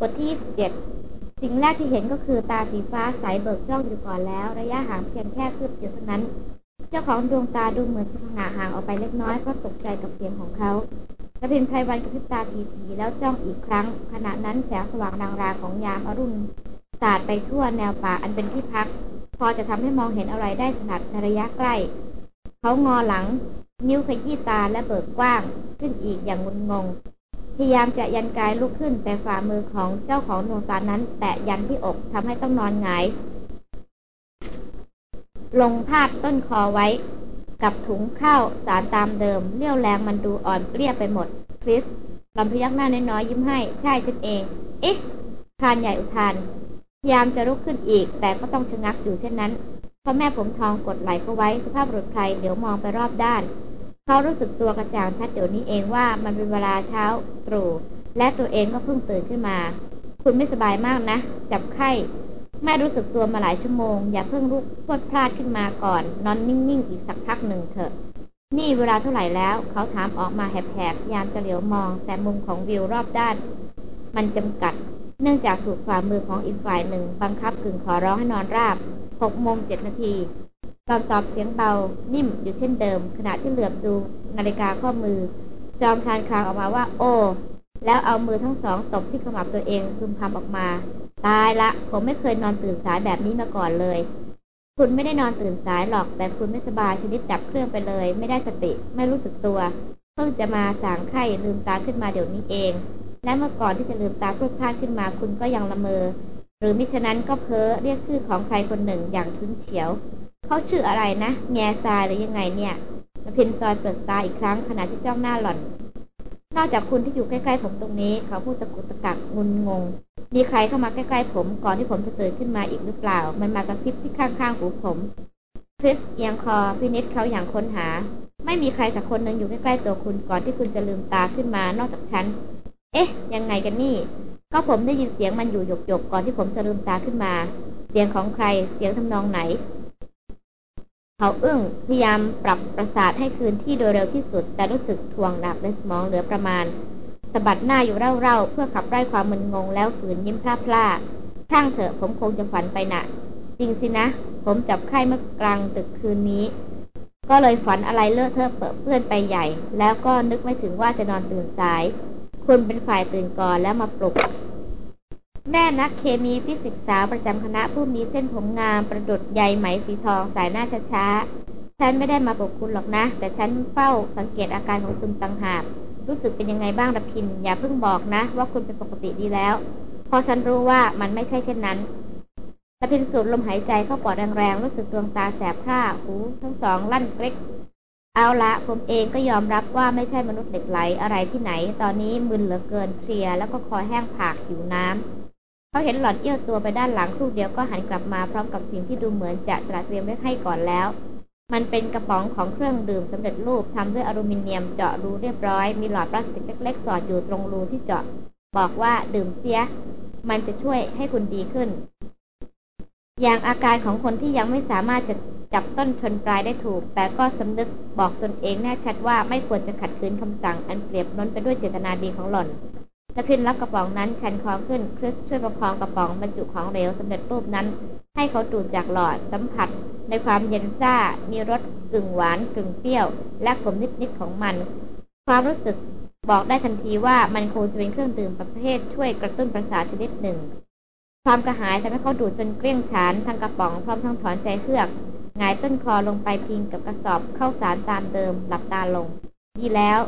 บทที่27สิ่งแรกที่เห็นก็คือตาสีฟ้าใสเบิกจ้องอยู่ก่อนแล้ว ระยะห่างเพียงแค่คืบเดียวเท่านั้น เจ้าของดวงตาดูเหมือนจะหาห่างออกไปเล็กน้อยเพราะตกใจกับเสียงของเขากระพินไพรวันกระพริบตาทีๆแล้วจ้องอีกครั้ง ขณะนั้นแสงสว่างรางๆของยามอรุณสาดไปทั่วแนวป่าอันเป็นที่พัก พอจะทำให้มองเห็นอะไรได้ถนัดในระยะใกล้ เขางอหลัง นิ้วขยี้ตาและเบิกกว้าง ขึ้นอีกอย่างงุนงง พยายามจะยันกายลุกขึ้น แต่ฝ่ามือของเจ้าของดวงตานั้น แตะยันที่อกทำให้ต้องนอนหงาย ลงพาดต้นคอไว้ กับถุงข้าวสารตามเดิมเลี้ยวแรงมันดูอ่อนเปรี้ยไปหมด คริสลำพยักหน้าน้อยๆยิ้มให้ ใช่ฉันเอง เอ๊ะพานใหญ่อุทาน พยายามจะลุกขึ้นอีก แต่ก็ต้องชะงักอยู่เช่นนั้นพ่อแม่ผมทองกดไหลเขาไว้สภาพรุดไทยเดี๋ยวมองไปรอบด้าน เขารู้สึกตัวกระจ่างชัดเดี๋ยวนี้เองว่ามันเป็นเวลาเช้าตรู่และตัวเองก็เพิ่งตื่นขึ้นมา คุณไม่สบายมากนะ จับไข้แม่รู้สึกตัวมาหลายชั่วโมง อย่าเพิ่งลุกพวดพลาดขึ้นมาก่อน นอนนิ่งๆอีกสักพักหนึ่งเถอะ นี่เวลาเท่าไหร่แล้ว เขาถามออกมาแหบๆยามจะเหลียวมอง แต่มุมของวิวรอบด้าน มันจำกัด เนื่องจากถูกฝ่ามือของอีกฝ่ายหนึ่ง บังคับกึ่งขอร้องให้นอนราบหกโมงเจ็ดนาที ตอนตอบเสียงเบานิ่มอยู่เช่นเดิม ขณะที่เหลือบดูนาฬิกาข้อมือ จอมทานคลางออกมาว่า โอ้ แล้วเอามือทั้งสองตบที่ขมับตัวเองพึมพำออกมา ตายละ ผมไม่เคยนอนตื่นสายแบบนี้มาก่อนเลย คุณไม่ได้นอนตื่นสายหรอก แต่คุณไม่สบายชนิดดับเครื่องไปเลย ไม่ได้สติ ไม่รู้สึกตัว เพิ่งจะมาสางไข้ลืมตาขึ้นมาเดี๋ยวนี้เอง และเมื่อก่อนที่จะลืมตาพรวดพล่าดขึ้นมา คุณก็ยังละเมอ หรือมิฉะนั้นก็เพ้อเรียกชื่อของใครคนหนึ่งอย่างทุนเฉียว เขาชื่ออะไรนะ แง่ทรายหรือยังไงเนี่ยมาพินซอยเปิดตาอีกครั้งขณะที่จ้องหน้าหล่อน นอกจากคุณที่อยู่ใกล้ๆผมตรงนี้ เขาพูดตะกุตะกักงุนงง มีใครเข้ามาใกล้ๆผมก่อนที่ผมจะตื่นขึ้นมาอีกหรือเปล่า มันมากระซิบที่ข้างๆหูผมคริสเอียงคอพินิษเขาอย่างค้นหา ไม่มีใครสักคนหนึ่งอยู่ใกล้ๆตัวคุณก่อนที่คุณจะลืมตาขึ้นมานอกจากฉัน เอ๊ะ ยังไงกันนี่ ก็ผมได้ยินเสียงมันอยู่หยกๆก่อนที่ผมจะลืมตาขึ้นมา เสียงของใคร เสียงทำนองไหน เขาอึ้งพยายามปรับประสาทให้คืนที่โดยเร็วที่สุด แต่รู้สึกทวงหนักในสมองเหลือประมาณสะบัดหน้าอยู่เร่าๆเพื่อขับไล่ความมึนงงแล้วฝืนยิ้มพลาๆช่างเถอะผมคงจะฝันไปหนะจริงสินะ ผมจับไข้เมื่อกลางตึกคืนนี้ ก็เลยฝันอะไรเลอะเทอะเปื้อนไปใหญ่ แล้วก็นึกไม่ถึงว่าจะนอนตื่นสาย คุณเป็นฝ่ายตื่นก่อนแล้วมาปลุก แม่นักเคมีฟิสิกส์สาวประจำคณะผู้มีเส้นผมงามประดุดใยไหมสีทองสายหน้าช้าๆ ฉันไม่ได้มาปลุกคุณหรอกนะ แต่ฉันเฝ้าสังเกตอาการของคุณต่างหาก รู้สึกเป็นยังไงบ้างระพิน อย่าเพิ่งบอกนะ ว่าคุณเป็นปกติดีแล้ว พอฉันรู้ว่ามันไม่ใช่เช่นนั้นระพินสูดลมหายใจเข้าปอดแรงๆ รู้สึกดวงตาแสบพร่าหูทั้งสองลั่นเกร็ก เอาละผมเองก็ยอมรับว่าไม่ใช่มนุษย์เหล็กไหลอะไรที่ไหน ตอนนี้มึนเหลือเกินเพลียแล้วก็คอแห้งผากหิวน้ำเขาเห็นหลอนเอี้ยวตัวไปด้านหลังครู่เดียวก็หันกลับมาพร้อมกับสิ่งที่ดูเหมือนจะตระเตรียมไว้ให้ก่อนแล้ว มันเป็นกระป๋องของเครื่องดื่มสำเร็จรูปทำด้วยอลูมิเนียมเจาะรูเรียบร้อย มีหลอดพลาสติกเล็กๆสอดอยู่ตรงรูที่เจาะ บอกว่าดื่มเสีย มันจะช่วยให้คุณดีขึ้น อย่างอาการของคนที่ยังไม่สามารถจะ จับต้นชนปลายได้ถูก แต่ก็สำนึกบอกตนเองแน่ชัดว่าไม่ควรจะขัดขืนคำสั่งอันเปรียบน้นไปด้วยเจตนาดีของหล่อนตะพินรับกระป๋องนั้นชันคอขึ้นคริสช่วยประคองกระป๋องบรรจุของเหลวสำเร็จรูปนั้น ให้เขาดูดจากหลอดสัมผัส ในความเย็นซ่า มีรสกึ่งหวานกึ่งเปรี้ยว และขมนิดๆของมัน ความรู้สึกบอกได้ทันทีว่ามันคงจะเป็นเครื่องดื่มประเภทช่วยกระตุ้นประสาทชนิดหนึ่ง ความกระหายทำให้เขาดูดจนเกลี้ยงฉานทางกระป๋องพร้อมทั้งถอนใจเฮือกหงายต้นคอลงไปพิงกับกระสอบเข้าสารตามเดิม หลับตาลง ดีแล้ว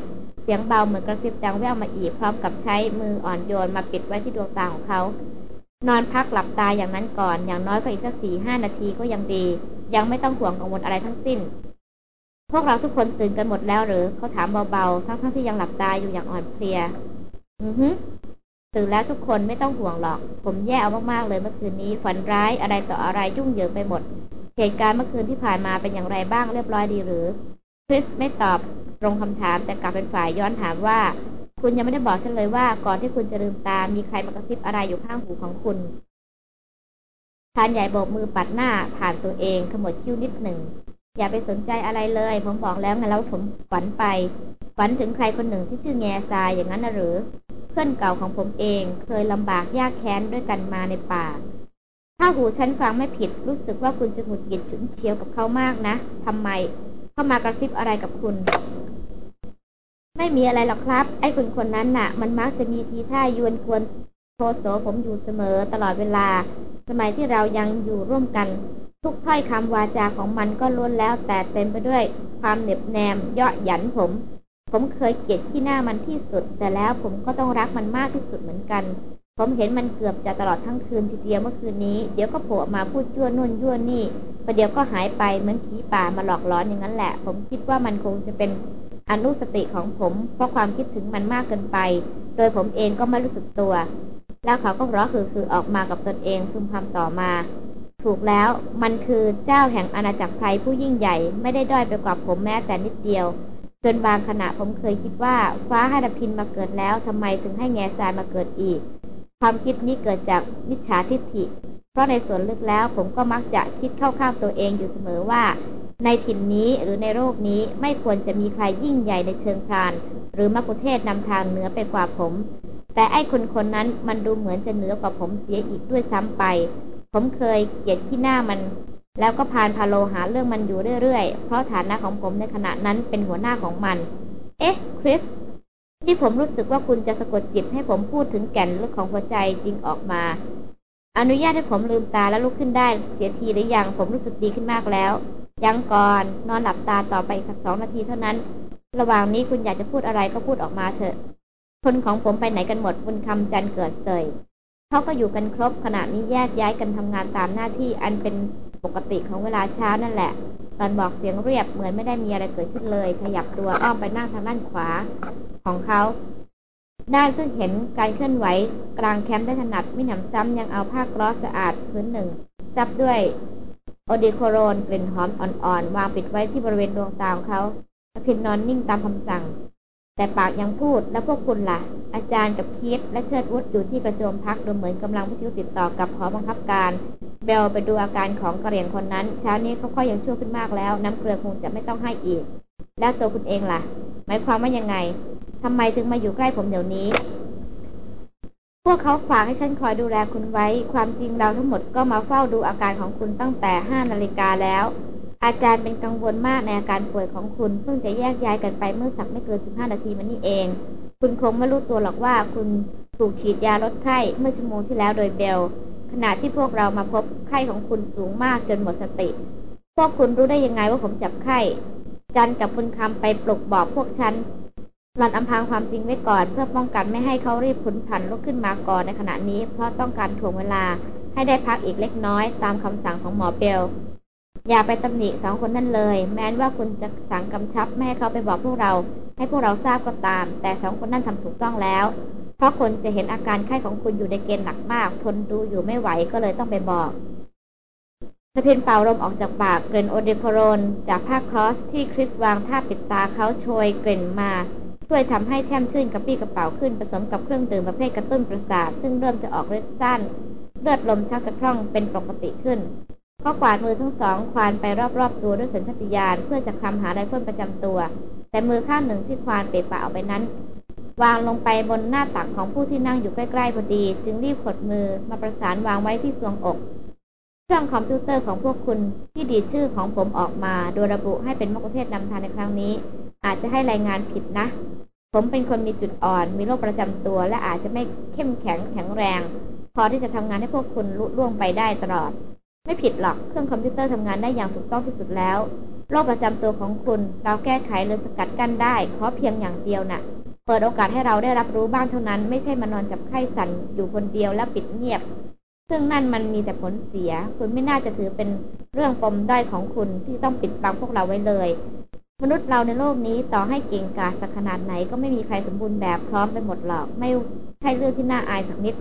เสียงเบาเหมือนกระซิบดังแว่วมาอีก พร้อมกับใช้มืออ่อนโยนมาปิดไว้ที่ดวงตาของเขา นอนพักหลับตาอย่างนั้นก่อน อย่างน้อยก็อีกสักสี่ห้านาทีก็ยังดี ยังไม่ต้องห่วงกังวลอะไรทั้งสิ้น พวกเราทุกคนตื่นกันหมดแล้วหรือเขาถามเบาๆทั้งๆที่ยังหลับตาอยู่อย่างอ่อนเพลีย อือฮึ ตื่นแล้วทุกคนไม่ต้องห่วงหรอก ผมแย่เอามากๆเลยเมื่อคืนนี้ฝันร้ายอะไรต่ออะไรยุ่งเหยิงไปหมด เหตุการณ์เมื่อคืนที่ผ่านมาเป็นอย่างไรบ้างเรียบร้อยดีหรือคริสไม่ตอบตรงคำถามแต่กลับเป็นฝ่ายย้อนถามว่า คุณยังไม่ได้บอกฉันเลยว่า ก่อนที่คุณจะลืมตา มีใครมากระซิบอะไรอยู่ข้างหูของคุณทานใหญ่โบกมือปัดหน้าผ่านตัวเองขมวดคิ้วนิดหนึ่ง อย่าไปสนใจอะไรเลย ผมบอกแล้วไงแล้วผมฝันไป ฝันถึงใครคนหนึ่งที่ชื่อแง่ทรายอย่างนั้นนะหรือ เพื่อนเก่าของผมเองเคยลำบากยากแค้นด้วยกันมาในป่า ถ้าหูฉันฟังไม่ผิดรู้สึกว่าคุณจะหงุดหงิดฉุนเฉียวกับเขามากนะทำไมเข้ามากระซิบอะไรกับคุณ ไม่มีอะไรหรอกครับ ไอ้คนคนนั้นน่ะ มันมักจะมีทีท่ายวนควร โทโสผมอยู่เสมอตลอดเวลา สมัยที่เรายังอยู่ร่วมกัน ทุกถ้อยคำวาจาของมันก็ล้วนแล้ว แต่เต็มไปด้วยความเหน็บแนมเยาะหยันผม ผมเคยเกลียดขี้หน้ามันที่สุด แต่แล้วผมก็ต้องรักมันมากที่สุดเหมือนกัน ผมเห็นมันเกือบจะตลอดทั้งคืนทีเดียวเมื่อคืนนี้ เดี๋ยวก็โผล่มาพูดยั่วนู่นยั่วนี่ประเดี๋ยวก็หายไปเหมือนผีป่ามาหลอกหลอนอย่างนั้นแหละ ผมคิดว่ามันคงจะเป็นอนุสติของผม เพราะความคิดถึงมันมากเกินไป โดยผมเองก็ไม่รู้สึกตัว แล้วเขาก็ร้องคือคือออกมากับตนเองพึมพำต่อมา ถูกแล้วมันคือเจ้าแห่งอาณาจักรไทยผู้ยิ่งใหญ่ไม่ได้ด้อยไปกว่าผมแม้แต่นิดเดียว จนบางขณะผมเคยคิดว่าฟ้าให้ดพินมาเกิดแล้วทำไมถึงให้แง่ทรายมาเกิดอีก ความคิดนี้เกิดจากมิจฉาทิฏฐิ เพราะในส่วนลึกแล้วผมก็มักจะคิดเข้าข้างตัวเองอยู่เสมอว่า ในถิ่นนี้หรือในโลกนี้ไม่ควรจะมีใครยิ่งใหญ่ในเชิงพรานหรือมกุเทศนำทางเหนือไปกว่าผม แต่ไอ้คนคนนั้นมันดูเหมือนจะเหนือกว่าผมเสียอีกด้วยซ้ำไป ผมเคยเกลียดขี้หน้ามัน แล้วก็พานพาโลหาเรื่องมันอยู่เรื่อยๆ เพราะฐานะของผมในขณะนั้นเป็นหัวหน้าของมัน เอ๊ะ คริส ที่ผมรู้สึกว่าคุณจะสะกดจิตให้ผมพูดถึงแก่นลึกของหัวใจจริงออกมา อนุญาตให้ผมลืมตาแล้วลุกขึ้นได้ เสียทีหรือยัง ผมรู้สึกดีขึ้นมากแล้ว ยังก่อน นอนหลับตาต่อไปอีกสักสองนาทีเท่านั้น ระหว่างนี้คุณอยากจะพูดอะไรก็พูดออกมาเถอะ คนของผมไปไหนกันหมดบุญคำจันเกิดเสยเขาก็อยู่กันครบขณะนี้แยกย้ายกันทำงานตามหน้าที่อันเป็นปกติของเวลาเช้านั่นแหละตอนบอกเสียงเรียบเหมือนไม่ได้มีอะไรเกิดขึ้นเลย ขยับตัวอ้อมไปนั่งทางด้านขวาของเขาด้านซึ่งเห็นการเคลื่อนไหวกลางแคมป์ได้ถนัดไม่หนำซ้ำยังเอาผ้ากรอสสะอาดพื้นหนึ่งซับด้วยโอดิโคโรนกลิ่นหอมอ่อนๆวางปิดไว้ที่บริเวณดวงตาของเขาพินนอนนิ่งตามคำสั่ง แต่ปากยังพูดแล้วพวกคุณล่ะ อาจารย์กับคีตและเชิดวุฒอยู่ที่กระโจมพักดูเหมือนกำลังพิจิติดต่อกับหอบังคับการ เบลไปดูอาการของกระเหรี่ยงคนนั้น เช้านี้เขาค่อยยังชั่วขึ้นมากแล้ว น้ำเกลือคงจะไม่ต้องให้อีก แล้วตัวคุณเองล่ะ หมายความว่ายังไงทำไมถึงมาอยู่ใกล้ผมเดี๋ยวนี้ พวกเขาฝากให้ฉันคอยดูแลคุณไว้ ความจริงเราทั้งหมดก็มาเฝ้าดูอาการของคุณตั้งแต่ห้านาฬิกาแล้ว อาจารย์เป็นกังวลมากในอาการป่วยของคุณ เพิ่งจะแยกย้ายกันไปเมื่อสักไม่เกินสิบห้านาทีมานี่เอง คุณคงไม่รู้ตัวหรอกว่าคุณถูกฉีดยาลดไข้เมื่อชั่วโมงที่แล้วโดยเบล ขณะที่พวกเรามาพบไข้ของคุณสูงมากจนหมดสติ พวกคุณรู้ได้ยังไงว่าผมจับไข้ จันกับคุณคำไปปลุกบอกพวกฉันหลันอำพางความจริงไว้ก่อน เพื่อป้องกันไม่ให้เขารีบขุนผันลุกขึ้นมาก่อนในขณะนี้ เพราะต้องการถ่วงเวลาให้ได้พักอีกเล็กน้อย ตามคำสั่งของหมอเบล อย่าไปตำหนิสองคนนั่นเลย แม้ว่าคุณจะสั่งกำชับไม่ให้เขาไปบอกพวกเรา ให้พวกเราทราบก็ตาม แต่สองคนนั่นทำถูกต้องแล้ว เพราะคนจะเห็นอาการไข้ของคุณอยู่ในเกณฑ์หนักมาก ทนดูอยู่ไม่ไหวก็เลยต้องไปบอกสะเพียนเป่าลมออกจากปากเกรนโอเดโคโรน จากผ้าครอสที่คริสวางทาบปิดตาเขาโชยกลิ่นมาช่วยทำให้แช่มชื่นกระปรี้กระเปร่าขึ้นผสมกับเครื่องดื่มประเภทกระตุ้นประสาทซึ่งเริ่มจะออกฤทธิ์ซ่าน เลือดลมชักกระท่องเป็นปกติขึ้น ก็กวาดมือทั้งสองควานไปรอบๆตัวด้วยสัญชาตญาณเพื่อจะคลำหาไรเฟิลประจำตัว แต่มือข้างหนึ่งที่ควานเปะปะออกไปนั้น วางลงไปบนหน้าตักของผู้ที่นั่งอยู่ใกล้ๆพอดี จึงรีบขดมือมาประสานวางไว้ที่ทรวงอก เครื่องคอมพิวเตอร์ของพวกคุณที่ดีดชื่อของผมออกมา โดยระบุให้เป็นมัคคุเทศก์นำทางในครั้งนี้ อาจจะให้รายงานผิดนะ ผมเป็นคนมีจุดอ่อน มีโรคประจำตัว และอาจจะไม่เข้มแข็งแข็งแรง พอที่จะทำงานให้พวกคุณลุล่วงไปได้ตลอด ไม่ผิดหรอกเครื่องคอมพิวเตอร์ทำงานได้อย่างถูกต้องที่สุดแล้วโรคประจำตัวของคุณเราแก้ไขหรือสกัดกั้นได้ขอเพียงอย่างเดียวน่ะ เปิดโอกาสให้เราได้รับรู้บ้างเท่านั้น ไม่ใช่มานอนจับไข้สั่นอยู่คนเดียวแล้วปิดเงียบ ซึ่งนั่นมันมีแต่ผลเสีย คุณไม่น่าจะถือเป็นเรื่องปมด้อยของคุณที่ต้องปิดบังพวกเราไว้เลย มนุษย์เราในโลกนี้ต่อให้เก่งกาจสักขนาดไหนก็ไม่มีใครสมบูรณ์แบบพร้อมไปหมดหรอก ไม่ใช่เรื่องที่น่าอายสักนิด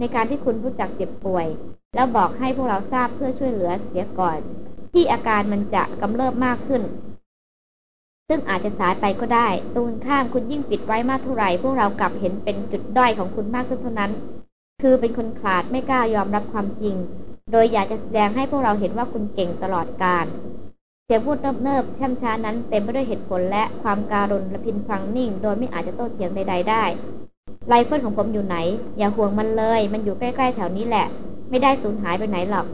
ในการที่คุณรู้จักเจ็บป่วย แล้วบอกให้พวกเราทราบเพื่อช่วยเหลือเสียก่อน ที่อาการมันจะกำเริบมากขึ้น ซึ่งอาจจะสายไปก็ได้ตรงข้ามคุณยิ่งปิดไว้มากเท่าไหร่พวกเรากลับเห็นเป็นจุดด้อยของคุณมากขึ้นเท่านั้น คือเป็นคนขลาดไม่กล้ายอมรับความจริง โดยอยากจะแสดงให้พวกเราเห็นว่าคุณเก่งตลอดกาล เสียงพูดเนิบๆแช่มช้านั้นเต็มไปด้วยเหตุผลและความการุณย์ รพินทร์ฟังนิ่ง โดยไม่อาจจะโต้เถียงใด ๆ ได้ไรเฟิลของผมอยู่ไหน อย่าห่วงมันเลย มันอยู่ใกล้ ๆ แถวนี้แหละ ไม่ได้สูญหายไปไหนหรอก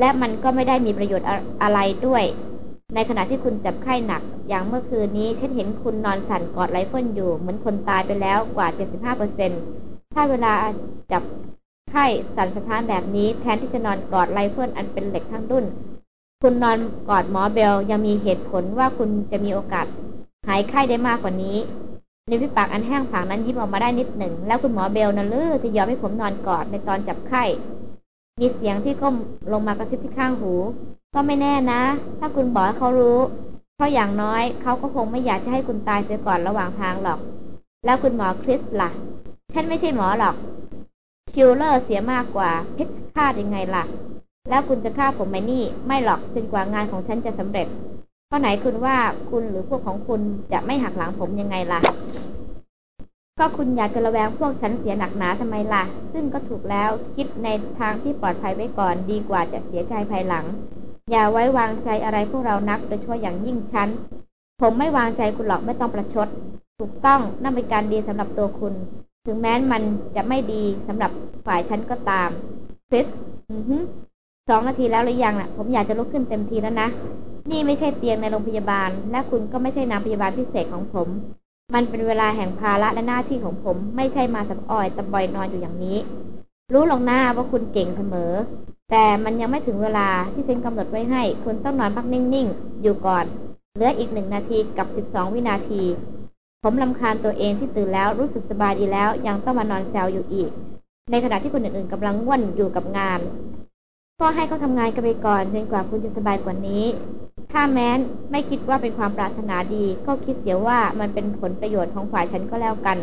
และมันก็ไม่ได้มีประโยชน์อะไรด้วย ในขณะที่คุณจับไข้หนัก อย่างเมื่อคืนนี้ฉันเห็นคุณนอนสั่นกอดไรเฟิลอยู่ เหมือนคนตายไปแล้วกว่า 75%ถ้าเวลาจับไข้สั่นสะท้านแบบนี้แทนที่จะนอนกอดไรเฟิลอันเป็นเหล็กทั้งดุนคุณนอนกอดหมอเบลยังมีเหตุผลว่าคุณจะมีโอกาส หายไข้ได้มากกว่านี้ริมฝีปากอันแห้งผากนั้นยิ้มออกมาได้นิดหนึ่ง แล้วคุณหมอเบลน่ะหรือที่ยอมให้ผมนอนกอดในตอนจับไข้ มีเสียงที่ก้มลงมากระซิบที่ข้างหู ก็ไม่แน่นะ ถ้าคุณบอกเขารู้ เพราะอย่างน้อยเขาก็คงไม่อยากจะให้คุณตายเสียก่อนระหว่างทางหรอก แล้วคุณหมอคริสละ่ะ ฉันไม่ใช่หมอหรอก คิวเลอร์เสียมากกว่าเพชรฆาตยังไงล่ะ แล้วคุณจะฆ่าผมไหมนี่ ไม่หรอกจนกว่างานของฉันจะสำเร็จราะไหนคุณว่าคุณหรือพวกของคุณจะไม่หักหลังผมยังไงล่ะ ก็คุณอยากจะระแวงพวกฉันเสียหนักหนาทำไมล่ะ ซึ่งก็ถูกแล้วคิดในทางที่ปลอดภัยไว้ก่อนดีกว่าจะเสียใจภายหลัง อย่าไว้วางใจอะไรพวกเรานักโดยเฉพาะอย่างยิ่งฉัน ผมไม่วางใจคุณหรอกไม่ต้องประชด ถูกต้องนั่นเป็นการดีสำหรับตัวคุณ ถึงแม้มันจะไม่ดีสำหรับฝ่ายฉันก็ตามคริสสองนาทีแล้วหรือยังน่ะ ผมอยากจะลุกขึ้นเต็มทีแล้วนะ นี่ไม่ใช่เตียงในโรงพยาบาล และคุณก็ไม่ใช่นางพยาบาลพิเศษของผม มันเป็นเวลาแห่งภาระและหน้าที่ของผม ไม่ใช่มาสับอ้อยตะบอยนอนอยู่อย่างนี้ รู้ลงหน้าว่าคุณเก่งเสมอ แต่มันยังไม่ถึงเวลาที่ฉันกำหนดไว้ให้ คุณต้องนอนพักนิ่งๆ อยู่ก่อน เหลืออีกหนึ่งนาทีกับสิบสองวินาที ผมลำคาญตัวเองที่ตื่นแล้วรู้สึกสบายดีแล้ว ยังต้องมานอนแซวอยู่อีก ในขณะที่คนอื่นๆกำลังว่นอยู่กับงาน ก็ให้เขาทำงานกันไปก่อนจนกว่าคุณจะสบายกว่านี้ ถ้าแม้นไม่คิดว่าเป็นความปรารถนาดี ก็คิดเสียว่ามันเป็นผลประโยชน์ของฝ่ายฉันก็แล้วกัน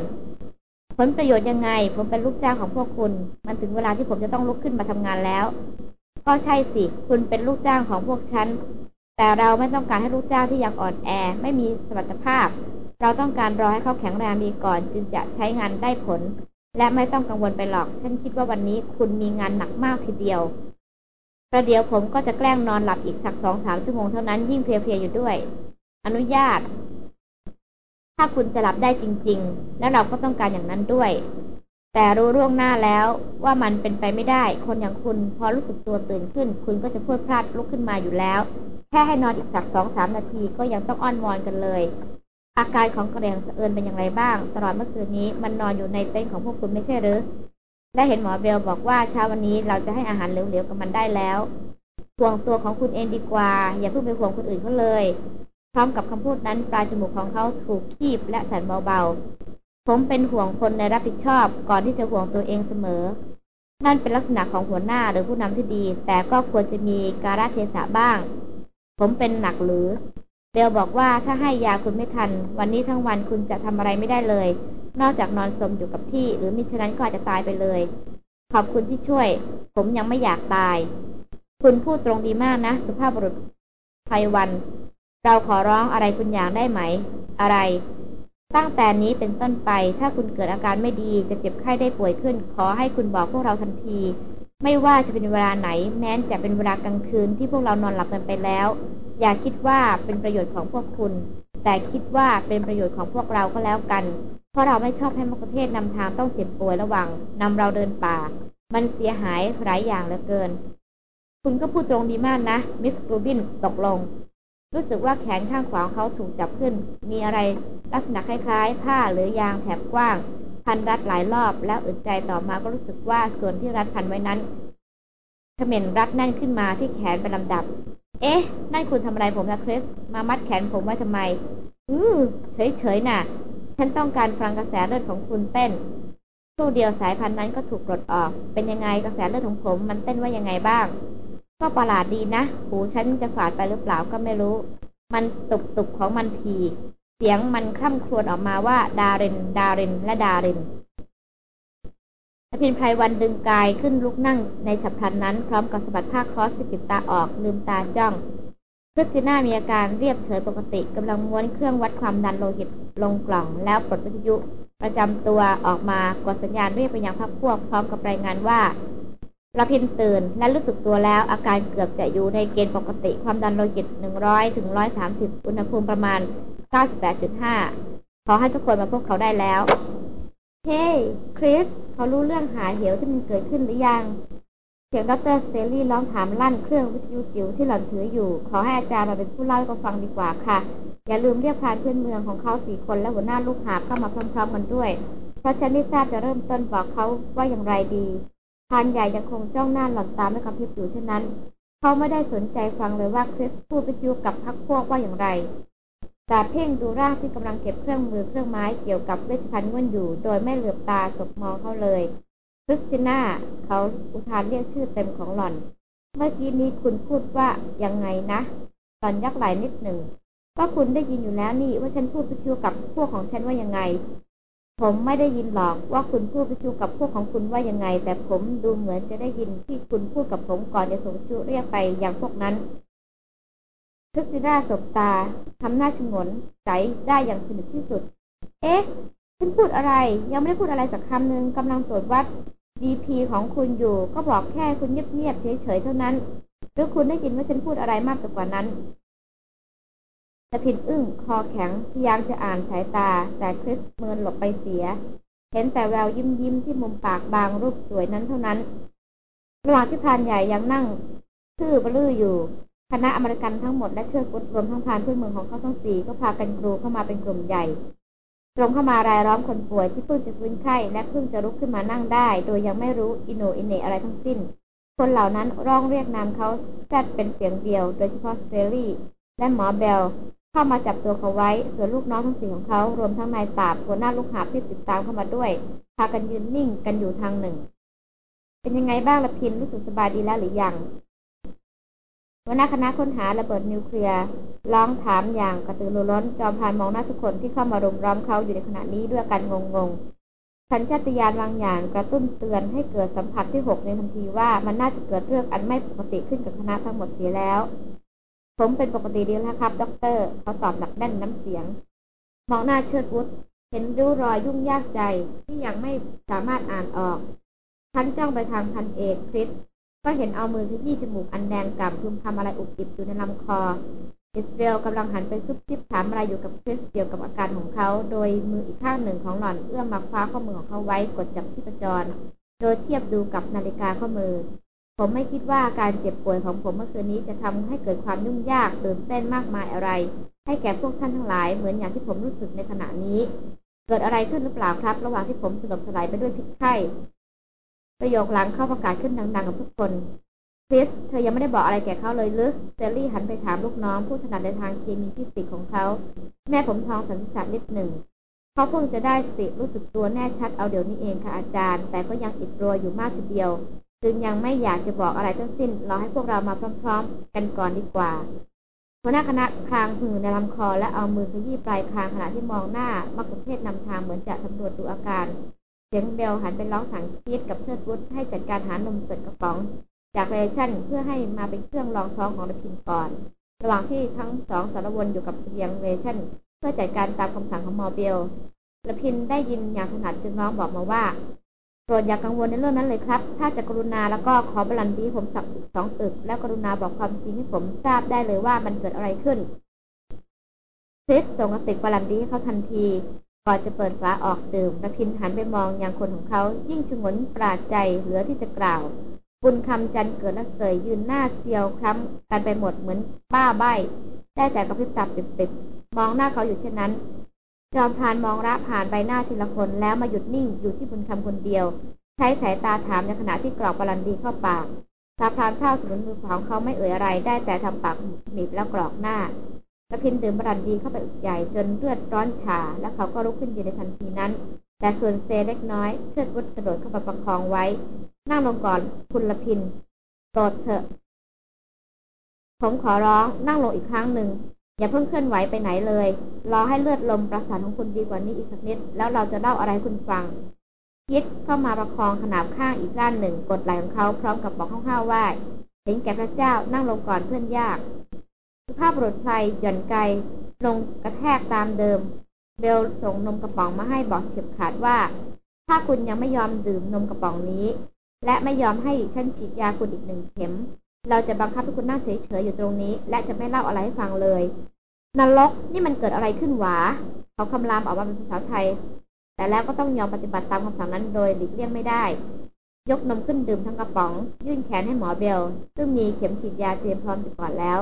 ผลประโยชน์ยังไง ผมเป็นลูกจ้างของพวกคุณ มันถึงเวลาที่ผมจะต้องลุกขึ้นมาทำงานแล้ว ก็ใช่สิ คุณเป็นลูกจ้างของพวกฉัน แต่เราไม่ต้องการให้ลูกจ้างที่ยังอ่อนแอ ไม่มีสมรรถภาพ เราต้องการรอให้เขาแข็งแรงดีก่อน จึงจะใช้งานได้ผล และไม่ต้องกังวลไปหรอก ฉันคิดว่าวันนี้คุณมีงานหนักมากทีเดียว ประเดี๋ยวผมก็จะแกล้งนอนหลับอีกสักสองสามชั่วโมงเท่านั้นยิ่งเพลียๆอยู่ด้วย อนุญาต ถ้าคุณจะหลับได้จริง ๆ แล้วเราก็ต้องการอย่างนั้นด้วย แต่รู้ร่วงหน้าแล้วว่ามันเป็นไปไม่ได้ คนอย่างคุณพอรู้สึกตัวตื่นขึ้น คุณก็จะพูดพลาดลุกขึ้นมาอยู่แล้ว แค่ให้นอนอีกสักสองสามนาทีก็ยังต้องอ้อนวอนกันเลย อาการของกระเรียงสะเอินเป็นอย่างไรบ้าง ตลอดเมื่อคืนนี้มันนอนอยู่ในเต็นท์ของพวกคุณไม่ใช่หรือ และเห็นหมอเบลบอกว่าเช้าวันนี้เราจะให้อาหารเหลวๆกับมันได้แล้วห่วงตัวของคุณเองดีกว่า อย่าเพิ่งไปห่วงคนอื่นเขาเลย พร้อมกับคำพูดนั้นปลายจมูกของเขาถูกคีบและสั่นเบาๆ ผมเป็นห่วงคนในรับผิดชอบ ก่อนที่จะห่วงตัวเองเสมอ นั่นเป็นลักษณะของหัวหน้าหรือผู้นำที่ดี แต่ก็ควรจะมีการะเทศะบ้าง ผมเป็นหนักหรือ เบลบอกว่าถ้าให้ยาคุณไม่ทัน วันนี้ทั้งวันคุณจะทำอะไรไม่ได้เลย นอกจากนอนสมอยู่กับที่ หรือมิฉะนั้นก็อาจจะตายไปเลย ขอบคุณที่ช่วย ผมยังไม่อยากตาย คุณพูดตรงดีมากนะ สุภาพบุรุษไพวันเราขอร้องอะไรคุณอยากได้ไหม อะไร ตั้งแต่นี้เป็นต้นไป ถ้าคุณเกิดอาการไม่ดีจะเจ็บไข้ได้ป่วยขึ้น ขอให้คุณบอกพวกเราทันที ไม่ว่าจะเป็นเวลาไหน แม้จะเป็นเวลากลางคืนที่พวกเรานอนหลับกันไปแล้ว อย่าคิดว่าเป็นประโยชน์ของพวกคุณ แต่คิดว่าเป็นประโยชน์ของพวกเราก็แล้วกัน เพราะเราไม่ชอบให้มกเทศนำทางต้องเจ็บป่วยระหว่างนำเราเดินป่า มันเสียหายหลายอย่างเหลือเกิน คุณก็พูดตรงดีมากนะ มิสกรูบินตกลง รู้สึกว่าแขนข้างขวาเขาถูกจับขึ้น มีอะไรลักษณะคล้ายๆ ผ้าหรือยางแถบกว้าง พันรัดหลายรอบ แล้วอึดใจต่อมาก็รู้สึกว่าส่วนที่รัดพันไว้นั้นเขม่นรัดแน่นขึ้นมาที่แขนเป็นลำดับ เอ๊ะ นั่นคุณทำอะไรผมนะคริส มามัดแขนผมไว้ทำไม อือเฉยๆนะ่ะ ฉันต้องการฟังกระแสเลือดของคุณเต้นครู่เดียวสายพันธุ์นั้นก็ถูกปลดออก เป็นยังไงกระแสเลือดของผมมันเต้นว่ายังไงบ้าง ก็ประหลาดดีนะ หูฉันจะฝาดไปหรือเปล่าก็ไม่รู้ มันตุบตุบของมันที เสียงมันคร่ำครวญออกมาว่า ดาริน ดาริน และดารินอภินไพรวันดึงกายขึ้นลุกนั่งในฉับพลันนั้น พร้อมกับสะบัดผ้าคอสที่ปิดตาออกลืมตาจ้อง คริสติน่ามีอาการเรียบเฉยปกติกำลังม้วนเครื่องวัดความดันโลหิตลงกล่อง แล้วปลดวิทยุประจำตัวออกมากดสัญญาณเรียกไปยังพักพวก พร้อมกับรายงานว่าระพินตื่นและรู้สึกตัวแล้วอาการเกือบจะอยู่ในเกณฑ์ปกติ ความดันโลหิต 100ถึง130 อุณหภูมิประมาณ 98.5 ขอให้ทุกคนมาพบเขาได้แล้ว เฮ้ คริส เขารู้เรื่องหาเหวที่มันเกิดขึ้นหรือยัง เสียงดรสเตลลี่ร้องถามลั่นเครื่องวิทยุจิ๋วที่หล่อนถืออยู่ ขอให้อาจารย์มาเป็นผู้เล่าให้เขาฟังดีกว่าค่ะ อย่าลืมเรียกพานเพื่อนเมืองของเขาสี่คนและหัวหน้าลูกหาบเข้ามาพร้อมๆกันด้วย เพราะฉันไม่ทราบจะเริ่มต้นบอกเขาว่าอย่างไรดี พานใหญ่ยังคงจ้องหน้าหล่อนตามไม่กระพริบอยู่เช่นนั้น เขาไม่ได้สนใจฟังเลยว่าคริสพูดวิทยุกับพักพวกว่าอย่างไร แต่เพ่งดูร่างที่กำลังเก็บเครื่องมือเครื่องไม้เกี่ยวกับเวชภัณฑ์ง่วนอยู่ โดยไม่เหลือบตาสบมองเขาเลย คริสติน่า เขาอุทานเรียกชื่อเต็มของหล่อน เมื่อกี้นี้คุณพูดว่ายังไงนะหล่อนยักไหลนิดหนึ่งก็คุณได้ยินอยู่แล้วนี่ว่าฉันพูดวิทยุกับพวกของฉันว่ายังไง ผมไม่ได้ยินหรอกว่าคุณพูดวิทยุกับพวกของคุณว่ายังไง แต่ผมดูเหมือนจะได้ยินที่คุณพูดกับผมก่อนจะส่งชื่อเรียกไปอย่างพวกนั้นทึกซิด้าสบตาทำหน้าชงนใจได้อย่างสนิทที่สุด เอ๊ะฉันพูดอะไร ยังไม่ได้พูดอะไรสักคำหนึ่งกำลังตรวจวัด ดีพีของคุณอยู่ ก็บอกแค่คุณเงียบๆเฉยๆเท่านั้น หรือคุณได้ยินว่าฉันพูดอะไรมากกว่านั้นตะพินอึ้งคอแข็งพยายามจะอ่านสายตา แต่คริสเมินหลบไปเสีย เห็นแต่แววยิ้มยิ้มที่มุมปากบางรูปสวยนั้นเท่านั้น ระหว่างที่พรานใหญ่ยังนั่งซื่อบื้ออยู่ คณะอเมริกันทั้งหมดและเชิดวุธรวมทั้งพรานพื้นเมืองของเขาทั้งสี่ก็พากันกรูเข้ามาเป็นกลุ่มใหญ่ ตรงเข้ามารายล้อมคนป่วยที่เพิ่งจะฟื้นไข้และเพิ่งจะลุกขึ้นมานั่งได้ โดยยังไม่รู้อีโหน่อีเหน่อะไรทั้งสิ้น คนเหล่านั้นร้องเรียกนามเขาแซดเป็นเสียงเดียว โดยเฉพาะสแตนลีย์ และหมอเบลเข้ามาจับตัวเขาไว้ ส่วนลูกน้องทั้งสี่ของเขารวมทั้งนายตาบหัวหน้าลูกหาบที่ติดตามเข้ามาด้วยพากันยืนนิ่งกันอยู่ทางหนึ่ง เป็นยังไงบ้างรพินทร์รู้สึกสบายดีแล้วหรือยัง หัวหน้าคณะค้นหาระเบิดนิวเคลียร์ร้องถามอย่างกระตือรือร้นจอมพรานมองหน้าทุกคนที่เข้ามารุมล้อมเขาอยู่ในขณะนี้ด้วยอาการงงๆสัญชาตญาณบางอย่างกระตุ้นเตือนให้เกิดสัมผัสที่หกในทันทีว่ามันน่าจะเกิดเรื่องอันไม่ปกติขึ้นกับคณะทั้งหมดเสียแล้ว ผมเป็นปกติดีแล้วครับ ด็อกเตอร์เขาตอบหนักแน่นน้ำเสียง มองหน้าเชิดวุฒเห็นริ้วรอยยุ่งยากใจที่ยังไม่สามารถอ่านออกท่านจ้องไปทางพันเอกคริส ก็เห็นเอามือขยี้จมูกอันแดงกำพึมพำอะไรอุบอิบอยู่ในลำคออิสเบลกำลังหันไปซุบซิบถามอะไรอยู่กับคริสเกี่ยวกับอาการของเขา โดยมืออีกข้างหนึ่งของหล่อนเอื้อมมาคว้าข้อมือของเขาไว้กดจับที่ประจร โดยเทียบดูกับนาฬิกาข้อมือ ผมไม่คิดว่าการเจ็บป่วยของผมเมื่อคืนนี้จะทำให้เกิดความยุ่งยากตื่นเต้นมากมายอะไร ให้แก่พวกท่านทั้งหลายเหมือนอย่างที่ผมรู้สึกในขณะนี้ เกิดอะไรขึ้นหรือเปล่าครับ ระหว่างที่ผมสลบสลายไปด้วยพิษไข้ ประโยคหลังเข้าประกาศขึ้นดังๆกับทุกคนคริสเธอยังไม่ได้บอกอะไรแก่เขาเลยหรือเซลลี่หันไปถามลูกน้องผู้ถนัดในทางเคมีฟิสิกส์ของเขา แม่ผมทองสันนิษฐานนิดหนึ่งเขาเพิ่งจะได้สิรู้สึกตัวแน่ชัดเอาเดี๋ยวนี้เองค่ะอาจารย์ แต่ก็ยังอิดโรยอยู่มากทีเดียว จึงยังไม่อยากจะบอกอะไรทั้งสิ้นรอให้พวกเรามาพร้อม ๆ กันก่อนดีกว่าหัวหน้าคณะคลางหือในลำคอและเอามือขยี้ปลายคางขณะที่มองหน้ามักคุเทศนำทางเหมือนจะสำรวจดูอาการ เสียงเบลหันไปร้องสั่งคิดกับเชิดวุฒให้จัดการหานมสดกระป๋อง จากเรชั่นเพื่อให้มาเป็นเครื่องรองท้องของระพินก่อน ระหว่างที่ทั้งสองสารวนอยู่กับเสียงเรชั่น เพื่อจัดการตามคำสั่งของมอเบลระพินได้ยินอย่างถนัดจึงร้องบอกมาว่าโปรดอย่ากกังวลในเรื่องนั้นเลยครับ ถ้าจะกรุณาแล้วก็ขอบรันดีผมสักสองอึก แล้วกรุณาบอกความจริงให้ผมทราบได้เลยว่ามันเกิดอะไรขึ้นคริสส่งกระติกบรันดีให้เขาทันที ก่อนจะเปิดฝาออกดื่มระพินหันไปมองอย่างคนของเขายิ่งชงนปราดใจเหลือที่จะกล่าว บุญคำจันเกิดและเสยยืนหน้าเซียวคล้ำกันไปหมดเหมือนบ้าใบ้ได้แต่กระพริบตาปิดๆมองหน้าเขาอยู่เช่นนั้น จอมพานมองระผ่านใบหน้าทีละคนแล้วมาหยุดนิ่งอยู่ที่บุญคำคนเดียว ใช้สายตาถามในขณะที่กรอกบาลันดีเข้าปากตาพรานเท่าสมุนมือของเขาไม่เอ่ยอะไร ได้แต่ทำปากหมีบแล้วกรอกหน้า ระพินดื่มบาลันดีเข้าไปอึกใหญ่จนเลือดร้อนฉา แล้วเขาก็ลุกขึ้นยืนในทันทีนั้น แต่ส่วนเซเล็กน้อย เชิดวุฒกระโดดเข้าไปประคองไว้ นั่งลงก่อนคุณละพินโปรดเถอะ ผมขอร้องนั่งลงอีกครั้งหนึ่ง อย่าเพิ่งเคลื่อนไหวไปไหนเลย รอให้เลือดลมประสาทของคุณดีกว่านี้อีกสักนิด แล้วเราจะเล่าอะไรคุณฟังคิดเข้ามาประคองขนาบข้างอีกด้านหนึ่ง กดไหล่ของเขาพร้อมกับบอกห้าวๆว่าเห็นแก่พระเจ้านั่งลงก่อนเพื่อนยาก สุภาพบุรุษไทยหย่อนไกลงกระแทกตามเดิม เบลส่งนมกระป๋องมาให้บอกเฉียบขาดว่า ถ้าคุณยังไม่ยอมดื่มนมกระป๋องนี้ และไม่ยอมให้ฉันฉีดยาคุณอีกหนึ่งเข็ม เราจะบังคับให้คุณนั่งเฉยๆอยู่ตรงนี้ และจะไม่เล่าอะไรให้ฟังเลย นรกนี่มันเกิดอะไรขึ้นหวา เขาคำรามออกมาเป็นภาษาไทย แต่แล้วก็ต้องยอมปฏิบัติตามคำสั่งนั้นโดยหลีกเลี่ยงไม่ได้ ยกนมขึ้นดื่มทั้งกระป๋อง ยื่นแขนให้หมอเบลซึ่งมีเข็มฉีดยาเตรียมพร้อมอยู่ก่อนแล้ว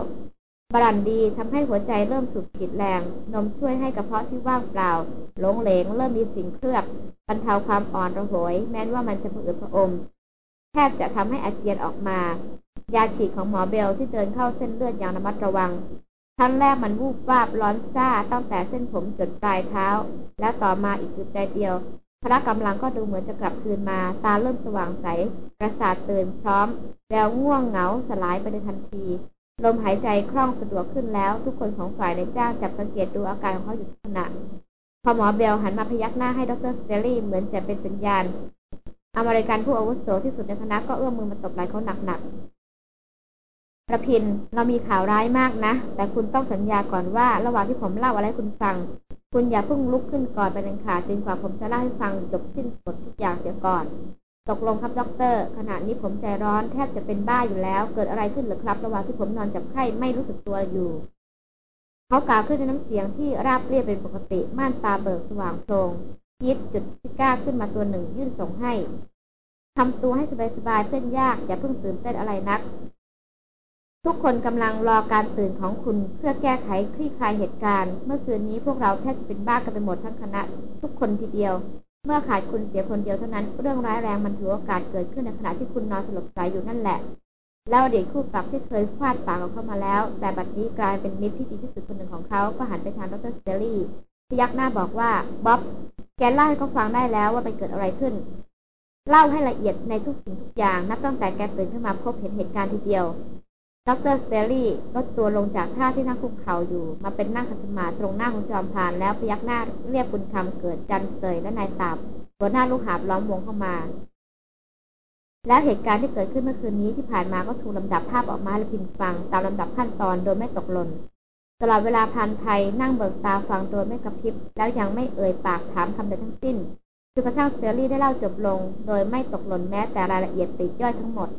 บรันดีทำให้หัวใจเริ่มสูบฉีดแรง นมช่วยให้กระเพาะที่ว่างเปล่าหลงเหลงเริ่มมีสิ่งเคลือบบรรเทาความอ่อนระหวย แม้ว่ามันจะผอืดผอมแทบจะทำให้อาเจียนออกมา ยาฉีดของหมอเบลที่เดินเข้าเส้นเลือดอย่างระมัดระวังครั้งแรกมันวูบวาบร้อนซ่าตั้งแต่เส้นผมจนปลายเท้า และต่อมาอีกจุดใจเดียวพระกำลังก็ดูเหมือนจะกลับคืนมา ตาเริ่มสว่างใส ประสาทตื่นพร้อม แววง่วงเหงาสลายไปในทันที ลมหายใจคล่องสะดวกขึ้นแล้ว ทุกคนของฝ่ายในจ้างจับสังเกตดูอาการของเขาอยู่ทุกขณะพอหมอเบลหันมาพยักหน้าให้ดรสเตอรี่เหมือนจะเป็นสัญญาณ อเมริกันผู้อาวุโสที่สุดในคณะก็เอื้อมมือมาตบไหล่เขาหนักๆรพินทร์ เรามีข่าวร้ายมากนะ แต่คุณต้องสัญญาก่อนว่าระหว่างที่ผมเล่าอะไรคุณฟัง คุณอย่าเพิ่งลุกขึ้นก่อนเป็นอันขาดจนกว่าผมจะเล่าให้ฟังจบสิ้นหมดทุกอย่างเสียก่อน ตกลงครับด็อกเตอร์ขณะนี้ผมใจร้อนแทบจะเป็นบ้าอยู่แล้ว เกิดอะไรขึ้นหรือครับ ระหว่างที่ผมนอนจับไข้ไม่รู้สึกตัวอยู่ เขากล่าวขึ้นในน้ำเสียงที่ราบเรียบเป็นปกติ ม่านตาเบิกสว่างโพลงยิดจุดที่ก้าขึ้นมาตัวหนึ่งยื่นส่งให้ทำตัวให้สบายๆเพื่อนยาก อย่าเพิ่งตื่นเต้นอะไรนัก ทุกคนกำลังรอการตื่นของคุณเพื่อแก้ไขคลี่คลายเหตุการณ์ เมื่อคืนนี้พวกเราแทบจะเป็นบ้ากันไปหมดทั้งคณะ ทุกคนทีเดียว เมื่อขาดคุณเสียคนเดียวเท่านั้น เรื่องร้ายแรงมันถือโอกาสเกิดขึ้นในขณะที่คุณนอนสลบสายอยู่นั่นแหละ แล้วเด็กคู่ปรับที่เคยฟาดปากของเขามาแล้ว แต่บัดนี้กลายเป็นมิตรที่ดีที่สุดคนหนึ่งของเขาก็หันไปทางดรสเตอรี่พยักหน้าบอกว่าบ๊อบแกเล่าให้เขาฟังได้แล้วว่าไปเกิดอะไรขึ้น เล่าให้ละเอียดในทุกสิ่งทุกอย่างนับตั้งแต่แกตื่นขึ้นมาพบเห็นเหตุการณ์ทีเดียว ดรสเตอรี่ลดตัวลงจากท่าที่นั่งคุกเข่าอยู่ มาเป็นนั่งขัดสมาตรงหน้าของจอมพานแล้วพยักหน้าเรียกบุญคำเกิดจันเสยและนายตาบหัวหน้าลูกหาบล้อมวงเข้ามา แล้วเหตุการณ์ที่เกิดขึ้นเมื่อคืนนี้ที่ผ่านมาก็ถูกลำดับภาพออกมาและพิมพ์ฟัง ตามลำดับขั้นตอนโดยไม่ตกหล่นตลอดเวลาพรานไทยนั่งเบิกตาฟังโดยไม่กระพริบ แล้วยังไม่เอ่ยปากถามคำใดทั้งสิ้นจนกระทั่งสแตนลีย์ได้เล่าจบลง โดยไม่ตกหล่นแม้แต่รายละเอียดปลีกย่อยทั้งหมด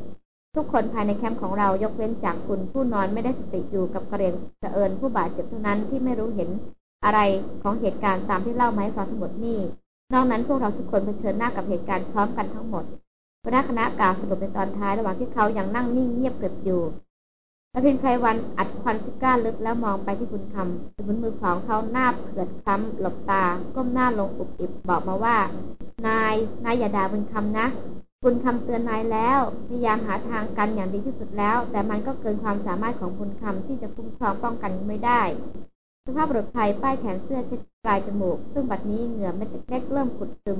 ทุกคนภายในแคมป์ของเรายกเว้นจากคุณผู้นอนไม่ได้สติอยู่กับกะเหรี่ยงเสเอิญผู้บาดเจ็บเท่านั้นที่ไม่รู้เห็นอะไรของเหตุการณ์ตามที่เล่ามาให้ฟังทั้งหมดนี่นอกนั้นพวกเราทุกคนเผชิญหน้ากับเหตุการณ์พร้อมกันทั้งหมดหัวหน้าคณะกล่าวสรุปในตอนท้ายระหว่างที่เขายังนั่งนิ่งเงียบกริบอยู่รพินทร์ ไพรวัลย์อัดควันซิการ์ลึกแล้วมองไปที่บุญคำบุญมือของเขาหน้าเผือดคล้ำหลบตา ก้มหน้าลงอุบอิบบอกมาว่า นาย นายอย่าด่าบุญคำนะ บุญคำเตือนนายแล้ว พยายามหาทางกันอย่างดีที่สุดแล้ว แต่มันก็เกินความสามารถของบุญคำที่จะคุ้มครองป้องกันไม่ได้ สุภาพบุรุษไทยป้ายแขนเสื้อเช็ดปลายจมูก ซึ่งบัดนี้เหงื่อเม็ดเล็กเริ่มผุดซึม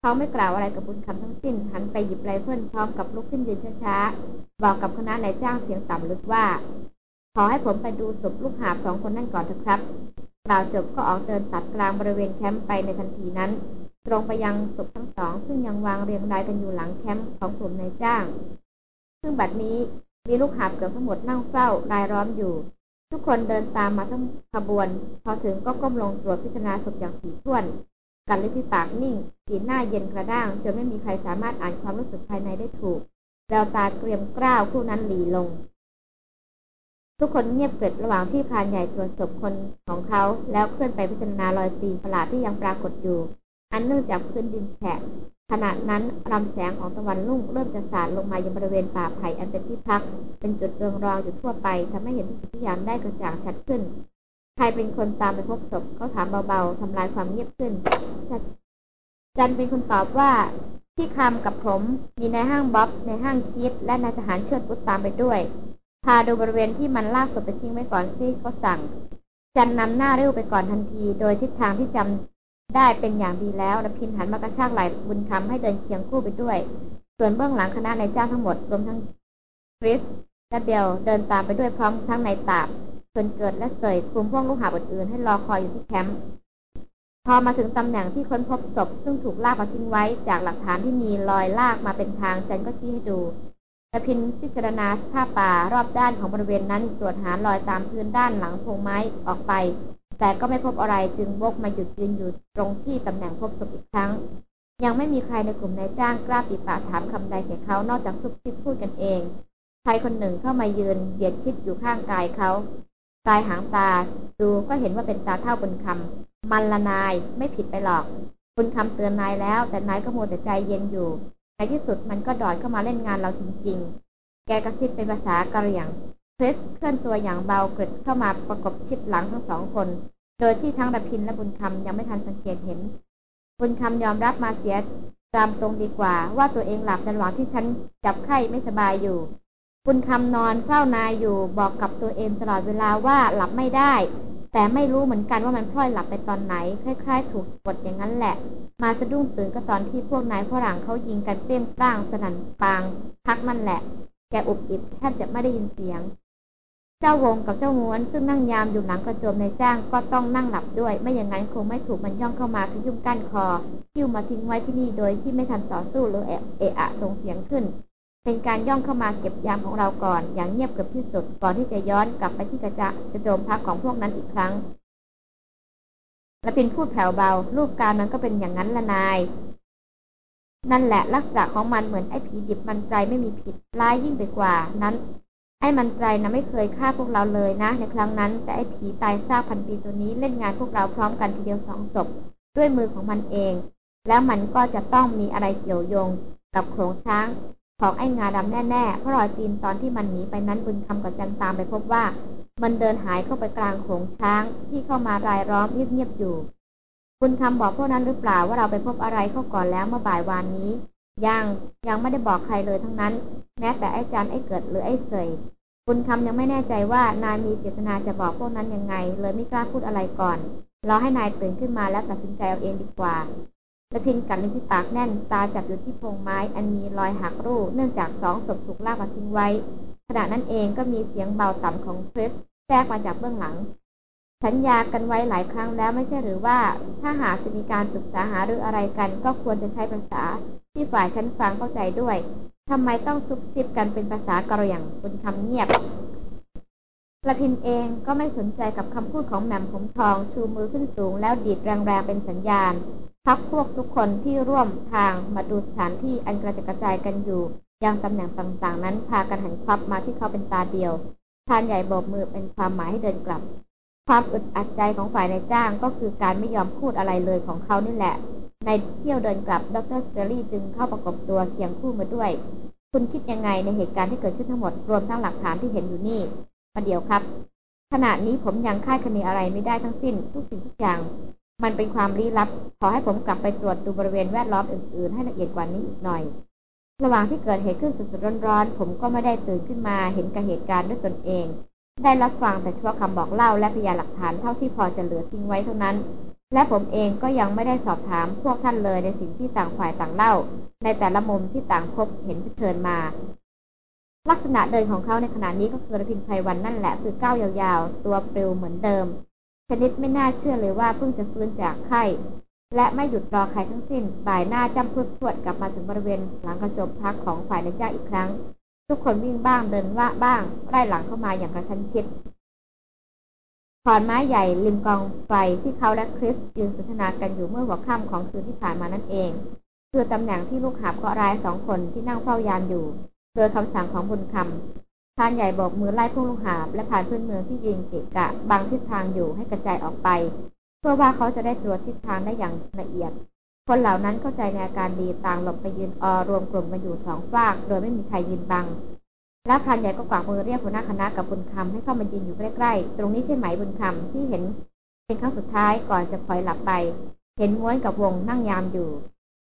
เขาไม่กล่าวอะไรกับบุญคำทั้งสิ้น หันไปหยิบไรเฟิลพร้อมกับลุกขึ้นยืนช้าๆ บอกกับคณะนายจ้างเสียงต่ำลึกว่า ขอให้ผมไปดูศพลูกหาบสองคนนั่นก่อนเถอะครับ กล่าวจบก็ออกเดินตัดกลางบริเวณแคมป์ไปในทันทีนั้น ตรงไปยังศพทั้งสอง ซึ่งยังวางเรียงรายกันอยู่หลังแคมป์ของกลุ่มนายจ้าง ซึ่งบัดนี้มีลูกหาบเกือบทั้งหมดนั่งเฝ้ารายล้อมอยู่ ทุกคนเดินตามมาทั้งขบวน พอถึงก็ก้มลงตรวจพิจารณาศพอย่างถี่ถ้วน กันลิปปากนิ่ง สีหน้าเย็นกระด้างจนไม่มีใครสามารถอ่านความรู้สึกภายในได้ถูกแววตาเกรียมกร้าวผู้นั้นหลีลง ทุกคนเงียบเกิดระหว่างที่พานใหญ่ตรวจศพคนของเขา แล้วเคลื่อนไปพิจารณารอยตีนประหลาดที่ยังปรากฏอยู่ อันเนื่องจากพื้นดินแฉะขณะนั้นรำแสงของตะวันรุ่งเริ่มจะสาดลงมายังบริเวณป่าไผ่อันเป็นที่พัก เป็นจุดเรืองรองอยู่ทั่วไปทำให้เห็นทุกสิ่งทุกอย่างได้กระจ่างชัดขึ้น ใครเป็นคนตามไปพบศพเขาถามเบาๆทำลายความเงียบขึ้น จันเป็นคนตอบว่าที่คำกับผมมีในห้างบ๊อบในห้างคิด และนายทหารเชิดบุตรตามไปด้วย พาดูบริเวณที่มันลากศพไปทิ้งไว้ก่อนสิเขาสั่ง จันนำหน้าเร็วไปก่อนทันที โดยทิศทางที่จำ ได้เป็นอย่างดีแล้วและพินหันมากระชากไหล่บุญคำให้เดินเคียงคู่ไปด้วย ส่วนเบื้องหลังคณะนายจ้างทั้งหมดรวมทั้งคริสและเบลเดินตามไปด้วยพร้อมทั้งนายตาบส่วนเกิดและเสยคุมพวกลูกหาบอื่นให้รอคอยอยู่ที่แคมป์พอมาถึงตำแหน่งที่ค้นพบศพ ซึ่งถูกลากมาทิ้งไว้จากหลักฐานที่มีรอยลากมาเป็นทางจันก็ชี้ให้ดู ระพินพิจารณาสภาพป่ารอบด้านของบริเวณนั้นตรวจหารอยตามพื้นด้านหลังพงไม้ออกไป แต่ก็ไม่พบอะไรจึงวกมาหยุดยืนอยู่ตรงที่ตำแหน่งพบศพอีกครั้ง ยังไม่มีใครในกลุ่มนายจ้างกล้าปิดปากถามคำใดแก่เขานอกจากซุบซิบพูดกันเองใครคนหนึ่งเข้ามายืนเบียดชิดอยู่ข้างกายเขาปลายหางตาดูก็เห็นว่าเป็นตาเท่าบุญคำมันละนายไม่ผิดไปหรอกบุญคำเตือนนายแล้ว แต่นายก็มัวแต่ใจเย็นอยู่ ในที่สุดมันก็ดอดเข้ามาเล่นงานเราจริงๆ แกกระซิบเป็นภาษากะเหรี่ยงคริสเคลื่อนตัวอย่างเบากริดเข้ามาประกบชิดหลังทั้งสองคน โดยที่ทั้งระพินและบุญคำยังไม่ทันสังเกตเห็น บุญคำยอมรับมาเสียตามตรงดีกว่า ว่าตัวเองหลับในระหว่างที่ฉันจับไข้ไม่สบายอยู่ บุญคำนอนเฝ้านายอยู่บอกกับตัวเองตลอดเวลาว่าหลับไม่ได้ แต่ไม่รู้เหมือนกันว่ามันพล่อยหลับไปตอนไหน คล้ายๆ ถูกสะกดอย่างนั้นแหละ มาสะดุ้งตื่นก็ตอนที่พวกนายฝรั่งเขายิงกันเปรี้ยงปร้างสนั่นปาง พักนั่นแหละ แกอุบอิบแทบจะไม่ได้ยินเสียง เจ้าวงกับเจ้าม้วน ซึ่งนั่งยามอยู่หลังกระโจมในจ้างก็ต้องนั่งหลับด้วย ไม่อย่างนั้นคงไม่ถูกมันย่องเข้ามาขยุ่มกั้นคอ คิ้วมาทิ้งไว้ที่นี่โดยที่ไม่ทันต่อสู้หรือเอะอะส่งเสียงขึ้น เป็นการย่องเข้ามาเก็บยามของเราก่อน อย่างเงียบเกือบที่สุด ก่อนที่จะย้อนกลับไปที่กระจะกระโจมพักของพวกนั้นอีกครั้งและพินพูดแผ่วเบา รูปการมันก็เป็นอย่างนั้นละนาย นั่นแหละลักษณะของมันเหมือนไอ้ผีดิบมันใจไม่มีผิดร้ายยิ่งไปกว่านั้น ไอ้มันใจนะไม่เคยฆ่าพวกเราเลยนะ ในครั้งนั้น แต่ไอ้ผีตายซากพันปีตัวนี้เล่นงานพวกเราพร้อมกันทีเดียวสองศพด้วยมือของมันเอง แล้วมันก็จะต้องมีอะไรเกี่ยวโยงกับโขงช้าง ของไอ้งาดำแน่ๆ เพราะรอยตีนตอนที่มันหนีไปนั้นบุญคำกับจันตามไปพบว่า มันเดินหายเข้าไปกลางโขงช้างที่เข้ามารายล้อมเงียบๆอยู่ บุญคำบอกพวกนั้นหรือเปล่าว่าเราไปพบอะไรเข้าก่อนแล้วเมื่อบ่ายวานนี้ยังยังไม่ได้บอกใครเลยทั้งนั้น แม้แต่ไอ้จันไอ้เกิดหรือไอ้เสยบุญคำยังไม่แน่ใจว่านายมีเจตนาจะบอกพวกนั้นยังไง เลยไม่กล้าพูดอะไรก่อนรอให้นายตื่นขึ้นมาแล้วตัดสินใจเอาเองดีกว่า และพินกัดลิ้นที่ปากแน่นตาจับอยู่ที่พงไม้ อันมีรอยหักรูเนื่องจากสองศพถูกลากมาทิ้งไว้ ขณะนั้นเองก็มีเสียงเบาต่ำของคริสแทรกมาจากเบื้องหลัง สัญญากันไว้หลายครั้งแล้วไม่ใช่หรือว่า ถ้าหากจะมีการปรึกษาหาหรืออะไรกัน ก็ควรจะใช้ภาษาที่ฝ่ายฉันฟังเข้าใจด้วยทำไมต้องซุบซิบกันเป็นภาษากระเหรี่ยงบนคำเงียบละพินเองก็ไม่สนใจกับคำพูดของแหม่มผมทองชูมือขึ้นสูงแล้วดีดแรงๆเป็นสัญญาณ พักพวกทุกคนที่ร่วมทางมาดูสถานที่อันกระจกระจายกันอยู่ ยังตำแหน่งต่างๆ นั้นพากันหันควับมาที่เขาเป็นตาเดียวทานใหญ่โบกมือเป็นความหมายให้เดินกลับ ความอึดอัดใจของฝ่ายนายจ้างก็คือการไม่ยอมพูดอะไรเลยของเขานี่แหละ ในเที่ยวเดินกลับดรสเตอรี่จึงเข้าประกบตัวเคียงคู่มาด้วย คุณคิดยังไงในเหตุการณ์ที่เกิดขึ้นทั้งหมดรวมทั้งหลักฐานที่เห็นอยู่นี่ประเดี๋ยวครับขณะนี้ผมยังคาดคะเนอะไรไม่ได้ทั้งสิ้นทุกสิ่งทุกอย่าง มันเป็นความลี้ลับ ขอให้ผมกลับไปตรวจดูบริเวณแวดล้อมอื่นๆ ให้ละเอียดกว่านี้อีกหน่อย ระหว่างที่เกิดเหตุขึ้นสดๆร้อนๆ ผมก็ไม่ได้ตื่นขึ้นมาเห็นกับเหตุการณ์ด้วยตนเอง ได้รับฟังแต่เฉพาะคำบอกเล่าและพยานหลักฐานเท่าที่พอจะเหลือทิ้งไว้เท่านั้น และผมเองก็ยังไม่ได้สอบถามพวกท่านเลยในสิ่งที่ต่างฝ่ายต่างเล่า ในแต่ละมุมที่ต่างพบเห็นเผชิญมา ลักษณะเดินของเขาในขณะนี้ก็คือระพินไพรวันนั่นแหละคือก้าวยาวๆ ตัวปลิวเหมือนเดิม ชนิดไม่น่าเชื่อเลยว่าเพิ่งจะฟื้นจากไข้ และไม่หยุดรอใครทั้งสิ้น บ่ายหน้าจำพุดพวดกลับมาถึงบริเวณหลังกระจกพักของฝ่ายนายจ้างอีกครั้ง ทุกคนวิ่งบ้างเดินว่าบ้างไล่หลังเข้ามาอย่างกระชั้นชิดขอนไม้ใหญ่ริมกองไฟที่เขาและคริสยืนสนทนากันอยู่เมื่อหัวค่ำของคืนที่ผ่านมานั่นเอง คือตำแหน่งที่ลูกหาบเคราะห์ร้ายสองคนที่นั่งเฝ้ายามอยู่ โดยคำสั่งของบุญคำพานใหญ่บอกมือไล่พวกลูกหาบและผ่านพื้นเมืองที่ยิงเกะกะบางทิศทางอยู่ให้กระจายออกไป เพื่อว่าเขาจะได้ตรวจทิศทางได้อย่างละเอียด คนเหล่านั้นเข้าใจในอาการดีต่างหลบไปยืนออรวมกลุ่มกันอยู่สองฝาก โดยไม่มีใครยืนบัง และพรานใหญ่ก็กวักมือเรียกหัวหน้าคณะกับบุญคำให้เข้ามายืนอยู่ใกล้ๆ ตรงนี้ใช่ไหมบุญคำที่เห็นเป็นครั้งสุดท้ายก่อนจะพลอยหลับไป เห็นม้วนกับวงนั่งยามอยู่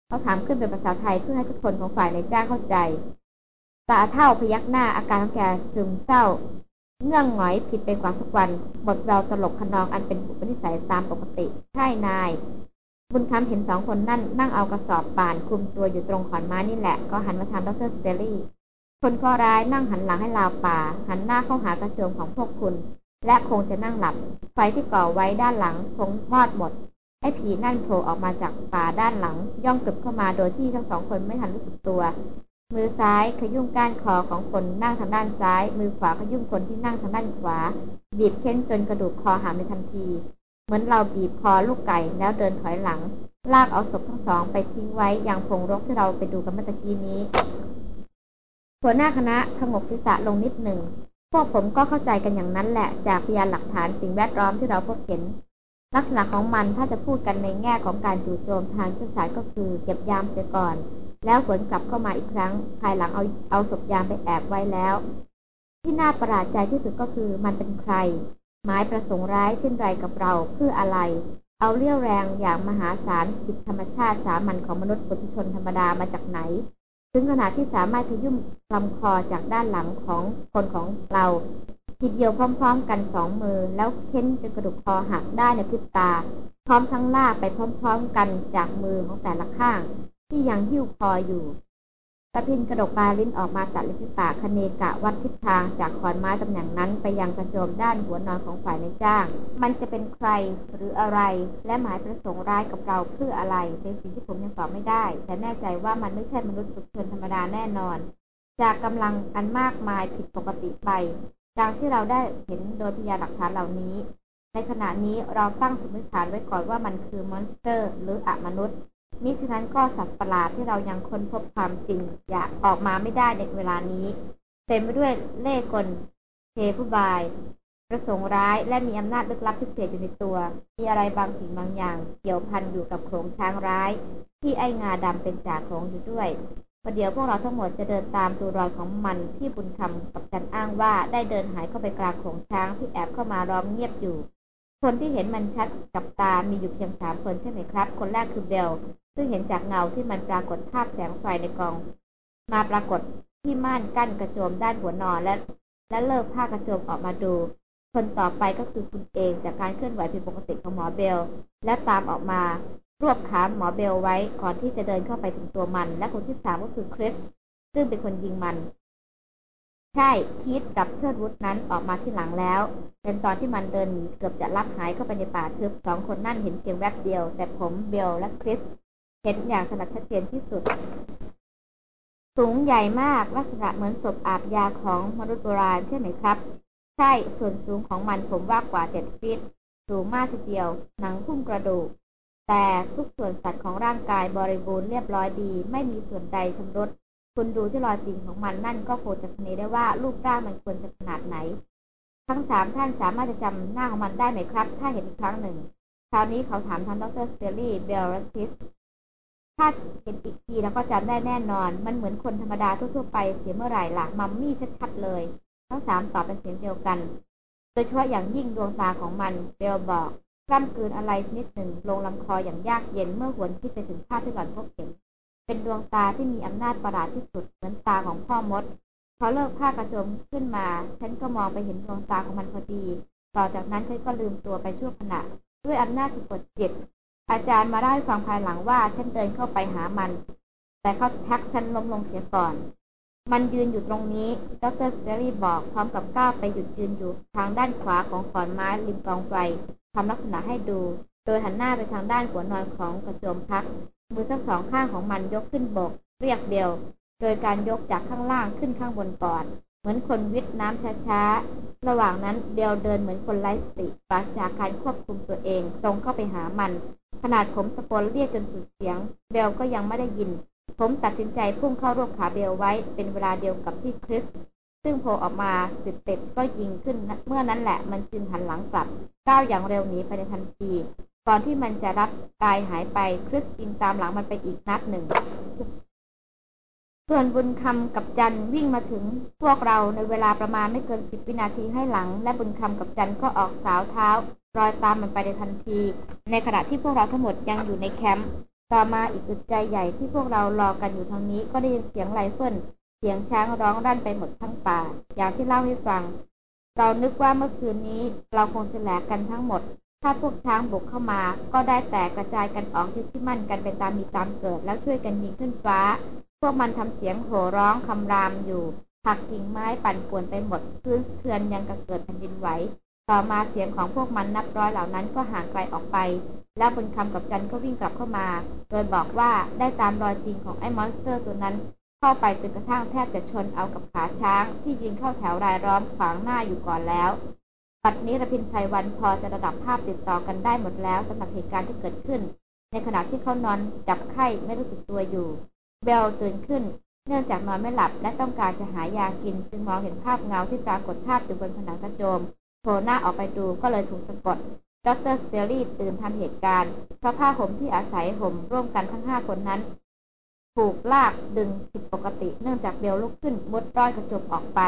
เขาถามขึ้นเป็นภาษาไทยเพื่อให้ทุกคนของฝ่ายในจ้างเข้าใจ ตาเท่าพยักหน้าอาการของแกซึมเศร้า เงื่องหงอยผิดไปกว่าทุกวันบทเราตลกขนองอันเป็นอุปนิสัยตามปกติ ใช่นาย บุญคำเห็นสองคนนั่นนั่งเอากระสอบป่านคุมตัวอยู่ตรงขอนไม้นี่แหละ ก็หันมาทางดรสเตอรี่ คนข้อร้ายนั่งหันหลังให้ลาวป่า หันหน้าเข้าหากระโจมของพวกคุณ และคงจะนั่งหลับ ไฟที่ก่อไว้ด้านหลังคงมอดหมดไอ้ผีนั่นโผล่ออกมาจากป่าด้านหลัง ย่องกลึบเข้ามาโดยที่ทั้งสองคนไม่ทันรู้สึกตัว มือซ้ายขยุ่มก้านคอของคนนั่งทางด้านซ้าย มือขวาขยุ่มคนที่นั่งทางด้านขวา บีบเค้นจนกระดูกคอหามในทันที เหมือนเราบีบคอลูกไก่แล้วเดินถอยหลัง ลากเอาศพทั้งสองไปทิ้งไว้อย่างพงรกที่เราไปดูกันเมื่อกี้นี้หัวหน้าคณะขงกศีรษะลงนิดหนึ่งพวกผมก็เข้าใจกันอย่างนั้นแหละจากพยานหลักฐานสิ่งแวดล้อมที่เราพบเห็น ลักษณะของมันถ้าจะพูดกันในแง่ของการจู่โจมทางยุทธศาสตร์ก็คือ เก็บยามเสียก่อน แล้วขนกลับเข้ามาอีกครั้ง ภายหลังเอาเอาศพยามไปแอบไว้แล้ว ที่น่าประหลาดใจที่สุดก็คือมันเป็นใคร หมายประสงค์ร้ายเช่นไรกับเราเพื่ออะไร เอาเรี่ยวแรงอย่างมหาศาลผิดธรรมชาติสามัญของมนุษย์ปุถุชนธรรมดามาจากไหนถึงขนาดที่สามารถขยุ่มลำคอจากด้านหลังของคนของเรา ทีเดียวพร้อม ๆ กันสองมือ แล้วเค้นจนกระดูกคอหักได้ในพริบตา พร้อมทั้งลากไปพร้อม ๆ กันจากมือของแต่ละข้าง ที่ยังหิ้วคออยู่ตะพินกระดกปลาลิ้นออกมาตัดลิ้นปากคเนกะวัดทิศทางจากขอนไม้ตำแหน่งนั้นไปยังกระโจมด้านหัวนอนของฝ่ายในจ้าง มันจะเป็นใครหรืออะไร และหมายประสงค์ร้ายกับเราเพื่ออะไรเป็นสิ่งที่ผมยังตอบไม่ได้ แต่แน่ใจว่ามันไม่ใช่มนุษย์สุดชนธรรมดาแน่นอน จากกำลังอันมากมายผิดปกติไป ดังที่เราได้เห็นโดยพยานหลักฐานเหล่านี้ ในขณะนี้เราตั้งสมมติฐานไว้ก่อนว่ามันคือ monster หรืออมนุษย์ มิฉะนั้นก็สัตว์ประหลาดที่เรายังค้นพบความจริงแยกออกมาไม่ได้ในเวลานี้ เต็มไปด้วยเล่ห์กลเพทุบาย ประสงค์ร้ายและมีอำนาจลึกลับพิเศษอยู่ในตัว มีอะไรบางสิ่งบางอย่าง เกี่ยวพันอยู่กับโขลงช้างร้าย ที่ไอ้งาดำเป็นจ่าโขงอยู่ด้วย ประเดี๋ยวพวกเราทั้งหมดจะเดินตามตัวรอยของมันที่บุญคำกับจันอ้างว่าได้เดินหายเข้าไปกลางโขงช้างที่แอบเข้ามาล้อมเงียบอยู่ คนที่เห็นมันชัดกับตา มีอยู่เพียงสามคนใช่ไหมครับ คนแรกคือเบล ซึ่งเห็นจากเงาที่มันปรากฏภาพแสงไฟในกอง มาปรากฏที่ม่านกั้นกระโจมด้านหัวนอนและ และเลิกผ้ากระโจมออกมาดู คนต่อไปก็คือคุณเองจากการเคลื่อนไหวผิดปกติของหมอเบล และตามออกมา รวบขาหมอเบลไว้ก่อนที่จะเดินเข้าไปถึงตัวมัน และคนที่สามก็คือคริสซึ่งเป็นคนยิงมัน ใช่คิดกับเชิดวุฒนั้นออกมาที่หลังแล้ว เป็นตอนที่มันเดินหนีเกือบจะลักหายเข้าไปในป่าทึบสองคนนั่นเห็นเพียงแวบเดียว แต่ผมเบลและคริสเห็นอย่างถนัดชัดเจนที่สุด สูงใหญ่มากลักษณะเหมือนศพอาบยาของมนุษย์โบราณใช่ไหมครับ ใช่ส่วนสูงของมันผมว่ากว่าเจ็ด feet สูงมากทีเดียว หนังหุ้มกระดูก แต่ทุกส่วนสัตว์ของร่างกายบริบูรณ์เรียบร้อยดี ไม่มีส่วนใดชำรุดคุณดูที่รอยตีนของมันนั่นก็พอจะคะเนได้ว่ารูปร่างมันควรจะขนาดไหน ทั้งสามท่านสามารถจะจำหน้าของมันได้ไหมครับ ถ้าเห็นอีกครั้งหนึ่ง คราวนี้เขาถามทั้งดร.สแตนลีย์ เบลและคริสถ้าเห็นอีกทีแล้วก็จำได้แน่นอน มันเหมือนคนธรรมดาทั่วๆไปเสียเมื่อไหร่ล่ะมัมมี่ชัดๆเลย ทั้งสามตอบเป็นเสียงเดียวกัน โดยเฉพาะอย่างยิ่งดวงตาของมันเบลบอก กล้ำกลืนอะไรชนิดหนึ่งลงลำคออย่างยากเย็นเมื่อหวนคิดไปถึงภาพที่หล่อนพบเห็น เป็นดวงตาที่มีอำนาจประหลาดที่สุดเหมือนตาของพ่อมดพอเลิกผ้ากระโจมขึ้นมา ฉันก็มองไปเห็นดวงตาของมันพอดี ต่อจากนั้นฉันก็ลืมตัวไปชั่วขณะ ด้วยอำนาจที่กดจิต อาจารย์มาได้ฟังภายหลังว่าฉันเดินเข้าไปหามัน แต่เขาทักฉันล้มลงเสียก่อน มันยืนอยู่ตรงนี้ ดรสเตอรี่บอกพร้อมกับก้าวไปหยุดยืนอยู่ทางด้านขวาของขอนไม้ริมกองไฟ ทำลักษณะให้ดู โดยหันหน้าไปทางด้านหัวนอนของกระโจมพัก มือทั้งสองข้างของมันยกขึ้นบก เรียกเบลโดยการยกจากข้างล่างขึ้นข้างบนก่อน เหมือนคนวิทน้ำช้าๆ ระหว่างนั้นเบลเดินเหมือนคนไร้สติปราศจากการควบคุมตัวเองตรงเข้าไปหามัน ขนาดผมตะโกนเรียกจนสุดเสียง เบลก็ยังไม่ได้ยิน ผมตัดสินใจพุ่งเข้ารวบขาเบลไว้เป็นเวลาเดียวกับที่คริส ซึ่งโผล่ออกมาสิบเต็ดก็ยิงขึ้น เมื่อนั้นแหละมันจึงหันหลังกลับก้าวอย่างเร็วหนีไปในทันทีก่อนที่มันจะรับกายหายไปคริสยิงตามหลังมันไปอีกนัดหนึ่ง ส่วนบุญคำกับจันวิ่งมาถึงพวกเราในเวลาประมาณไม่เกินสิบวินาทีให้หลัง และบุญคำกับจันก็ออกสาวเท้ารอยตามมันไปในทันที ในขณะที่พวกเราทั้งหมดยังอยู่ในแคมป์ต่อมาอีกอึดใจใหญ่ที่พวกเรารอกันอยู่ทางนี้ก็ได้ยินเสียงไรเฟิล เสียงช้างร้องรั่นไปหมดทั้งป่า อย่างที่เล่าให้ฟัง เรานึกว่าเมื่อคืนนี้เราคงจะแหลกกันทั้งหมด ถ้าพวกช้างบุกเข้ามา ก็ได้แต่กระจายกันออกที่ที่มั่นกันเป็นตามมีตามเกิด แล้วช่วยกันยิงขึ้นฟ้า พวกมันทำเสียงโห่ร้องคำรามอยู่ผักกิ่งไม้ปั่นป่วนไปหมดพื้นเทือนยังกระเกิดแผ่นดินไหวต่อมาเสียงของพวกมันนับร้อยเหล่านั้นก็ห่างไกลออกไป แล้วบนคำกับจันก็วิ่งกลับเข้ามา โดยบอกว่าได้ตามรอยจริงของไอ้มอนสเตอร์ตัวนั้น เข้าไปจนกระทั่งแทบจะชนเอากับขาช้างที่ยืนเข้าแถวรายล้อมขวางหน้าอยู่ก่อนแล้วปัดนี้ระพินไพรวันพอจะระดับภาพติดต่อกันได้หมดแล้วสำหรับเหตุการณ์ที่เกิดขึ้น ในขณะที่เขานอนจับไข้ไม่รู้สึกตัวอยู่ เบลตื่นขึ้น เนื่องจากนอนไม่หลับและต้องการจะหายากิน จึงมองเห็นภาพเงาที่ปรากฏภาพอยู่บนผนังกระโจมโผล่หน้าออกไปดูก็เลยถูกสะกดดร.สแตนลีย์ตื่นทันเหตุการณ์เพราะผ้าห่มที่อาศัยห่มร่วมกันทั้งห้าคนนั้น ถูกลากดึงผิดปกติ เนื่องจากเบลลุกขึ้นมุดลอดกระโจมออกไป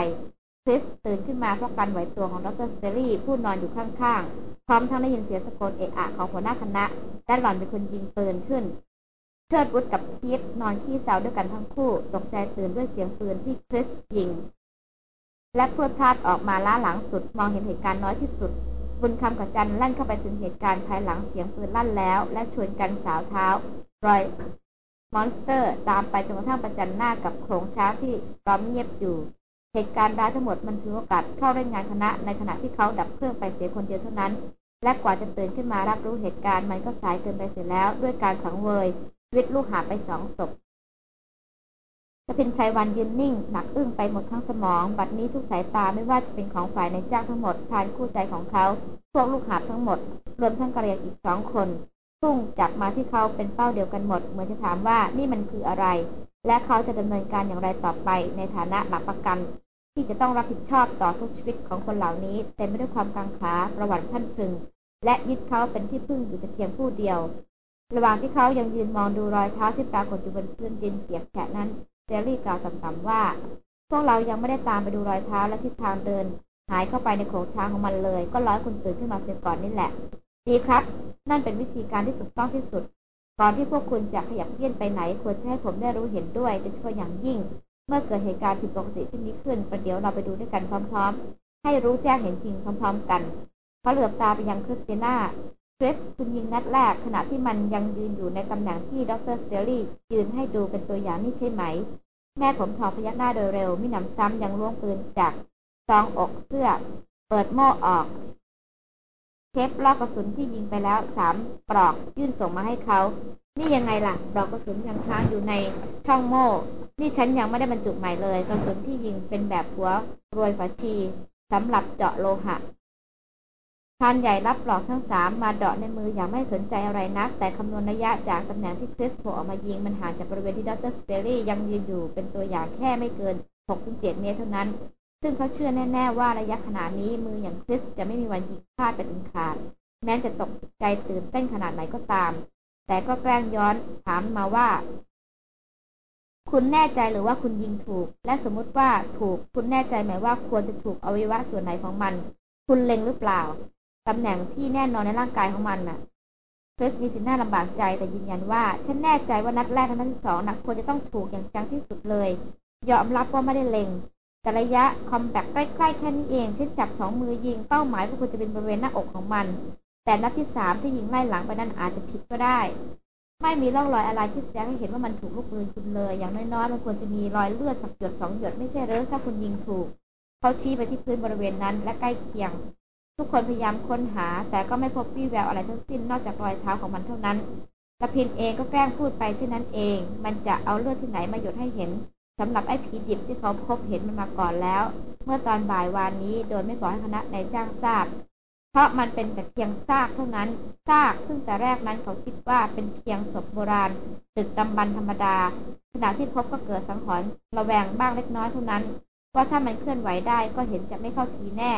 คริสตื่นขึ้นมาเพราะการไหวตัวของดร.สแตนลีย์ผู้นอนอยู่ข้างๆ พร้อมทั้งได้ยินเสียงตะโกนเอะอะของหัวหน้าคณะ และหล่อนเป็นคนยิงปืนขึ้น เชิดวุฒกับพีทนอนขี้เศร้าด้วยกันทั้งคู่ ตกใจตื่นด้วยเสียงปืนที่คริสยิง และพรวดพราดออกมาล้าหลังสุดมองเห็นเหตุการณ์น้อยที่สุด บุญคำกับจันลั่นเข้าไปถึงเหตุการณ์ภายหลังเสียงปืนลั่นแล้ว และชวนกันสาวเท้ารอย monster ตามไปจนกระทั่งประจันหน้ากับโขลงช้างที่ล้อมเงียบอยู่ เหตุการณ์ร้ายทั้งหมดมันถือโอกาสเข้าเล่นงานคณะในขณะที่เขาหลับเคลิ้มไปเสียคนเดียวเท่านั้น และกว่าจะตื่นขึ้นมารับรู้เหตุการณ์มันก็สายเกินไปเสียแล้ว ด้วยการสังเวยชีวิตลูกหาไปสองศพจะเป็นไพรวันยืนนิ่ง หนักอึ้งไปหมดทั้งสมอง บัดนี้ทุกสายตาไม่ว่าจะเป็นของฝ่ายในจ้างทั้งหมด ทานคู่ใจของเขา พวกลูกหาบทั้งหมด รวมทั้งกระเรียงอีกสองคน พุ่งจับมาที่เขาเป็นเป้าเดียวกันหมด เหมือนจะถามว่านี่มันคืออะไร และเขาจะดำเนินการอย่างไรต่อไป ในฐานะหลักประกัน ที่จะต้องรับผิดชอบต่อทุกชีวิตของคนเหล่านี้เต็มไปด้วยความกังขาประวัติท่านพึง และยึดเขาเป็นที่พึ่งอยู่แต่เพียงผู้เดียว ระหว่างที่เขายังยืนมองดูรอยเท้าที่ปรากฏอยู่บนพื้นดินเปียกแฉะนั้นเซรี่กล่าวต่ำๆว่าพวกเรายังไม่ได้ตามไปดูรอยเท้าและทิศทางเดิน หายเข้าไปในโขงช้างของมันเลย ก็ร้อยคุณตื่นขึ้นมาเสียก่อนนี่แหละ ดีครับ นั่นเป็นวิธีการที่ถูกต้องที่สุด ก่อนที่พวกคุณจะขยับเยี่ยนไปไหน ควรจะให้ผมได้รู้เห็นด้วยโดยเฉพาะอย่างยิ่ง เมื่อเกิดเหตุการณ์ผิดปกติเช่นนี้ขึ้น ประเดี๋ยวเราไปดูด้วยกันพร้อม ๆ ให้รู้แจ้งเห็นจริงพร้อม ๆ กันเขาเหลือบตาไปยังคริสติน่าคริสคุณยิงนัดแรกขณะที่มันยังยืนอยู่ในตำแหน่งที่ดร.สแตนลีย์ยืนให้ดูเป็นตัวอย่างนี่ใช่ไหม แม่ผมทองพยักหน้าโดยเร็วมิหนำซ้ำยังล้วงปืนจากซองอกเสื้อ เปิดโม่ออก เทปลอกกระสุนที่ยิงไปแล้วสามปลอกยื่นส่งมาให้เขา นี่ยังไงล่ะปลอกกระสุนยังค้างอยู่ในช่องโม่ นี่ฉันยังไม่ได้บรรจุใหม่เลย กระสุนที่ยิงเป็นแบบหัวรวยฝาชีสำหรับเจาะโลหะพานใหญ่รับปลอกทั้งสามมาเดาะในมืออย่างไม่สนใจอะไรนัก แต่คำนวณระยะจากตำแหน่งที่คริสโผล่ออกมายิงมันห่างจากบริเวณที่ดรสเตอรี่ยังยืนอยู่เป็นตัวอย่างแค่ไม่เกิน6-7เมตรเท่านั้น ซึ่งเขาเชื่อแน่ๆว่าระยะขนาดนี้มืออย่างคริสจะไม่มีวันยิงพลาดเป็นอันขาด แม้จะตกใจตื่นเต้นขนาดไหนก็ตาม แต่ก็แกล้งย้อนถามมาว่า คุณแน่ใจหรือว่าคุณยิงถูก และสมมุติว่าถูกคุณแน่ใจไหมว่าควรจะถูกอวัยวะส่วนไหนของมัน คุณเล็งหรือเปล่าตำแหน่งที่แน่นอนในร่างกายของมันน่ะคริสมีสีหน้าลำบากใจแต่ยืนยันว่าฉันแน่ใจว่านัดแรกและนัดที่สองนะควรจะต้องถูกอย่างจังที่สุดเลย ยอมรับว่าไม่ได้เล็ง แต่ระยะคอมแบกใกล้ๆแค่นี้เอง เช่นจับสองมือยิงเป้าหมายก็ควรจะเป็นบริเวณหน้าอกของมัน แต่นัดที่สามที่ยิงไล่หลังไปนั้นอาจจะผิดก็ได้ ไม่มีร่องรอยอะไรที่แสดงให้เห็นว่ามันถูกลูกปืนคุณเลย อย่างน้อยๆมันควรจะมีรอยเลือดสักหยดสองหยดไม่ใช่หรือถ้าคุณยิงถูก เขาชี้ไปที่พื้นบริเวณนั้นและใกล้เคียง ทุกคนพยายามค้นหา แต่ก็ไม่พบวี่แววอะไรทั้งสิ้นนอกจากรอยเท้าของมันเท่านั้นกระพินเองก็แกล้งพูดไปเช่นนั้นเอง มันจะเอาเลือดที่ไหนมาหยดให้เห็น สำหรับไอ้ผีดิบที่เขาพบเห็นมันมาก่อนแล้ว เมื่อตอนบ่ายวานนี้โดยไม่บอกให้คณะนายจ้างทราบ เพราะมันเป็นแต่เพียงซากเท่านั้นซากซึ่งแต่แรกนั้นเขาคิดว่าเป็นเพียงศพโบราณตึกดำบรรธรรมดาขณะที่พบก็เกิดสังหรณ์ระแวงบ้างเล็กน้อยเท่านั้น ว่าถ้ามันเคลื่อนไหวได้ก็เห็นจะไม่เข้าทีแน่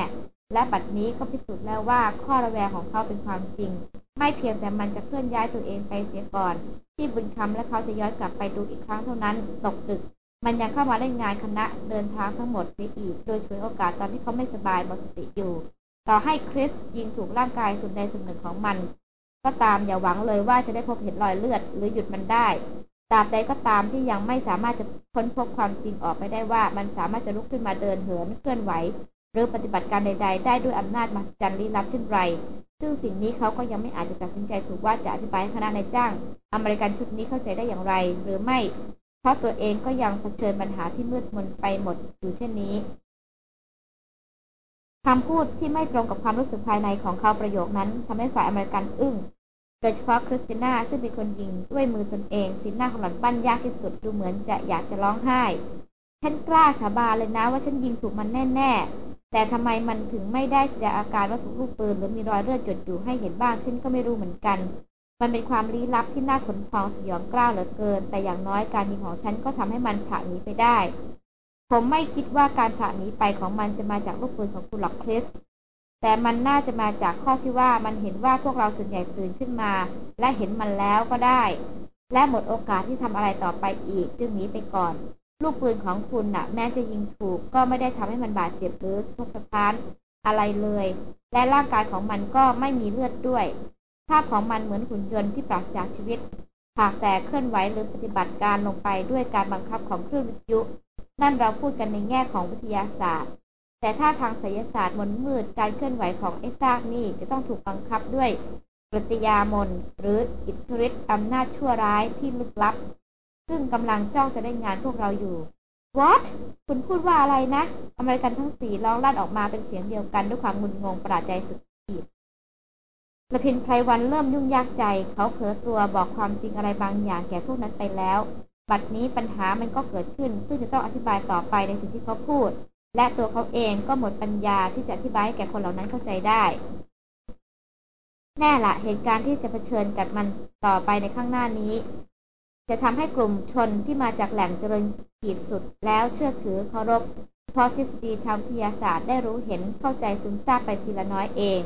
และบัดนี้ก็พิสูจน์แล้วว่าข้อระแวงของเขาเป็นความจริง ไม่เพียงแต่มันจะเคลื่อนย้ายตัวเองไปเสียก่อน ที่บุญคำและเขาจะย้อนกลับไปดูอีกครั้งเท่านั้น ตกดึก มันยังเข้ามาเล่นงานคณะเดินทางทั้งหมดเสียอีก โดยฉวยโอกาสตอนที่เขาไม่สบายหมดสติอยู่ ต่อให้คริสยิงถูกร่างกายส่วนใดส่วนหนึ่งของมัน ก็ตามอย่าหวังเลยว่าจะได้พบเห็นรอยเลือด หรือหยุดมันได้ตราบใดก็ตามที่ยังไม่สามารถจะค้นพบความจริงออกไปได้ว่า มันสามารถจะลุกขึ้นมาเดินเหินเคลื่อนไหว หรือปฏิบัติการใด ๆ ได้ด้วยอำนาจมหัศจรรย์ลี้ลับเช่นไร ซึ่งสิ่งนี้เขาก็ยังไม่อาจจะตัดสินใจถูกว่าจะอธิบายให้คณะนายจ้าง อเมริกันชุดนี้เข้าใจได้อย่างไร หรือไม่ เพราะตัวเองก็ยังเผชิญปัญหาที่มืดมนไปหมดอยู่เช่นนี้คำพูดที่ไม่ตรงกับความรู้สึกภายในของเขาประโยคนั้นทำให้ฝ่ายอเมริกันอึ้ง โดยเฉพาะคริสติน่าซึ่งเป็นคนยิงด้วยมือตนเองสีหน้าของหล่อนปั้นยากที่สุดดูเหมือนจะอยากจะร้องไห้ ฉันกล้าสาบานเลยนะว่าฉันยิงถูกมันแน่ๆ แต่ทำไมมันถึงไม่ได้แสดงอาการว่าถูกลูกปืนหรือมีรอยเลือดหยดอยู่ให้เห็นบ้างฉันก็ไม่รู้เหมือนกัน มันเป็นความลี้ลับที่น่าขนพองสยองกล้าวเหลือเกิน แต่อย่างน้อยการยิงของฉันก็ทำให้มันผละหนีไปได้ ผมไม่คิดว่าการผละหนีไปของมันจะมาจากลูกปืนของคุณหรอกคริสแต่มันน่าจะมาจากข้อที่ว่ามันเห็นว่าพวกเราส่วนใหญ่ตื่นขึ้นมา และเห็นมันแล้วก็ได้ และหมดโอกาสที่ทำอะไรต่อไปอีก จึงหนีไปก่อน ลูกปืนของคุณน่ะ แม้จะยิงถูกก็ไม่ได้ทำให้มันบาดเจ็บหรือทุกสะท้านอะไรเลย และร่างกายของมันก็ไม่มีเลือดด้วย ภาพของมันเหมือนหุ่นยนต์ที่ปราศจากชีวิต หากแต่เคลื่อนไหวหรือปฏิบัติการลงไปด้วยการบังคับของเครื่องวิทยุ นั่นเราพูดกันในแง่ของวิทยาศาสตร์ แต่ถ้าทางไสยศาสตร์มนมืดการเคลื่อนไหวของไอ้ซากนี่จะต้องถูกบังคับด้วยปฏิยามนหรืออิทธิฤทธิ์อำนาจชั่วร้ายที่ลึกลับ ซึ่งกำลังจ้องจะได้งานพวกเราอยู่ What คุณพูดว่าอะไรนะ อเมริกันทั้งสี่ร้องลั่นออกมาเป็นเสียงเดียวกันด้วยความงุนงงประหลาดใจสุดขีด ระพินไพรวันเริ่มยุ่งยากใจ เขาเผลอตัวบอกความจริงอะไรบางอย่างแก่พวกนั้นไปแล้ว บัดนี้ปัญหามันก็เกิดขึ้น ซึ่งจะต้องอธิบายต่อไปในสิ่งที่เขาพูด และตัวเขาเองก็หมดปัญญาที่จะอธิบายให้แก่คนเหล่านั้นเข้าใจได้ แน่ละเหตุการณ์ที่จะเผชิญกับมันต่อไปในข้างหน้านี้ จะทำให้กลุ่มชนที่มาจากแหล่งเจริญขีดสุดแล้วเชื่อถือเคารพเพราะทฤษฎีทางวิทยาศาสตร์ได้รู้เห็นเข้าใจซึมซาบไปทีละน้อยเอง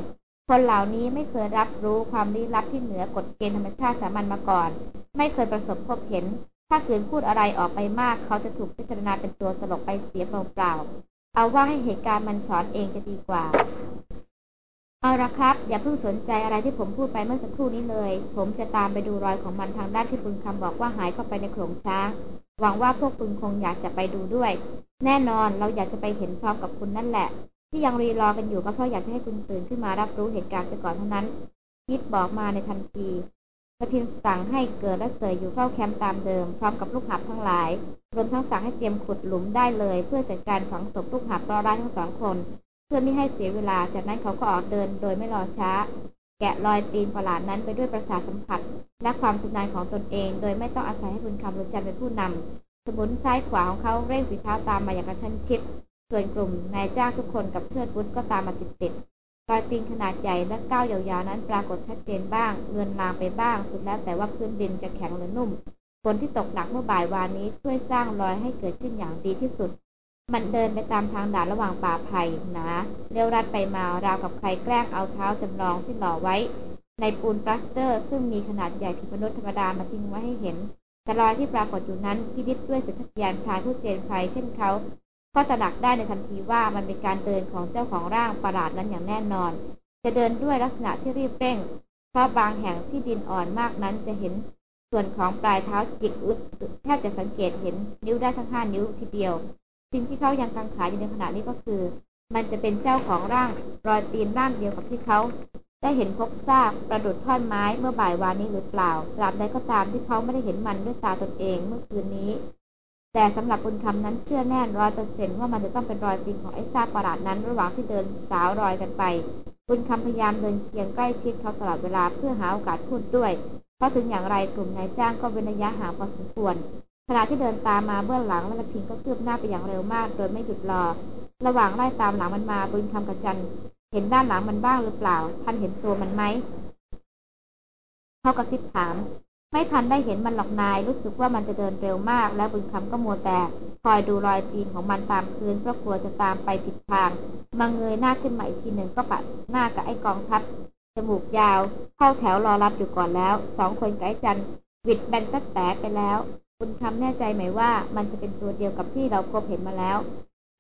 คนเหล่านี้ไม่เคยรับรู้ความลี้ลับที่เหนือกฎเกณฑ์ธรรมชาติสามัญมาก่อน ไม่เคยประสบพบเห็น ถ้าขืนพูดอะไรออกไปมาก เขาจะถูกพิจารณาเป็นตัวตลกไปเสียเปล่าๆเอาว่าให้เหตุการณ์มันสอนเองจะดีกว่า เอาละครับ อย่าเพิ่งสนใจอะไรที่ผมพูดไปเมื่อสักครู่นี้เลย ผมจะตามไปดูรอยของมันทางด้านที่ปุณคำบอกว่าหายเข้าไปในโขลงช้างหวังว่าพวกคุณคงอยากจะไปดูด้วย แน่นอนเราอยากจะไปเห็นพร้อมกับคุณนั่นแหละ ที่ยังรีรอกันอยู่ก็เพราะอยากจะให้คุณตื่นขึ้นมารับรู้เหตุการณ์ไปก่อนเท่านั้นคิดบอกมาในทันทีสพินสั่งให้เกิดและเสยอยู่เฝ้าแคมป์ตามเดิม พร้อมกับลูกหับทั้งหลาย รวมทั้งสั่งให้เตรียมขุดหลุมได้เลย เพื่อจัดการฝังศพลูกหับรอได้ทั้งสองคน เพื่อไม่ให้เสียเวลา จากนั้นเขาก็ออกเดินโดยไม่รอช้า แกะรอยตีนประหลาดนั้นไปด้วยประสาทสัมผัส และความชำนาญของตนเอง โดยไม่ต้องอาศัยให้บุญคำรุนจันเป็นผู้นำสมุนซ้ายขวาของเขาเร่งฝีเท้าตามมาอย่างกระชั้นชิด ส่วนกลุ่มนายจ้างทุกคนกับเชิดบุญก็ตามมาติดๆรอยตีนขนาดใหญ่และก้าวยาวๆนั้นปรากฏชัดเจนบ้างเลือนลางไปบ้าง สุดแล้วแต่ว่าพื้นดินจะแข็งหรือนุ่มฝนที่ตกหนักเมื่อบ่ายวานนี้ช่วยสร้างรอยให้เกิดขึ้นอย่างดีที่สุด มันเดินไปตามทางด่านระหว่างป่าไผ่หนาเลี้ยวรัดไปมาราวกับใครแกล้งเอาเท้าจำลองที่หล่อไว้ ในปูนปลาสเตอร์ ซึ่งมีขนาดใหญ่ผิดมนุษย์ธรรมดามาทิ้งไว้ให้เห็นแต่รอยที่ปรากฏอยู่นั้นพินิจด้วยสัญชาตญาณพรานผู้เจนไพรเช่นเขา ก็ตระหนักได้ในทันทีว่ามันเป็นการเดินของเจ้าของร่างประหลาดนั้นอย่างแน่นอน จะเดินด้วยลักษณะที่รีบเร่ง เพราะบางแห่งที่ดินอ่อนมากนั้นจะเห็นส่วนของปลายเท้าจิกอึดแทบจะสังเกตเห็นนิ้วได้ทั้งห้านิ้วทีเดียว สิ่งที่เขายังกังขาอยู่ในขณะนี้ก็คือ มันจะเป็นเจ้าของร่างรอยตีนร่างเดียวกับที่เขาได้เห็นพบซากประดุดท่อนไม้เมื่อบ่ายวานนี้หรือเปล่าตราบใดก็ตามที่เขาไม่ได้เห็นมันด้วยตาตนเองเมื่อคืนนี้ แต่สำหรับบุญคำนั้นเชื่อแน่ร้อยเปอร์เซนว่ามันจะต้องเป็นรอยตีนของไอ้ซากประหลาดนั้น ระหว่างที่เดินสาวรอยกันไป บุญคำพยายามเดินเคียงใกล้ชิดเขาตลอดเวลาเพื่อหาโอกาสพูดด้วย เพราะถึงอย่างไรกลุ่มนายจ้างก็เว้นระยะห่างพอสมควรขณะที่เดินตามมาเบื้องหลังและละพิงก็คืบหน้าไปอย่างเร็วมาก โดยไม่หยุดรอ ระหว่างไล่ตามหลังมันมาบุญคำกับจันเห็นด้านหลังมันบ้างหรือเปล่า ท่านเห็นตัวมันไหมเขากระซิบถาม ไม่ทันได้เห็นมันหรอกนาย รู้สึกว่ามันจะเดินเร็วมาก และบุญคำก็มัวแต่ คอยดูรอยตีนของมันตามพื้นเพราะกลัวจะตามไปผิดทางมาเงยหน้าขึ้นมาอีกทีหนึ่งก็ปัดหน้ากับไอ้กองทัพจมูกยาว เข้าแถวรอรับอยู่ก่อนแล้วสองคนกับไอ้จันวิดแบนตัดแตกไปแล้ว บุญคำแน่ใจไหมว่า มันจะเป็นตัวเดียวกับที่เราพบเห็นมาแล้ว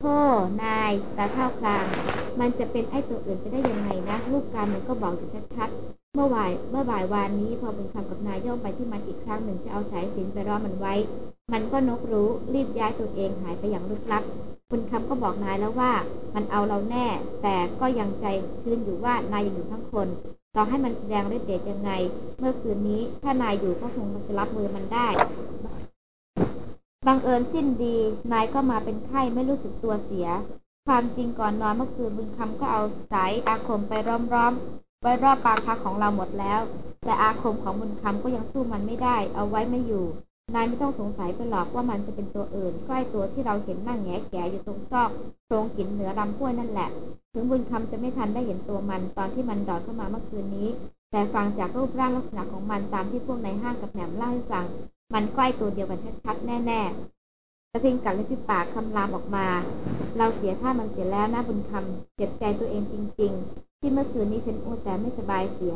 โธ่นายตาเท่าคลางมันจะเป็นไอ้ตัวอื่นไปได้ยังไงนะ ลูกการมันก็บอกอยู่ชัดๆ เมื่อวายเมื่อบ่ายวานนี้พอบุญคำกับนายย่องไปที่มันอีกครั้งหนึ่งจะเอาสายสินไปรอมันไว้ มันก็นกรู้รีบย้ายตัวเองหายไปอย่างลึกลับบุญคำก็บอกนายแล้วว่ามันเอาเราแน่ แต่ก็ยังใจชื้นอยู่ว่านายยังอยู่ทั้งคน ต่อให้มันแสดงฤทธิ์เดชยังไง เมื่อคืนนี้ถ้านายอยู่ก็คงจะรับมือมันได้ บังเอิญสิ้นดี นายก็มาเป็นไข้ไม่รู้สึกตัวเสีย ความจริงก่อนนอนเมื่อคืนบุญคำก็เอาสายอาคมไปร้อมๆไว้รอบปางพักของเราหมดแล้ว แต่อาคมของบุญคำก็ยังสู้มันไม่ได้ เอาไว้ไม่อยู่ นายไม่ต้องสงสัยไปหรอกว่ามันจะเป็นตัวอื่นก็ไอตัวที่เราเห็นนั่งแงแกอยู่ตรงซอกโพรงหินเหนือลำห้วยนั่นแหละ ถึงบุญคำจะไม่ทันได้เห็นตัวมันตอนที่มันดอดเข้ามาเมื่อคืนนี้ แต่ฟังจากรูปร่างลักษณะของมันตามที่พวกในห้างกับแหนมเล่าให้ฟัง มันใกล้ตัวเดียวกันชัดๆแน่ๆตะพิงกับลิปปากคำรามออกมา เราเสียท่ามันเสียแล้วนะบุญคำเจ็บใจตัวเองจริง ๆ ที่เมื่อคืนนี้ฉันอ้วแต่ไม่สบายเสีย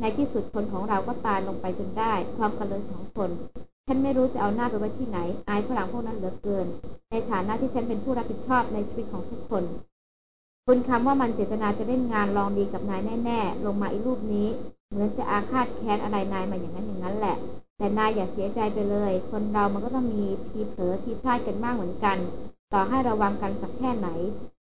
ในที่สุดคนของเราก็ตายลงไปจนได้พร้อมกันเลยสองคนฉันไม่รู้จะเอาหน้าไปไว้ที่ไหน อายฝรั่งพวกนั้นเหลือเกิน ในฐานะที่ฉันเป็นผู้รับผิดชอบในชีวิตของทุกคน คุณคำว่ามันเจตนาจะเล่นงานลองดีกับนายแน่ ๆ ลงมาอีรูปนี้ เหมือนจะอาฆาตแค้นอะไรนายมาอย่างนั้นอย่างนั้นแหละ แต่นายอย่าเสียใจไปเลย คนเรามันก็ต้องมีทีเผลอทีพลาดกันบ้างเหมือนกัน ต่อให้ระวังกันสักแค่ไหน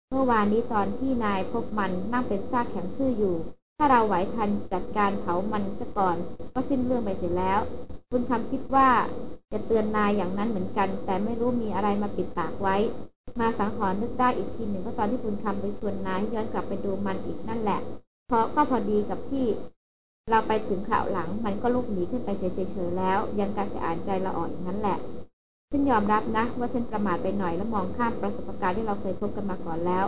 เมื่อวานนี้ตอนที่นายพบมันนั่งเป็นซากแข็งชื่ออยู่ ถ้าเราไหวทันจัดการเผามันซะก่อน ก็สิ้นเรื่องไปเสียแล้ว คุณคำคิดว่าจะเตือนนายอย่างนั้นเหมือนกัน แต่ไม่รู้มีอะไรมาปิดปากไว้ มาสังหรณ์นึกได้อีกทีหนึ่งก็ตอนที่คุณคำไปชวนนายย้อนกลับไปดูมันอีกนั่นแหละเพราะก็พอดีกับที่ เราไปถึงข่าวหลังมันก็ลุกหนีขึ้นไปเฉยๆแล้ว ยังการจะอ่านใจเราอ่อนอย่างนั้นแหละฉันยอมรับนะ ว่าฉันประมาทไปหน่อยและมองข้ามประสบการณ์ที่เราเคยพบกันมาก่อนแล้ว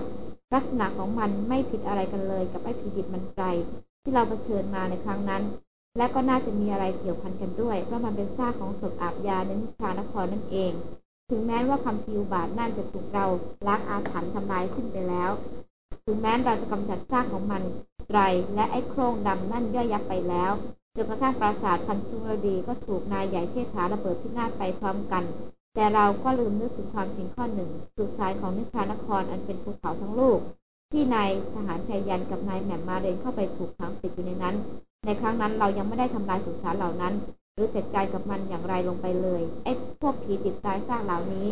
ลักษณะของมันไม่ผิดอะไรกันเลย กับไอ้ผีดิบมันไกลที่เราเผชิญมาในครั้งนั้น และก็น่าจะมีอะไรเกี่ยวพันกันด้วยเพราะมันเป็นซากของศพอาบยาในนิชานครนั่นเอง ถึงแม้ว่าคำพิวบาทนั่นจะถูกเราล้างอาถรรพ์ทำลายขึ้นไปแล้ว ถึงแม้เราจะกำจัดซากของมัน ไตรและไอ้โครงดำนั่นย่อยยับไปแล้ว จนกระทั่งปราสาทพันธุรดีก็ถูกนายใหญ่เชษฐาระเบิดพินาศไปพร้อมกัน แต่เราก็ลืมนึกถึงความจริงข้อหนึ่ง สุดท้ายของนิชานครอันเป็นภูเขาทั้งลูก ที่นายทหารชายยันกับนายแหม่มมาเรนเข้าไปถูกขังติดอยู่ในนั้น ในครั้งนั้นเรายังไม่ได้ทำลายสุสานเหล่านั้น หรือจัดการกับมันอย่างไรลงไปเลยไอ้พวกผีติดตายซากเหล่านี้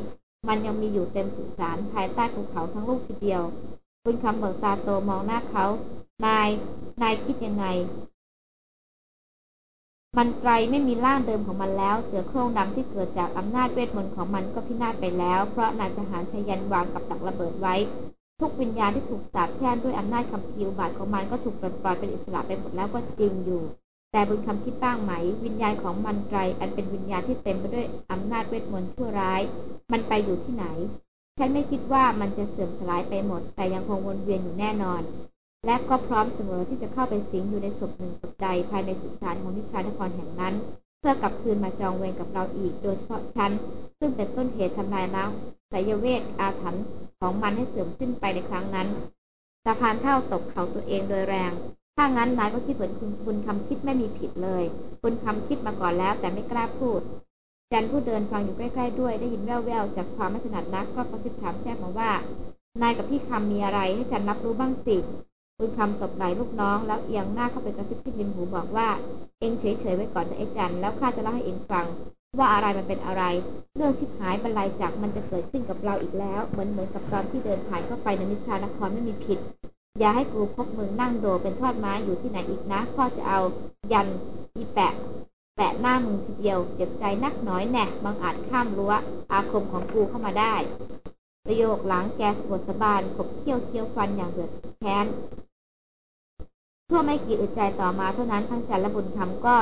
มันยังมีอยู่เต็มสุสานภายใต้ภูเขาทั้งลูกทีเดียว คุณคำเบิกตาโตมองหน้าเขา นาย นายคิดยังไง มันไกลไม่มีร่างเดิมของมันแล้ว เสือโคร่งดำที่เกิดจากอำนาจเวทมนต์ของมันก็พินาศไปแล้ว เพราะนายทหารชยันวางกับดักระเบิดไว้ ทุกวิญญาณที่ถูกสาบแช่งด้วยอำนาจคำพิวบาทของมันก็ถูกปลดปล่อยเป็นอิสระไปหมดแล้วก็จริงอยู่ แต่บุญคำคิดบ้างไหม วิญญาณของมันไกลอันเป็นวิญญาณที่เต็มไปด้วยอำนาจเวทมนต์ชั่วร้าย มันไปอยู่ที่ไหน ฉันไม่คิดว่ามันจะเสื่อมสลายไปหมด แต่ยังคงวนเวียนอยู่แน่นอน และก็พร้อมเสมอที่จะเข้าไปสิงอยู่ในศพหนึ่งศพใดภายในสุสานของนิชานครแห่งนั้น เพื่อกลับคืนมาจองเวรกับเราอีก โดยเฉพาะฉัน ซึ่งเป็นต้นเหตุทำลายล้างสายเวทอาถรรพ์ของมันให้เสื่อมสิ้นไปในครั้งนั้นสะพานเท่าตกเขาตัวเองโดยแรง ถ้างั้นนายก็คิดเหมือนคุณคุณคำคิดไม่มีผิดเลย คุณคำคิดมาก่อนแล้วแต่ไม่กล้าพูด จันผู้เดินฟังอยู่ใกล้ๆด้วยได้ยินแว่วๆจากความไม่ถนัดนักก็กระซิบถามแทรกมาว่านายกับพี่คำมีอะไรให้จันรับรู้บ้างสิคุณคำตบไหลลูกน้อง แล้วเอียงหน้าเข้าไปกระซิบที่ริมหูบอกว่า เองเฉยๆไว้ก่อนนะไอ้จันแล้วข้าจะเล่าให้เองฟัง ว่าอะไรมันเป็นอะไร เรื่องชิบหายบรรลัยจากมันจะเกิดขึ้นกับเราอีกแล้ว เหมือนเหมือนกับตอนที่เดินผ่านเข้าไปในนิชานครไม่มีผิด อย่าให้กูพบมึงนั่งโดเป็นทอดไม้อยู่ที่ไหนอีกนะพ่อจะเอายันอีแปะ แปะหน้ามึงทีเดียวเจ็บใจนักน้อยแน่บางอาจข้ามรั้วอาคมของกูเข้ามาได้ ประโยคหลังแกสวดสบานขบเคี้ยวเคี้ยวฟันอย่างเดือดแค้นชั่วไม่กี่อึดใจต่อมาเท่านั้นทั้งจันและบุญธรรมก็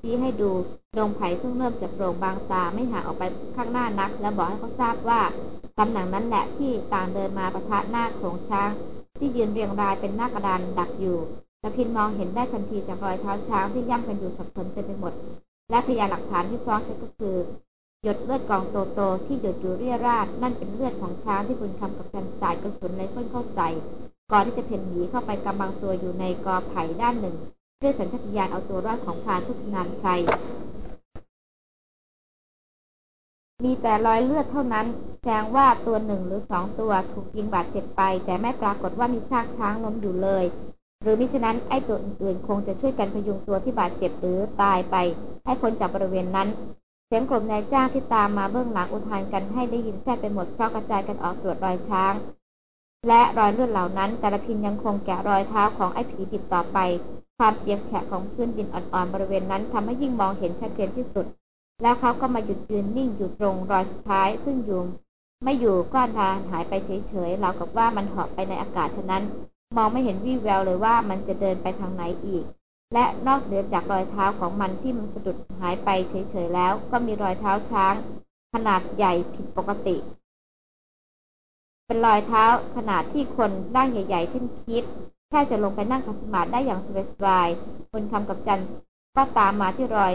ชี้ให้ดูโรงไผ่ซึ่งเริ่มจากโรงบางตาไม่ห่างออกไปข้างหน้านัก และบอกให้เขาทราบว่าตำแหน่งนั้นแหละที่ต่างเดินมาประทะหน้าโขงช้าง ที่ยืนเรียงรายเป็นหน้ากระดานดักอยู่ แต่พินมองเห็นได้ทันทีจากรอยเท้าช้างที่ย่ำกันอยู่สับสนเต็มไปหมด และพยานหลักฐานที่ฟ้องใช้ก็คือ หยดเลือดกองโตๆที่หยดอยู่เรี่ยราดนั่นเป็นเลือดของช้างที่บุญคำกับจันสายกระสุนในเพื่อนเข้าใส่ก่อนที่จะเพ่นหนีเข้าไปกำบังตัวอยู่ในกอไผ่ด้านหนึ่งด้วยสัญชาตญาณเอาตัวรอดของพรานทุกงานใคร มีแต่รอยเลือดเท่านั้น แสดงว่าตัวหนึ่งหรือสองตัวถูกยิงบาดเจ็บไป แต่ไม่ปรากฏว่ามีซากช้างล้มอยู่เลย หรือมิฉะนั้นไอ้ตัวอื่นๆคงจะช่วยกันพยุงตัวที่บาดเจ็บหรือตายไป ให้พ้นจากบริเวณนั้น เสียงกลุ่มนายจ้างที่ตามมาเบื้องหลังอุทานกันให้ได้ยินแทรกไปหมดเพราะกระจายกันออกตรวจรอยช้าง และรอยเลือดเหล่านั้น แต่ละพินยังคงแกะรอยเท้าของไอ้ผีดิบต่อไป ความเปียกแฉะของพื้นดินอ่อนๆบริเวณนั้นทำให้ยิ่งมองเห็นชัดเจนที่สุด แล้วเขาก็มาหยุดยืนนิ่งอยู่ตรงรอยสุดท้าย ซึ่งอยู่ไม่อยู่ก้อนทางหายไปเฉยๆราวกับว่ามันหอบไปในอากาศฉะนั้น มองไม่เห็นวี่แววเลยว่ามันจะเดินไปทางไหนอีก และนอกเหนือจากรอยเท้าของมันที่มันสะดุดหายไปเฉยๆแล้ว ก็มีรอยเท้าช้าง ขนาดใหญ่ผิดปกติ เป็นรอยเท้าขนาดที่คนร่างใหญ่ๆเช่นคิดแค่จะลงไปนั่งขัดสมาธิได้อย่างสบายๆคุณคำกับจันก็ตามมาที่รอย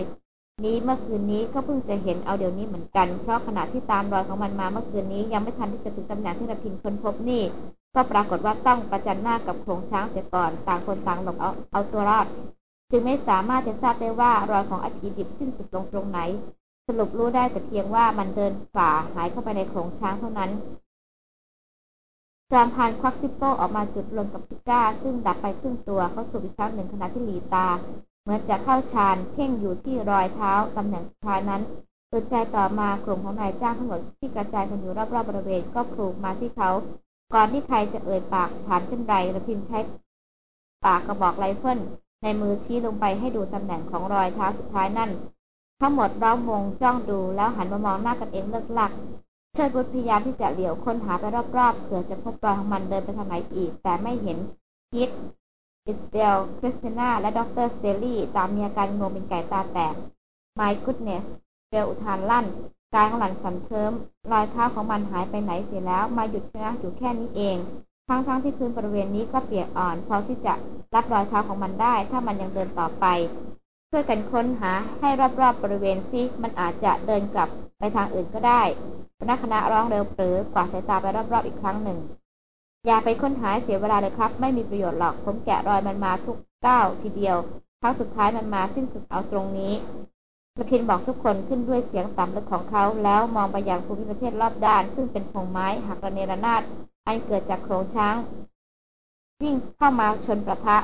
นี้เมื่อคืนนี้ก็เพิ่งจะเห็นเอาเดี๋ยวนี้เหมือนกัน เพราะขณะที่ตามรอยของมันมาเมื่อคืนนี้ยังไม่ทันที่จะถึงตำแหน่งที่ระพินค้นพบนี่ ก็ปรากฏว่าต้องประจันหน้ากับโขลงช้างเสียก่อนต่างคนต่างหลบเอาเอาตัวรอด จึงไม่สามารถจะทราบได้ว่ารอยของอธีดิบสิ้นสุดลงตรงไหน สรุปรู้ได้แต่เพียงว่ามันเดินฝ่าหายเข้าไปในโขลงช้างเท่านั้นจอมพรานควัก Zippo ออกมาจุดลงกับซิการ์ ซึ่งดับไปครึ่งตัวเขาสูบอีกครั้งหนึ่งขณะที่หลีตา เหมือนจะเข้าฌานเพ่งอยู่ที่รอยเท้าตำแหน่งสุดท้ายนั้นอึดใจต่อมากลุ่มของนายจ้างทั้งหมดที่กระจายกันอยู่รอบๆบริเวณก็กรูกันมาที่เขา ก่อนที่ใครจะเอ่ยปากถามเช่นไรรพินทร์ใช้ปากกระบอกไรเฟิลในมือชี้ลงไปให้ดูตำแหน่งของรอยเท้าสุดท้ายนั่น ทั้งหมดล้อมวงจ้องดูแล้วหันมามองหน้ากันเองเลิ่กลั่กเชิดวุฒพยายามที่จะเหลียวค้นหาไปรอบๆเผื่อจะพบรอยของมันเดินไปทางไหนอีก แต่ไม่เห็นคีธ อิสเบลคริสติน่าและดร.สแตนลีย์ต่างมีอาการงงเป็นไก่ตาแตก My goodness เบลอุทานลั่น กายของหล่อนสั่นเทิ้มรอยเท้าของมันหายไปไหนเสียแล้ว มาหยุดชะงักอยู่แค่นี้เองทั้งๆที่พื้นบริเวณนี้ก็เปียกอ่อนพอที่จะรับรอยเท้าของมันได้ ถ้ามันยังเดินต่อไป ช่วยกันค้นหาให้รอบๆบบริเวณซิมันอาจจะเดินกลับไปทางอื่นก็ได้คณะคณะร้องเร็วปรือกวาดสายตาไปรอบๆอีกครั้งหนึ่ง อย่าไปค้นหาเสียเวลาเลยครับ ไม่มีประโยชน์หรอกผมแกะรอยมันมาทุกก้าวทีเดียวครั้งสุดท้ายมันมาสิ้นสุดเอาตรงนี้ ระพินบอกทุกคนขึ้นด้วยเสียงต่ำลึกของเขา แล้วมองไปยังภูมิประเทศรอบด้าน ซึ่งเป็นพงไม้หักระเนระนาดอันเกิดจากโขลงช้าง วิ่งเข้ามาชนประทะ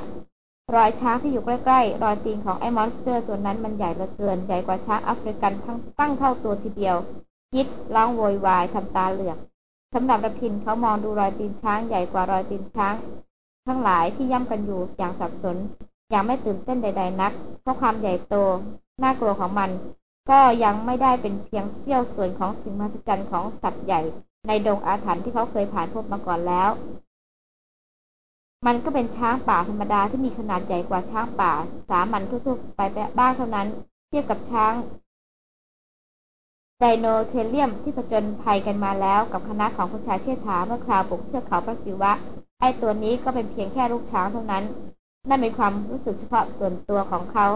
รอยช้างที่อยู่ใกล้ๆ รอยตีนของไอ้ monster ตัวนั้นมันใหญ่เหลือเกิน ใหญ่กว่าช้างแอฟริกันทั้งตั้งเท่าตัวทีเดียวคีธร้องโวยวายทำตาเหลือกสำหรับรพินทร์เขามองดูรอยตีนช้างใหญ่กว่ารอยตีนช้าง ทั้งหลายที่ย่ำกันอยู่อย่างสับสนอย่างไม่ตื่นเต้นใด ๆ นัก เพราะความใหญ่โต น่ากลัวของมัน ก็ยังไม่ได้เป็นเพียงเสี้ยวส่วนของสิ่งมหัศจรรย์ของสัตว์ใหญ่ ในดงอาถรรพ์ที่เขาเคยผ่านพบมาก่อนแล้ว มันก็เป็นช้างป่าธรรมดาที่มีขนาดใหญ่กว่าช้างป่า สามัญทั่วๆไปบ้างเท่านั้น เทียบกับช้างไดโนเทเลียมที่ผจญภัยกันมาแล้วกับคณะของคุณชายเชษฐาเมื่อคราวบุกเทือกเขาพระศิวะ ไอ้ตัวนี้ก็เป็นเพียงแค่ลูกช้างเท่านั้น นั่นเป็นความรู้สึกเฉพาะส่วนตัวของเขา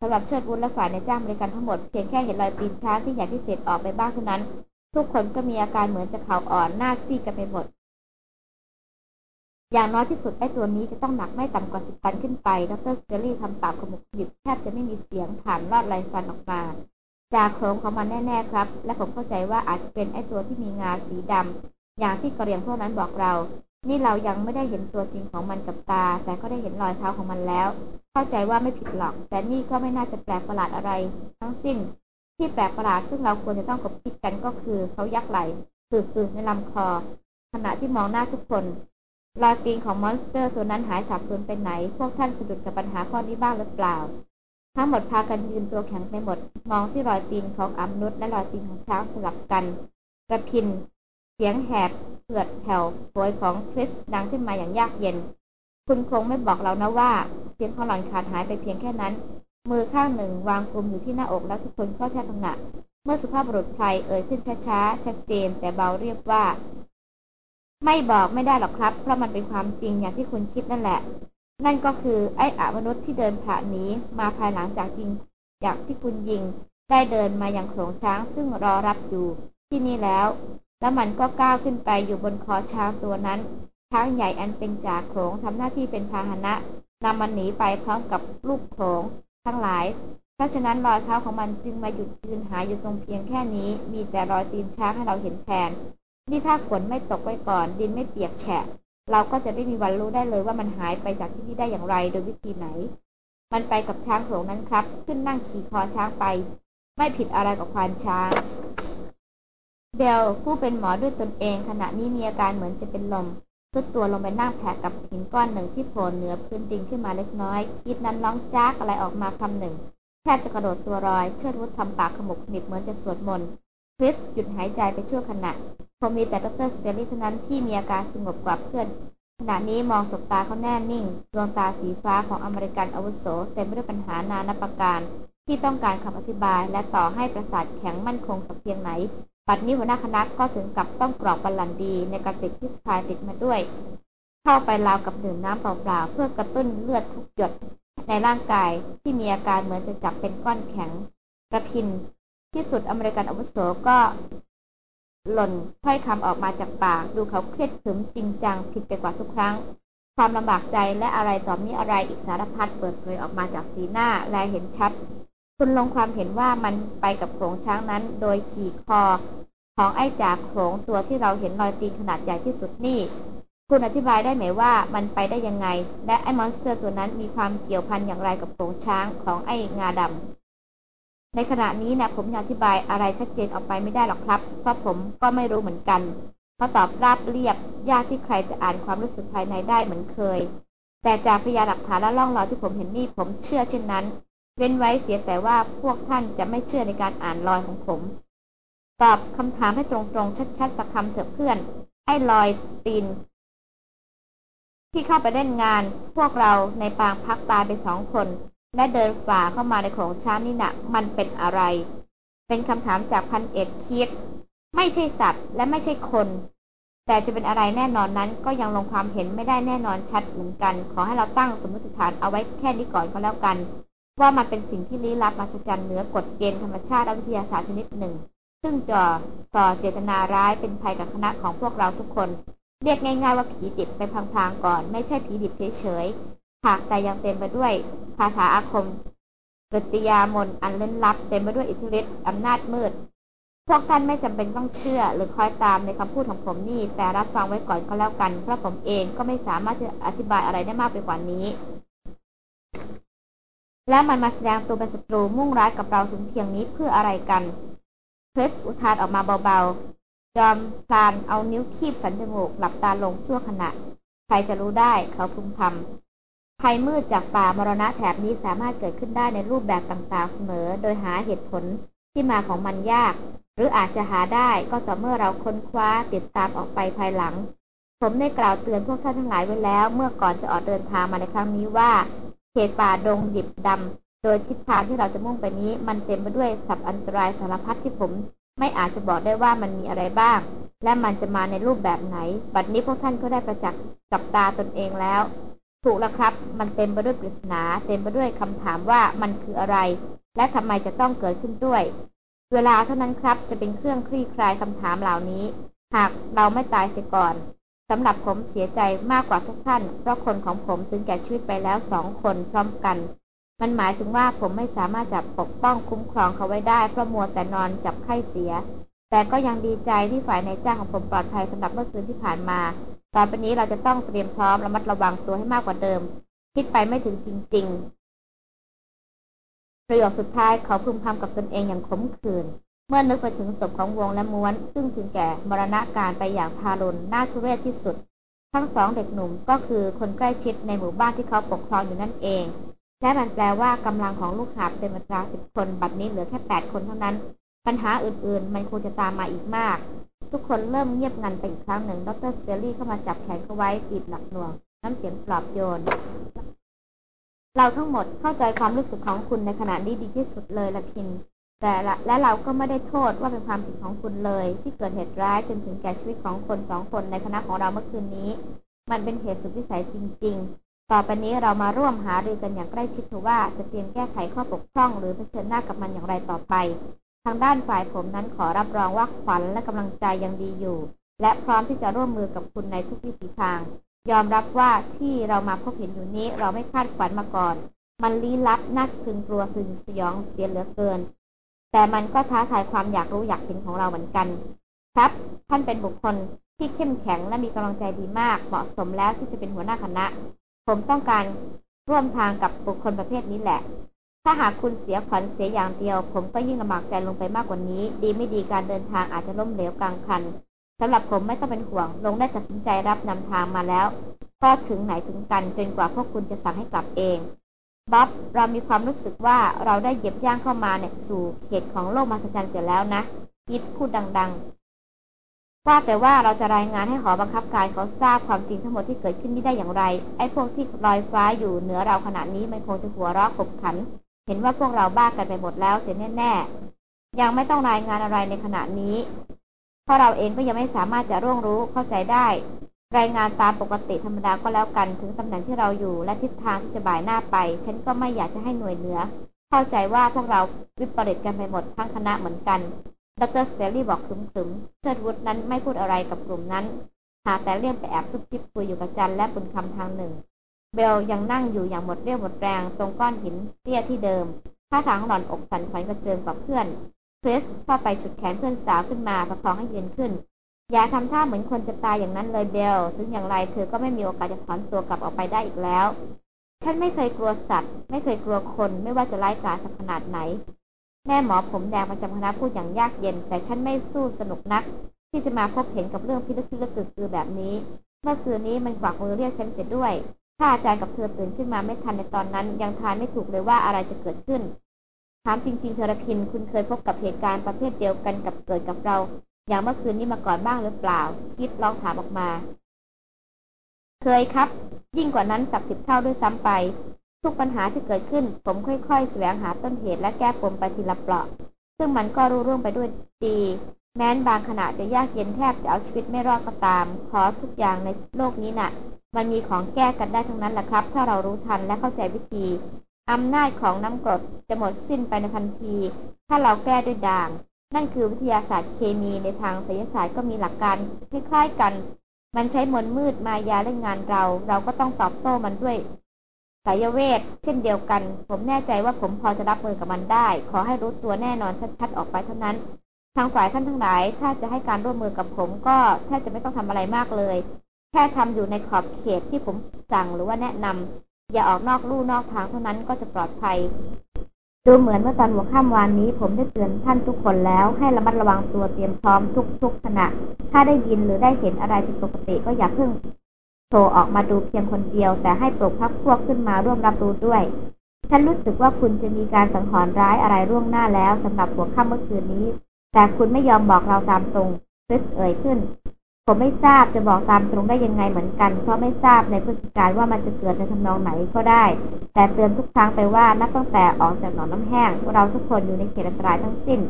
สำหรับเชิดวุฒและฝ่ายในจ้างบริการทั้งหมด เพียงแค่เห็นรอยตีนช้างที่ใหญ่ที่เศษออกไปบ้างเท่านั้น ทุกคนก็มีอาการเหมือนจะเข่าอ่อนหน้าซีดกันไปหมด อย่างน้อยที่สุดไอ้ตัวนี้จะต้องหนักไม่ต่ำกว่าสิบตันขึ้นไป ดรสเตอรี่ทำปากขมุกหยิบแทบจะไม่มีเสียงผ่านลอดไรฟันออกมาจากโครงของมันแน่ๆครับ และผมเข้าใจว่าอาจจะเป็นไอ้ตัวที่มีงาสีดำอย่างที่กระเรียงพวกนั้นบอกเรา นี่เรายังไม่ได้เห็นตัวจริงของมันกับตา แต่ก็ได้เห็นรอยเท้าของมันแล้ว เข้าใจว่าไม่ผิดหรอก แต่นี่ก็ไม่น่าจะแปลกประหลาดอะไร ทั้งสิ้น ที่แปลกประหลาดซึ่งเราควรจะต้องกบคิดกันก็คือเขายักไหลหึๆในลำคอ ขณะที่มองหน้าทุกคนรอยตีนของ monster ตัวนั้นหายสาบสูญไปไหน พวกท่านสะดุดกับปัญหาข้อนี้บ้างหรือเปล่า ทั้งหมดพากันยืนตัวแข็งไปหมด มองที่รอยตีนของอมนุษย์และรอยตีนของช้างสลับกันรพินทร์ เสียงแหบเผือดแผ่วโหยของคริสดังขึ้นมาอย่างยากเย็น คุณคงไม่บอกเรานะว่า เสียงของหล่อนขาดหายไปเพียงแค่นั้น มือข้างหนึ่งวางกุมอยู่ที่หน้าอกแล้วทุกคนก็แทบพังงะเมื่อสุภาพบุรุษไทยเอ่ยขึ้นช้าๆ ชัดเจนแต่เบาเรียบว่า ไม่บอกไม่ได้หรอกครับ เพราะมันเป็นความจริงอย่างที่คุณคิดนั่นแหละ นั่นก็คือไอ้อามนุษย์ที่เดินผ่านนี้มาภายหลังจากยิงจากที่คุณยิง ได้เดินมาอย่างโขลงช้างซึ่งรอรับอยู่ที่นี่แล้ว แล้วมันก็ก้าวขึ้นไปอยู่บนคอช้างตัวนั้น ช้างใหญ่อันเป็นจ่าโขงทำหน้าที่เป็นพาหนะนำมันหนีไปพร้อมกับลูกโขงทั้งหลาย เพราะฉะนั้นรอยเท้าของมันจึงมาหยุดยืนหายอยู่ตรงเพียงแค่นี้ มีแต่รอยตีนช้างให้เราเห็นแทน นี่ถ้าฝนไม่ตกไว้ก่อน ดินไม่เปียกแฉะ เราก็จะไม่มีวันรู้ได้เลยว่ามันหายไปจากที่นี่ได้อย่างไรโดยวิธีไหน มันไปกับช้างโขงนั้นครับ ขึ้นนั่งขี่คอช้างไป ไม่ผิดอะไรกับควานช้าง เบลผู้เป็นหมอด้วยตนเองขณะนี้มีอาการเหมือนจะเป็นลมทรุดตัวลงไปนั่งแผละกับหินก้อนหนึ่งที่โผล่เหนือพื้นดินขึ้นมาเล็กน้อย คีธนั้นร้องจ๊ากอะไรออกมาคำหนึ่ง แทบจะกระโดดตัวลอย เชิดวุฒทำปากขมุกขมิบเหมือนจะสวดมนต์คริสหยุดหายใจไปชั่วขณะคงมีแต่ดร.สแตนลีย์เท่านั้นที่มีอาการสงบกว่าเพื่อนขณะนี้มองสบตาเขาแน่นิ่ง ดวงตาสีฟ้าของอเมริกันอาวุโสเต็มไปด้วยปัญหานานาประการ ที่ต้องการคำอธิบายและต่อให้ประสาทแข็งมั่นคงสักเพียงไหน ปัดนี้หัวหน้าคณะก็ถึงกับต้องกรอกบัลลันดีในกระติกที่สพายติดมาด้วย เข้าไปราวกับดื่มน้ำเปล่าๆเพื่อกระตุ้นเลือดทุกหยดในร่างกายที่มีอาการเหมือนจะจับเป็นก้อนแข็งกระพิน ที่สุดอเมริกันอาวุโสก็ หล่นถ้อยคำออกมาจากปาก ดูเขาเครียดขึมจริงจังผิดไปกว่าทุกครั้ง ความลำบากใจและอะไรต่อมีอะไรอีกสารพัดเปิดเผยออกมาจากสีหน้าและเห็นชัด คุณลงความเห็นว่ามันไปกับโขงช้างนั้น โดยขี่คอ ของไอ้จ่าโขงตัวที่เราเห็นรอยตีนขนาดใหญ่ที่สุดนี่ คุณอธิบายได้ไหมว่ามันไปได้ยังไง และไอ้มอนสเตอร์ตัวนั้นมีความเกี่ยวพันอย่างไรกับโขงช้างของไอ้งาดำในขณะนี้นะผมยังอธิบายอะไรชัดเจนออกไปไม่ได้หรอกครับ เพราะผมก็ไม่รู้เหมือนกันเขาตอบราบเรียบ ยากที่ใครจะอ่านความรู้สึกภายในได้เหมือนเคย แต่จากพยานหลักฐานและล่องรอยที่ผมเห็นนี่ผมเชื่อเช่นนั้น เว้นไว้เสียแต่ว่าพวกท่านจะไม่เชื่อในการอ่านรอยของผม ตอบคำถามให้ตรงๆ ชัดๆ สักคำเถอะเพื่อน ให้รอยตีน ที่เข้าไปเล่นงาน พวกเราในปางพักตายไปสองคน และเดินฝ่าเข้ามาในโขงช้างนี่นะมันเป็นอะไร เป็นคำถามจากพันเอกคิด ไม่ใช่สัตว์และไม่ใช่คน แต่จะเป็นอะไรแน่นอนนั้นก็ยังลงความเห็นไม่ได้แน่นอนชัดเหมือนกัน ขอให้เราตั้งสมมติฐานเอาไว้แค่นี้ก่อนก็แล้วกัน ว่ามันเป็นสิ่งที่ลี้ลับมหัศจรรย์เหนือกฎเกณฑ์ธรรมชาติและวิทยาศาสตร์ชนิดหนึ่ง ซึ่งจ่อต่อเจตนาร้ายเป็นภัยกับคณะของพวกเราทุกคน เรียกง่าย ๆ ว่าผีดิบไปพลางๆก่อน ไม่ใช่ผีดิบเฉยๆหากแต่ยังเต็มไปด้วยคาถาอาคมปฏิยามนอันเล่นลับเต็มไปด้วยอิทธิฤทธิ์อำนาจมืด พวกท่านไม่จำเป็นต้องเชื่อหรือคอยตามในคำพูดของผมนี่ แต่รับฟังไว้ก่อนก็แล้วกัน เพราะผมเองก็ไม่สามารถจะอธิบายอะไรได้มากไปกว่านี้ และมันมาแสดงตัวเป็นศัตรูมุ่งร้ายกับเราถึงเพียงนี้เพื่ออะไรกันเพรสอุทานออกมาเบาๆ ยอมพลานเอานิ้วคีบสันจมูกหลับตาลงชั่วขณะ ใครจะรู้ได้เขาพึมพำภัยมืดจากป่ามรณะแถบนี้สามารถเกิดขึ้นได้ในรูปแบบต่างๆเสมอ โดยหาเหตุผลที่มาของมันยาก หรืออาจจะหาได้ก็ต่อเมื่อเราค้นคว้าติดตามออกไปภายหลัง ผมได้กล่าวเตือนพวกท่านทั้งหลายไว้แล้ว เมื่อก่อนจะออกเดินทางมาในครั้งนี้ว่า เขตป่าดงดิบดำโดยทิศทางที่เราจะมุ่งไปนี้ มันเต็มไปด้วยสับอันตรายสารพัดที่ผม ไม่อาจจะบอกได้ว่ามันมีอะไรบ้าง และมันจะมาในรูปแบบไหน บัดนี้พวกท่านก็ได้ประจักษ์กับตาตนเองแล้ว ถูกแล้วครับ มันเต็มไปด้วยปริศนา เต็มไปด้วยคำถามว่ามันคืออะไร และทำไมจะต้องเกิดขึ้นด้วย เวลาเท่านั้นครับจะเป็นเครื่องคลี่คลายคำถามเหล่านี้ หากเราไม่ตายเสียก่อน สำหรับผมเสียใจมากกว่าทุกท่าน เพราะคนของผมถึงแก่ชีวิตไปแล้วสองคนพร้อมกัน มันหมายถึงว่าผมไม่สามารถจับปกป้องคุ้มครองเขาไว้ได้ เพราะมัวแต่นอนจับไข้เสีย แต่ก็ยังดีใจที่ฝ่ายนายจ้างของผมปลอดภัยสำหรับเมื่อคืนที่ผ่านมา ตอนนี้เราจะต้องเตรียมพร้อมระมัดระวังตัวให้มากกว่าเดิม คิดไปไม่ถึงจริง ๆ ประโยคสุดท้ายเขาพึมพำกับตนเองอย่างขมขื่น เมื่อนึกไปถึงศพของวงและม้วน ซึ่งถึงแก่มรณะการไปอย่างทารุณน่าทุเรศที่สุด ทั้งสองเด็กหนุ่มก็คือคนใกล้ชิดในหมู่บ้านที่เขาปกครองอยู่นั่นเอง และมันแปลว่ากำลังของลูกหาบเต็มตราสิบคน บัดนี้เหลือแค่แปดคนเท่านั้น ปัญหาอื่นๆ มันคงจะตามมาอีกมาก ทุกคนเริ่มเงียบงันไปอีกครั้งหนึ่ง ดรสเตอรี่เข้ามาจับแขนเขาไว้บีบหลักหน่วง น้ำเสียงปลอบโยน เราทั้งหมดเข้าใจความรู้สึกของคุณในขณะนี้ดีที่สุดเลยละพิน แต่ละและเราก็ไม่ได้โทษว่าเป็นความผิดของคุณเลย ที่เกิดเหตุร้ายจนถึงแก่ชีวิตของคนสองคนในคณะของเราเมื่อคืนนี้ มันเป็นเหตุสุดวิสัยจริง ๆ ต่อไปนี้เรามาร่วมหารือกันอย่างใกล้ชิดถอว่าจะเตรียมแก้ไขข้อบกพร่อง หรือเผชิญหน้ากับมันอย่างไรต่อไป ทางด้านฝ่ายผมนั้นขอรับรองว่าขวัญและกำลังใจยังดีอยู่ และพร้อมที่จะร่วมมือกับคุณในทุกวิถีทาง ยอมรับว่าที่เรามาพบเห็นอยู่นี้เราไม่คาดฝันมาก่อน มันลี้ลับน่าสะพรึงกลัวสึนสยองเสียเหลือเกิน แต่มันก็ท้าทายความอยากรู้อยากเห็นของเราเหมือนกัน ครับ ท่านเป็นบุคคลที่เข้มแข็งและมีกำลังใจดีมาก เหมาะสมแล้วที่จะเป็นหัวหน้าคณะ ผมต้องการร่วมทางกับบุคคลประเภทนี้แหละ ถ้าหากคุณเสียขวัญเสียอย่างเดียว ผมก็ยิ่งลำบากใจลงไปมากกว่านี้ ดีไม่ดีการเดินทางอาจจะล้มเหลวกลางคันสำหรับผมไม่ต้องเป็นห่วง ลงได้ตัดสินใจรับนำทางมาแล้ว ก็ถึงไหนถึงกันจนกว่าพวกคุณจะสั่งให้กลับเอง บ๊อบเรามีความรู้สึกว่าเราได้เหยียบย่างเข้ามาเนี่ยสู่เขตของโลกมหัศจรรย์เสียแล้วนะยิดพูดดัง ๆ ว่าแต่ว่าเราจะรายงานให้หอบังคับการเขาทราบความจริงทั้งหมดที่เกิดขึ้นนี้ได้อย่างไร ไอ้พวกที่ลอยฟ้าอยู่เหนือเราขณะนี้มันคงจะหัวเราะขบขัน เห็นว่าพวกเราบ้ากันไปหมดแล้วเสียแน่ๆ ยังไม่ต้องรายงานอะไรในขณะนี้ เพราะเราเองก็ยังไม่สามารถจะร่วงรู้เข้าใจได้ รายงานตามปกติธรรมดาก็แล้วกันถึงตำแหน่งที่เราอยู่และทิศทางที่จะบ่ายหน้าไป ฉันก็ไม่อยากจะให้หน่วยเหนือ เข้าใจว่าพวกเราวิปริตกันไปหมดทั้งคณะเหมือนกันดรสเตลลี่บอกขึมๆเทิดวุฒนั้นไม่พูดอะไรกับกลุ่มนั้น หาแต่เลี่ยงไปแอบซุบซิบคุยอยู่กับจันและบุญคำทางหนึ่ง เบลยังนั่งอยู่อย่างหมดเรี่ยวหมดแรงตรงก้อนหินเตี้ยที่เดิมท่าทางหล่อนอกสั่นขวัญกระเจิงกว่าเพื่อนคริสเข้าไปฉุดแขนเพื่อนสาวขึ้นมาประคองให้ยืนขึ้น อย่าทำท่าเหมือนคนจะตายอย่างนั้นเลยเบล ถึงอย่างไรเธอก็ไม่มีโอกาสจะถอนตัวกลับออกไปได้อีกแล้ว ฉันไม่เคยกลัวสัตว์ ไม่เคยกลัวคน ไม่ว่าจะไร้กาสักขนาดไหน แม่หมอผมแดงประจำคณะพูดอย่างยากเย็น แต่ฉันไม่สู้สนุกนัก ที่จะมาพบเห็นกับเรื่องพิลึกพิลึกกึกกือแบบนี้ เมื่อคืนนี้มันกวักมือเรียกฉันเสียด้วย ถ้าอาจารย์กับเธอตื่นขึ้นมาไม่ทันในตอนนั้น ยังทายไม่ถูกเลยว่าอะไรจะเกิดขึ้น ถามจริงๆเธอรพิน คุณเคยพบกับเหตุการณ์ประเภทเดียวกันกับเกิดกับเรา อย่างเมื่อคืนนี้มาก่อนบ้างหรือเปล่า คิดลองถามออกมา เคยครับ ยิ่งกว่านั้นสักสิบเท่าด้วยซ้ำไป ทุกปัญหาที่เกิดขึ้น ผมค่อยๆ แสวงหาต้นเหตุและแก้ปมไปทีละเปราะ ซึ่งมันก็รู้ร่วงไปด้วยดี แม้นบางขณะจะยากเย็นแทบจะเอาชีวิตไม่รอดก็ตาม ขอทุกอย่างในโลกนี้น่ะ มันมีของแก้กันได้ทั้งนั้นแหละครับ ถ้าเรารู้ทันและเข้าใจวิธีอำนาจของน้ำกรดจะหมดสิ้นไปในทันที ถ้าเราแก้ด้วยด่าง นั่นคือวิทยาศาสตร์เคมีในทางศิลศาสตร์ก็มีหลักการคล้ายๆกัน มันใช้มนต์มืดมายาเล่นงานเรา เราก็ต้องตอบโต้มันด้วยสายเวท เช่นเดียวกัน ผมแน่ใจว่าผมพอจะรับมือกับมันได้ ขอให้รู้ตัวแน่นอนชัดๆออกไปเท่านั้น ทางฝ่ายท่านทั้งหลาย ถ้าจะให้การร่วมมือกับผมก็แทบจะไม่ต้องทำอะไรมากเลย แค่ทำอยู่ในขอบเขตที่ผมสั่งหรือว่าแนะนำอย่าออกนอกลู่นอกทางเท่านั้นก็จะปลอดภัย ดูเหมือนเมื่อตอนหัวค่ำวานนี้ ผมได้เตือนท่านทุกคนแล้ว ให้ระมัดระวังตัวเตรียมพร้อมทุกๆขณะ ถ้าได้ยินหรือได้เห็นอะไรผิดปกติก็อย่าเพิ่งโทรออกมาดูเพียงคนเดียว แต่ให้ปลุกพักพวกขึ้นมาร่วมรับรู้ด้วย ฉันรู้สึกว่าคุณจะมีการสังหรณ์ร้ายอะไรร่วงหน้าแล้วสำหรับหัวค่ำเมื่อคืนนี้ แต่คุณไม่ยอมบอกเราตามตรงคริสเอ่ยขึ้น ผมไม่ทราบจะบอกตามตรงได้ยังไงเหมือนกัน เพราะไม่ทราบในพฤติการว่ามันจะเกิดในทำนองไหนก็ได้ แต่เตือนทุกครั้งไปว่านับตั้งแต่ออกจากหนองน้ำแห้ง เราทุกคนอยู่ในเขตอันตรายทั้งสิ้น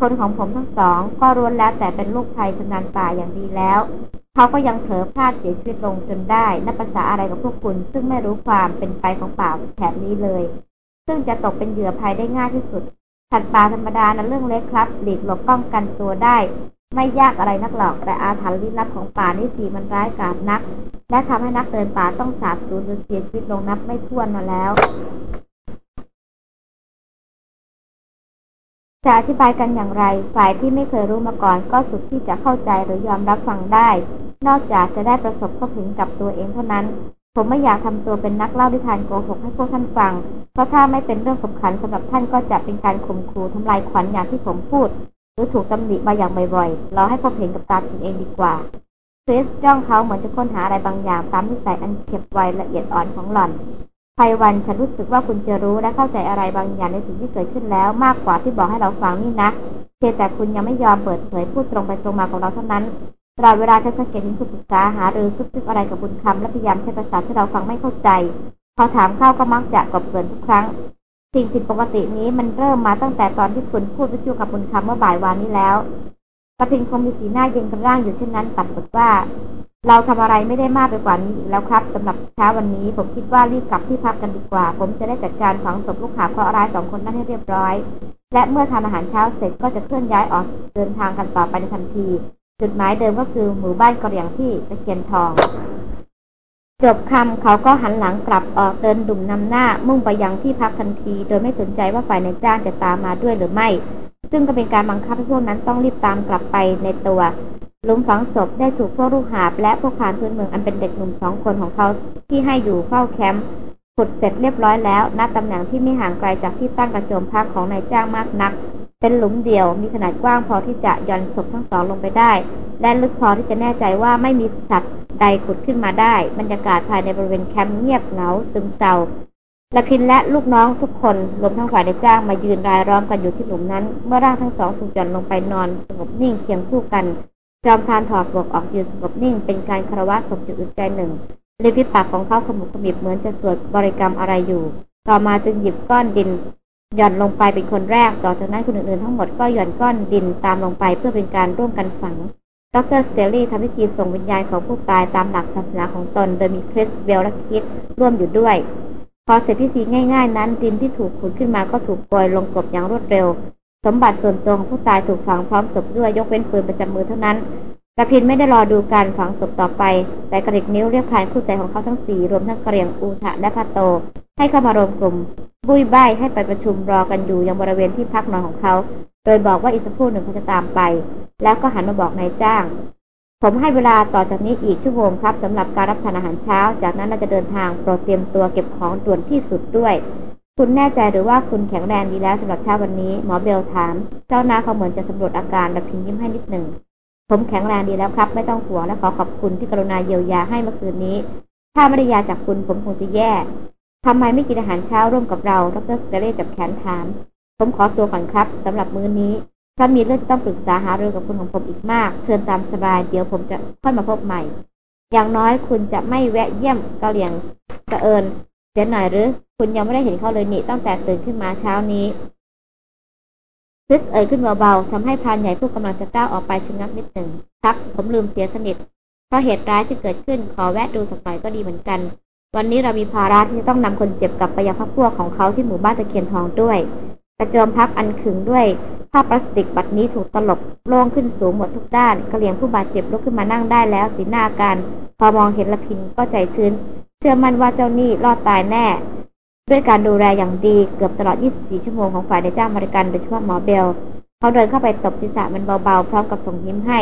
คนของผมทั้งสองก็ล้วนแล้วแต่เป็นลูกไทยชำนาญป่าอย่างดีแล้ว เขาก็ยังเผลอพลาดเสียชีวิตลงจนได้ นับภาษาอะไรกับพวกคุณ ซึ่งไม่รู้ความเป็นไปของป่าแถบนี้เลย ซึ่งจะตกเป็นเหยื่อภัยได้ง่ายที่สุดสัตว์ป่าธรรมดานั้นเรื่องเล็กครับ หลีกหลบป้องกันตัวได้ไม่ยากอะไรนักหรอก แต่อาถรรพ์ลี้ลับของป่านี่สีมันร้ายกาจนัก และทำให้นักเดินป่าต้องสาบสูญหรือเสียชีวิตลงนับไม่ถ้วนมาแล้ว จะอธิบายกันอย่างไร ฝ่ายที่ไม่เคยรู้มาก่อนก็สุดที่จะเข้าใจหรือยอมรับฟังได้ นอกจากจะได้ประสบพบเห็นกับตัวเองเท่านั้น ผมไม่อยากทำตัวเป็นนักเล่านิทานโกหกให้พวกท่านฟัง เพราะถ้าไม่เป็นเรื่องขบขันสำหรับท่านก็จะเป็นการข่มขู่ทำลายขวัญอย่างที่ผมพูด หรือถูกตำหนิมาอย่างบ่อยๆ เราให้พบเห็นกับตาตนเองดีกว่าคริสจ้องเขาเหมือนจะค้นหาอะไรบางอย่างตามนิสัยอันเฉียบไวละเอียดอ่อนของหล่อนไพวันฉันรู้สึกว่าคุณจะรู้และเข้าใจอะไรบางอย่างในสิ่งที่เกิดขึ้นแล้วมากกว่าที่บอกให้เราฟังนี่นะเพียงแต่คุณยังไม่ยอมเปิดเผยพูดตรงไปตรงมาของเราเท่านั้นตลอดเวลาฉันสังเกตเห็นคุณปรึกษาหารือซุบซิบอะไรกับบุญคำและพยายามใช้ภาษาที่เราฟังไม่เข้าใจพอถามเข้าก็มักจะกบเกินทุกครั้ง สิ่งผิดปกตินี้มันเริ่มมาตั้งแต่ตอนที่คุณพูดวิทยุกับบุญคำเมื่อบ่ายวานนี้แล้วกระทิงคงมีสีหน้าเย็นกระร่างอยู่เช่นนั้นตัดบทว่า เราทำอะไรไม่ได้มากไปกว่านี้อีกแล้วครับสำหรับเช้าวันนี้ ผมคิดว่ารีบกลับที่พักกันดีกว่า ผมจะได้จัดการฝังศพลูกหาเพราะร้ายสองคนนั้นให้เรียบร้อย และเมื่อทานอาหารเช้าเสร็จก็จะเคลื่อนย้ายออกเดินทางกันต่อไปในทันที จุดหมายเดิมก็คือหมู่บ้านกระเหรี่ยงที่ตะเคียนทอง จบคำเขาก็หันหลังกลับออกเดินดุ่มนำหน้า มุ่งไปยังที่พักทันที โดยไม่สนใจว่าฝ่ายนายจ้างจะตามมาด้วยหรือไม่ ซึ่งก็เป็นการบังคับให้พวกนั้นต้องรีบตามกลับไปในตัวหลุมฝังศพได้ถูกพวกลูกหาบและพวกพานพื้นเมืองอันเป็นเด็กหนุ่มสองคนของเขาที่ให้อยู่เฝ้าแคมป์ขุดเสร็จเรียบร้อยแล้วณตำแหน่งที่ไม่ห่างไกลจากที่ตั้งกระโจมพักของนายจ้างมากนัก เป็นหลุมเดียว มีขนาดกว้างพอที่จะย่อนศพทั้งสองลงไปได้ และลึกพอที่จะแน่ใจว่าไม่มีสัตว์ใดขุดขึ้นมาได้ บรรยากาศภายในบริเวณแคมป์เงียบเหงาซึมเศร้าละพินและลูกน้องทุกคนรวมทั้งฝ่ายในจ้างมายืนรายล้อมกันอยู่ที่หลุมนั้น เมื่อร่างทั้งสองถูกหย่อนลงไปนอนสงบนิ่งเคียงคู่กันจอมพานถอดหมวกออกยืนสงบนิ่ง เป็นการคารวะศพจุดอึดใจหนึ่งริมฝีปากของเขาขมุขมิบเหมือนจะสวดบริกรรมอะไรอยู่ ต่อมาจึงหยิบก้อนดิน หย่อนลงไปเป็นคนแรก ต่อจากนั้นคนอื่นๆทั้งหมดก็หย่อนก้อนดินตามลงไปเพื่อเป็นการร่วมกันฝัง ดรสแตนลีย์ทำพิธีส่งวิญญาณของผู้ตายตามหลักศาสนาของตน โดยมีคริสเบลและคีธร่วมอยู่ด้วย พอเสร็จพิธีง่ายๆ นั้น ดินที่ถูกขุดขึ้นมาก็ถูกโปรยลงกลบอย่างรวดเร็ว สมบัติส่วนตัวของผู้ตายถูกฝังพร้อมศพด้วยยกเว้นปืนประจำมือเท่านั้น กระพินไม่ได้รอดูการฝังศพต่อไป แต่กระดิกนิ้วเรียกผ่านคู่ใจของเขาทั้งสี่รวมทั้งเกรียงอูทะและพาโต ให้เข้ามารวมกลุ่ม บุยใบให้ไปประชุมรอกันอยู่ยังบริเวณที่พักนอนของเขา โดยบอกว่าอีกสักครู่หนึ่งเขาจะตามไป แล้วก็หันมาบอกนายจ้าง ผมให้เวลาต่อจากนี้อีกชั่วโมงครับสำหรับการรับทานอาหารเช้า จากนั้นเราจะเดินทางโปรดเตรียมตัวเก็บของด่วนที่สุดด้วย คุณแน่ใจหรือว่าคุณแข็งแรงดีแล้วสำหรับเช้าวันนี้หมอเบลถาม เจ้าน้าเขาเหมือนจะสำรวจอาการและพิงยิ้มให้นิดหนึ่ง ผมแข็งแรงดีแล้วครับ ไม่ต้องห่วงและขอขอบคุณที่กรุณาเยียวยาให้เมื่อคืนนี้ ถ้าไม่ได้ยาจากคุณผมคงจะแย่ทำไมไม่กินอาหารเช้าร่วมกับเราดรสเตเล่จับแขนถาม ผมขอตัวก่อนครับสำหรับมื้อนี้ถ้ามีเรื่องต้องปรึกษาหารือกับคุณของผมอีกมาก เชิญตามสบายเดี๋ยวผมจะค่อยมาพบใหม่ อย่างน้อยคุณจะไม่แวะเยี่ยมกะเหลี่ยงกระเอิญเสียหน่อยหรือ คุณยังไม่ได้เห็นเขาเลยนี่ตั้งแต่ตื่นขึ้นมาเช้านี้ คริสเอ่ยขึ้นเบาๆทำให้พรานใหญ่ผู้กำลังจะก้าวออกไปชะงักนิดหนึ่งครับผมลืมเสียสนิท เพราะเหตุร้ายที่เกิดขึ้นขอแวะดูสักหน่อยก็ดีเหมือนกัน วันนี้เรามีภาระที่ต้องนำคนเจ็บกลับไปยังพักพวกของเขาที่หมู่บ้านตะเคียนทองด้วยกระโจมพักอันขึงด้วยผ้าพลาสติกบัดนี้ถูกตลบโล่งขึ้นสูงหมดทุกด้านกระเหลี่ยงผู้บาดเจ็บลุกขึ้นมานั่งได้แล้วสีหน้าการ พอมองเห็นละพินก็ใจชื้น เชื่อมั่นว่าเจ้าหนี้รอดตายแน่ ด้วยการดูแลอย่างดีเกือบตลอด 24 ชั่วโมงของฝ่ายในจ้างบริการโดยเฉพาะหมอเบล เขาเดินเข้าไปตบศีรษะมันเบาๆ พร้อมกับส่งยิ้มให้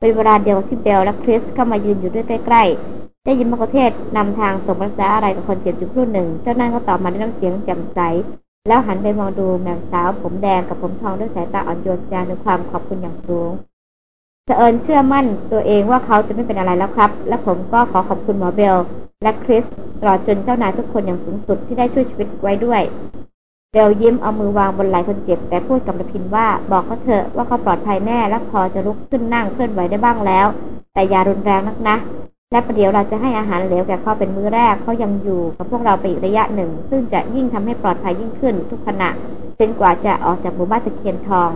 เป็นเวลาเดียวที่เบลและคริสเข้ามายืนอยู่ด้วยใกล้ๆ ได้ยินมะกเทศนำทางส่งภาษาอะไรกับคนเจ็บอยู่ครู่หนึ่ง เจ้านั่นก็ตอบมาด้วยน้ำเสียงแจ่มใส แล้วหันไปมองดูแมวสาวผมแดงกับผมทองด้วยสายตาอ่อนโยนแสดงถึงความขอบคุณอย่างสูง เผอิญเชื่อมั่นตัวเองว่าเขาจะไม่เป็นอะไรแล้วครับ และผมก็ขอขอบคุณหมอเบล และคริสตลอดจนเจ้านายทุกคนอย่างสูงสุดที่ได้ช่วยชีวิตไว้ด้วย เบลยิ้มเอามือวางบนไหล่คนเจ็บ แต่พูดกับระพินว่าบอกเขาเถอะว่าเขาปลอดภัยแน่และพอจะลุกขึ้นนั่งเคลื่อนไหวได้บ้างแล้ว แต่อย่ารุนแรงนักนะและประเดี๋ยวเราจะให้อาหารเหลวแก่เขาเป็นมื้อแรกเขายังอยู่กับพวกเราไปอีกระยะหนึ่ง ซึ่งจะยิ่งทำให้ปลอดภัยยิ่งขึ้นทุกขณะจนกว่าจะออกจากหมู่บ้านตะเคียนทอง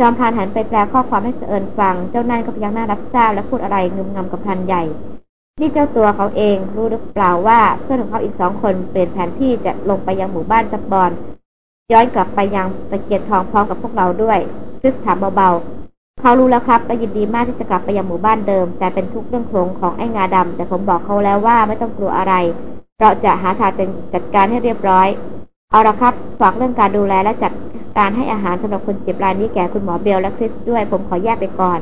จอมพานหันไปแปลข้อความให้เสอิญฟัง เจ้านั่นก็พยักหน้ารับทราบและพูดอะไรงึมงำกับพรานใหญ่ นี่เจ้าตัวเขาเองรู้หรือเปล่าว่าเพื่อนของเขาอีกสองคนเปลี่ยนแผนที่จะลงไปยังหมู่บ้านซับอน ย้อนกลับไปยังตะเกียนทองพร้อมกับพวกเราด้วยคริสถามเบาๆ เขารู้แล้วครับและยินดีมากที่จะกลับไปยังหมู่บ้านเดิม แต่เป็นทุกเรื่องโครงของไอ้งาดำแต่ผมบอกเขาแล้วว่าไม่ต้องกลัวอะไร เราจะหาทางจัดการให้เรียบร้อย เอาละครับฝากเรื่องการดูแลและจัด การให้อาหารสำหรับคนเจ็บรายนี้แก่คุณหมอเบลและคริสด้วย ผมขอแยกไปก่อน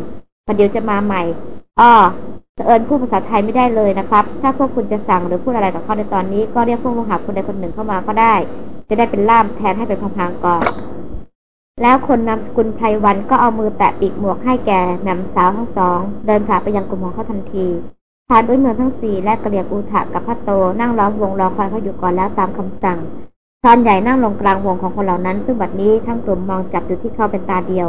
พอเดี๋ยวจะมาใหม่อ้อเอิญพูดภาษาไทยไม่ได้เลยนะครับ ถ้าพวกคุณจะสั่งหรือพูดอะไรกับเขาในตอนนี้ ก็เรียกพวกลูกหาคนใดคนหนึ่งเข้ามาก็ได้ จะได้เป็นล่ามแทนให้เป็นพางๆก่อนแล้วคนนำสกุลไพรวันก็เอามือแตะปีกหมวกให้แก่แหม่มสาวทั้งสอง เดินผ่าไปยังกลุ่มของเขาทันทีทานด้วยเมืองทั้งสี่และกระเรียกอุทะกับพัตโตนั่งล้อมวงรอคอยเขาอยู่ก่อนแล้วตามคำสั่ง ทานใหญ่นั่งลงกลางวงของคนเหล่านั้น ซึ่งบัดนี้ทั้งกลุ่มมองจับอยู่ที่เขาเป็นตาเดียว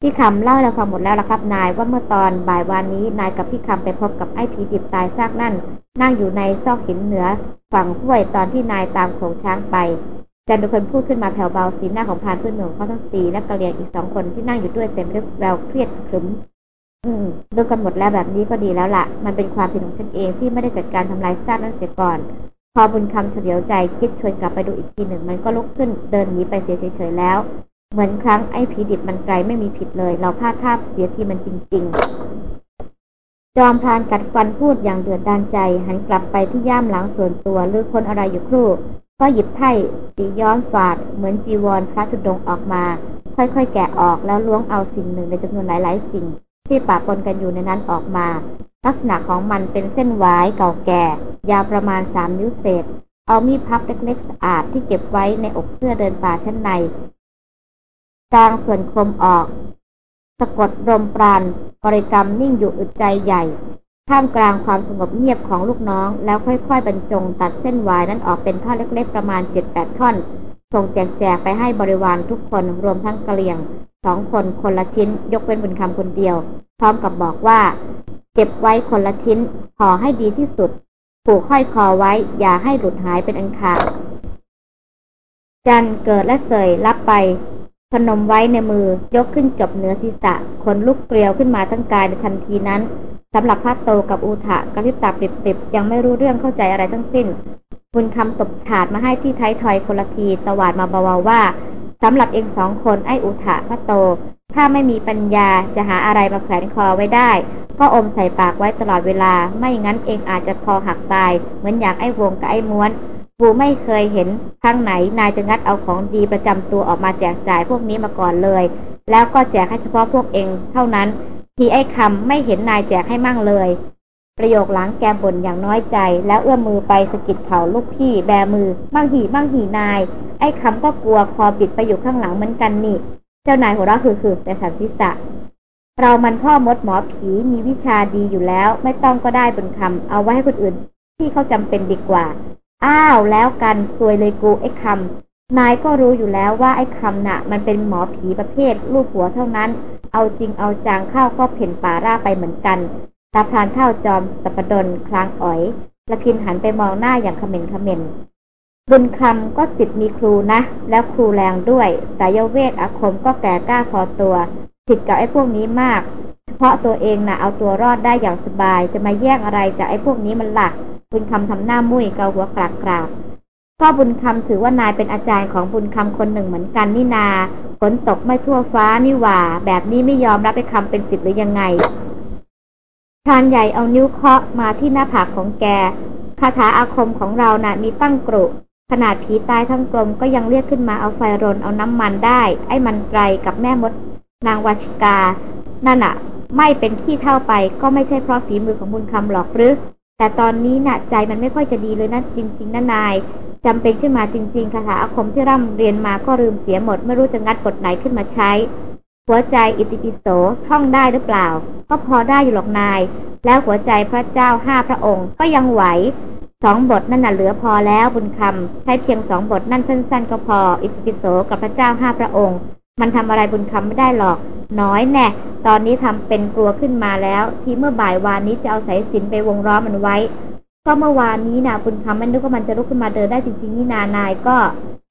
พี่คำเล่าให้เราฟังหมดแล้วละครับนายว่าเมื่อตอนบ่ายวานนี้นายกับพี่คำไปพบกับไอ้ผีดิบตายซากนั่น นั่งอยู่ในซอกหินเหนือ ฝั่งห้วยตอนที่นายตามโขงช้างไปจันเป็นคนพูดขึ้นมาแผ่วเบาสีหน้าของพานเพื้นเมืองเขาทั้งสี่และกะเหรี่ยงอีกสองคนที่นั่งอยู่ด้วยเต็มด้วยแววเครียดขรึมอืมดูกันหมดแล้วแบบนี้ก็ดีแล้วละ่ะ มันเป็นความผิดของฉันเองที่ไม่ได้จัดการทำลายซากนั้นเสียก่อน พอบุญคำเฉลียวใจคิดชวนกลับไปดูอีกทีหนึ่ง มันก็ลุกขึ้นเดินหนีไปเสียเฉยๆแล้ว เหมือนครั้งไอ้ผีดิบมันไกลไม่มีผิดเลย เราพลาดท่าเสียทีมันจริง ๆ จอมพานกัดฟันพูดอย่างเดือดดานใจ หันกลับไปที่ย่ามหลังส่วนตัวหรือคนอะไรอยู่ครู่ ก็หยิบไถ่สีย้อนฝาด เหมือนจีวรพระธุดงออกมา ค่อยๆ แกะออกแล้วล้วงเอาสิ่งหนึ่งในจำนวนหลาย ๆ สิ่ง ที่ปะปนกันอยู่ในนั้นออกมา ลักษณะของมันเป็นเส้นวายเก่าแก่ ยาวประมาณสามนิ้วเศษ เอามีดพับเล็กๆสะอาดที่เก็บไว้ในอกเสื้อเดินป่าชั้นในกลางส่วนคมออก สะกดรมปราณบริกรรมนิ่งอยู่อึดใจใหญ่ ท่ามกลางความสงบเงียบของลูกน้อง แล้วค่อยๆ บรรจงตัดเส้นวายนั้นออกเป็นท่อนเล็กๆ ประมาณ7-8ท่อน ส่งแจกๆไปให้บริวารทุกคนรวมทั้งกะเหลี่ยง สองคนคนละชิ้น ยกเว้นบุญคำคนเดียว พร้อมกับบอกว่า เก็บไว้คนละชิ้นห่อให้ดีที่สุด ผูกห้อยคอไว้ อย่าให้หลุดหายเป็นอันขาดจันเกิดและเสยรับไป พนมไว้ในมือยกขึ้นจบเหนือศีรษะขนลุกเกลียวขึ้นมาทั้งกายในทันทีนั้นสำหรับพระโตกับอูทะกระพริบตาปิบๆยังไม่รู้เรื่องเข้าใจอะไรทั้งสิ้น บุญคำตบฉาดมาให้ที่ไทยทอยคนละทีตวาดมาเบาๆว่า สำหรับเองสองคนไอ้อุทะพระโต ถ้าไม่มีปัญญาจะหาอะไรมาแขวนคอไว้ได้ ก็อมใส่ปากไว้ตลอดเวลา ไม่งั้นเองอาจจะคอหักตาย เหมือนอย่างไอ้วงกับไอ้ม้วนกูไม่เคยเห็นครั้งไหนนายจะงัดเอาของดีประจำตัวออกมาแจกจ่ายพวกนี้มาก่อนเลย แล้วก็แจกให้เฉพาะพวกเองเท่านั้น ทีไอ้คำไม่เห็นนายแจกให้มั่งเลย ประโยคหลังแกบ่นอย่างน้อยใจ แล้วเอื้อมมือไปสกิดเข่าลูกพี่ แบมือมั่งหีมั่งหีนาย ไอ้คำก็กลัวคอบิดไปอยู่ข้างหลังเหมือนกันนี่ เจ้านายหัวเราะคือๆแต่สันทิษะเรามันพ่อมดหมอผีมีวิชาดีอยู่แล้ว ไม่ต้องก็ได้บนคำเอาไว้ให้คนอื่น ที่เขาจำเป็นดีกว่า อ้าวแล้วกันซวยเลยกูไอ้คำนายก็รู้อยู่แล้วว่าไอ้คำน่ะ มันเป็นหมอผีประเภทลูกหัวเท่านั้น เอาจริงเอาจางเข้าก็เพ่นป่าร่าไปเหมือนกัน ตาพรานเท่าจอมสัปดนคลางอ๋อยละพินหันไปมองหน้าอย่างเขม็นเขม็นบุญคำก็สิทธิ์มีครูนะ แล้วครูแรงด้วยสายเวทอาคมก็แก่กล้าพอตัวผิดกับไอ้พวกนี้มาก เฉพาะตัวเองนะเอาตัวรอดได้อย่างสบาย จะมาแย่งอะไรจากไอ้พวกนี้มันหลัก บุญคำทำหน้ามุ้ยเกาหัวกรากกราบก็บุญคำถือว่านายเป็นอาจารย์ของบุญคำคนหนึ่งเหมือนกันนี่นาฝนตกไม่ทั่วฟ้านี่หว่า แบบนี้ไม่ยอมรับไอ้คำเป็นสิทธิ์หรือยังไง พรานใหญ่เอานิ้วเคาะมาที่หน้าผากของแก คาถาอาคมของเรานะ่ะมีตั้งกรุขนาดผีตายทั้งกลมก็ยังเรียกขึ้นมาเอาไฟรนเอาน้ำมันได้ ไอ้มันไตรกับแม่มด นางวชิกา นั่นอะไม่เป็นขี้เท่าไปก็ไม่ใช่เพราะฝีมือของบุญคำหรอกหรือ แต่ตอนนี้นะ่ะใจมันไม่ค่อยจะดีเลยนะจริงๆนะนายจำเป็นขึ้นมาจริง ๆ คาถาอาคมที่ร่ำเรียนมาก็ลืมเสียหมด ไม่รู้จะงัดกฎไหนขึ้นมาใช้ หัวใจอิติปิโสท่องได้หรือเปล่า ก็พอได้อยู่หรอกนาย แล้วหัวใจพระเจ้าห้าพระองค์ก็ยังไหวสองบทนั่นน่ะเหลือพอแล้วบุญคำใช้เพียงสองบทนั่นสั้น ๆ ก็พอ อิติปิโสกับพระเจ้าห้าพระองค์ มันทำอะไรบุญคำไม่ได้หรอก น้อยแน่ ตอนนี้ทำเป็นกลัวขึ้นมาแล้ว ที่เมื่อบ่ายวานนี้จะเอาสายสินไปวงล้อมมันไว้ ก็เมื่อวานนี้นะบุญคำไม่นึกว่ามันจะลุกขึ้นมาเดินได้จริงๆนี่นานายก็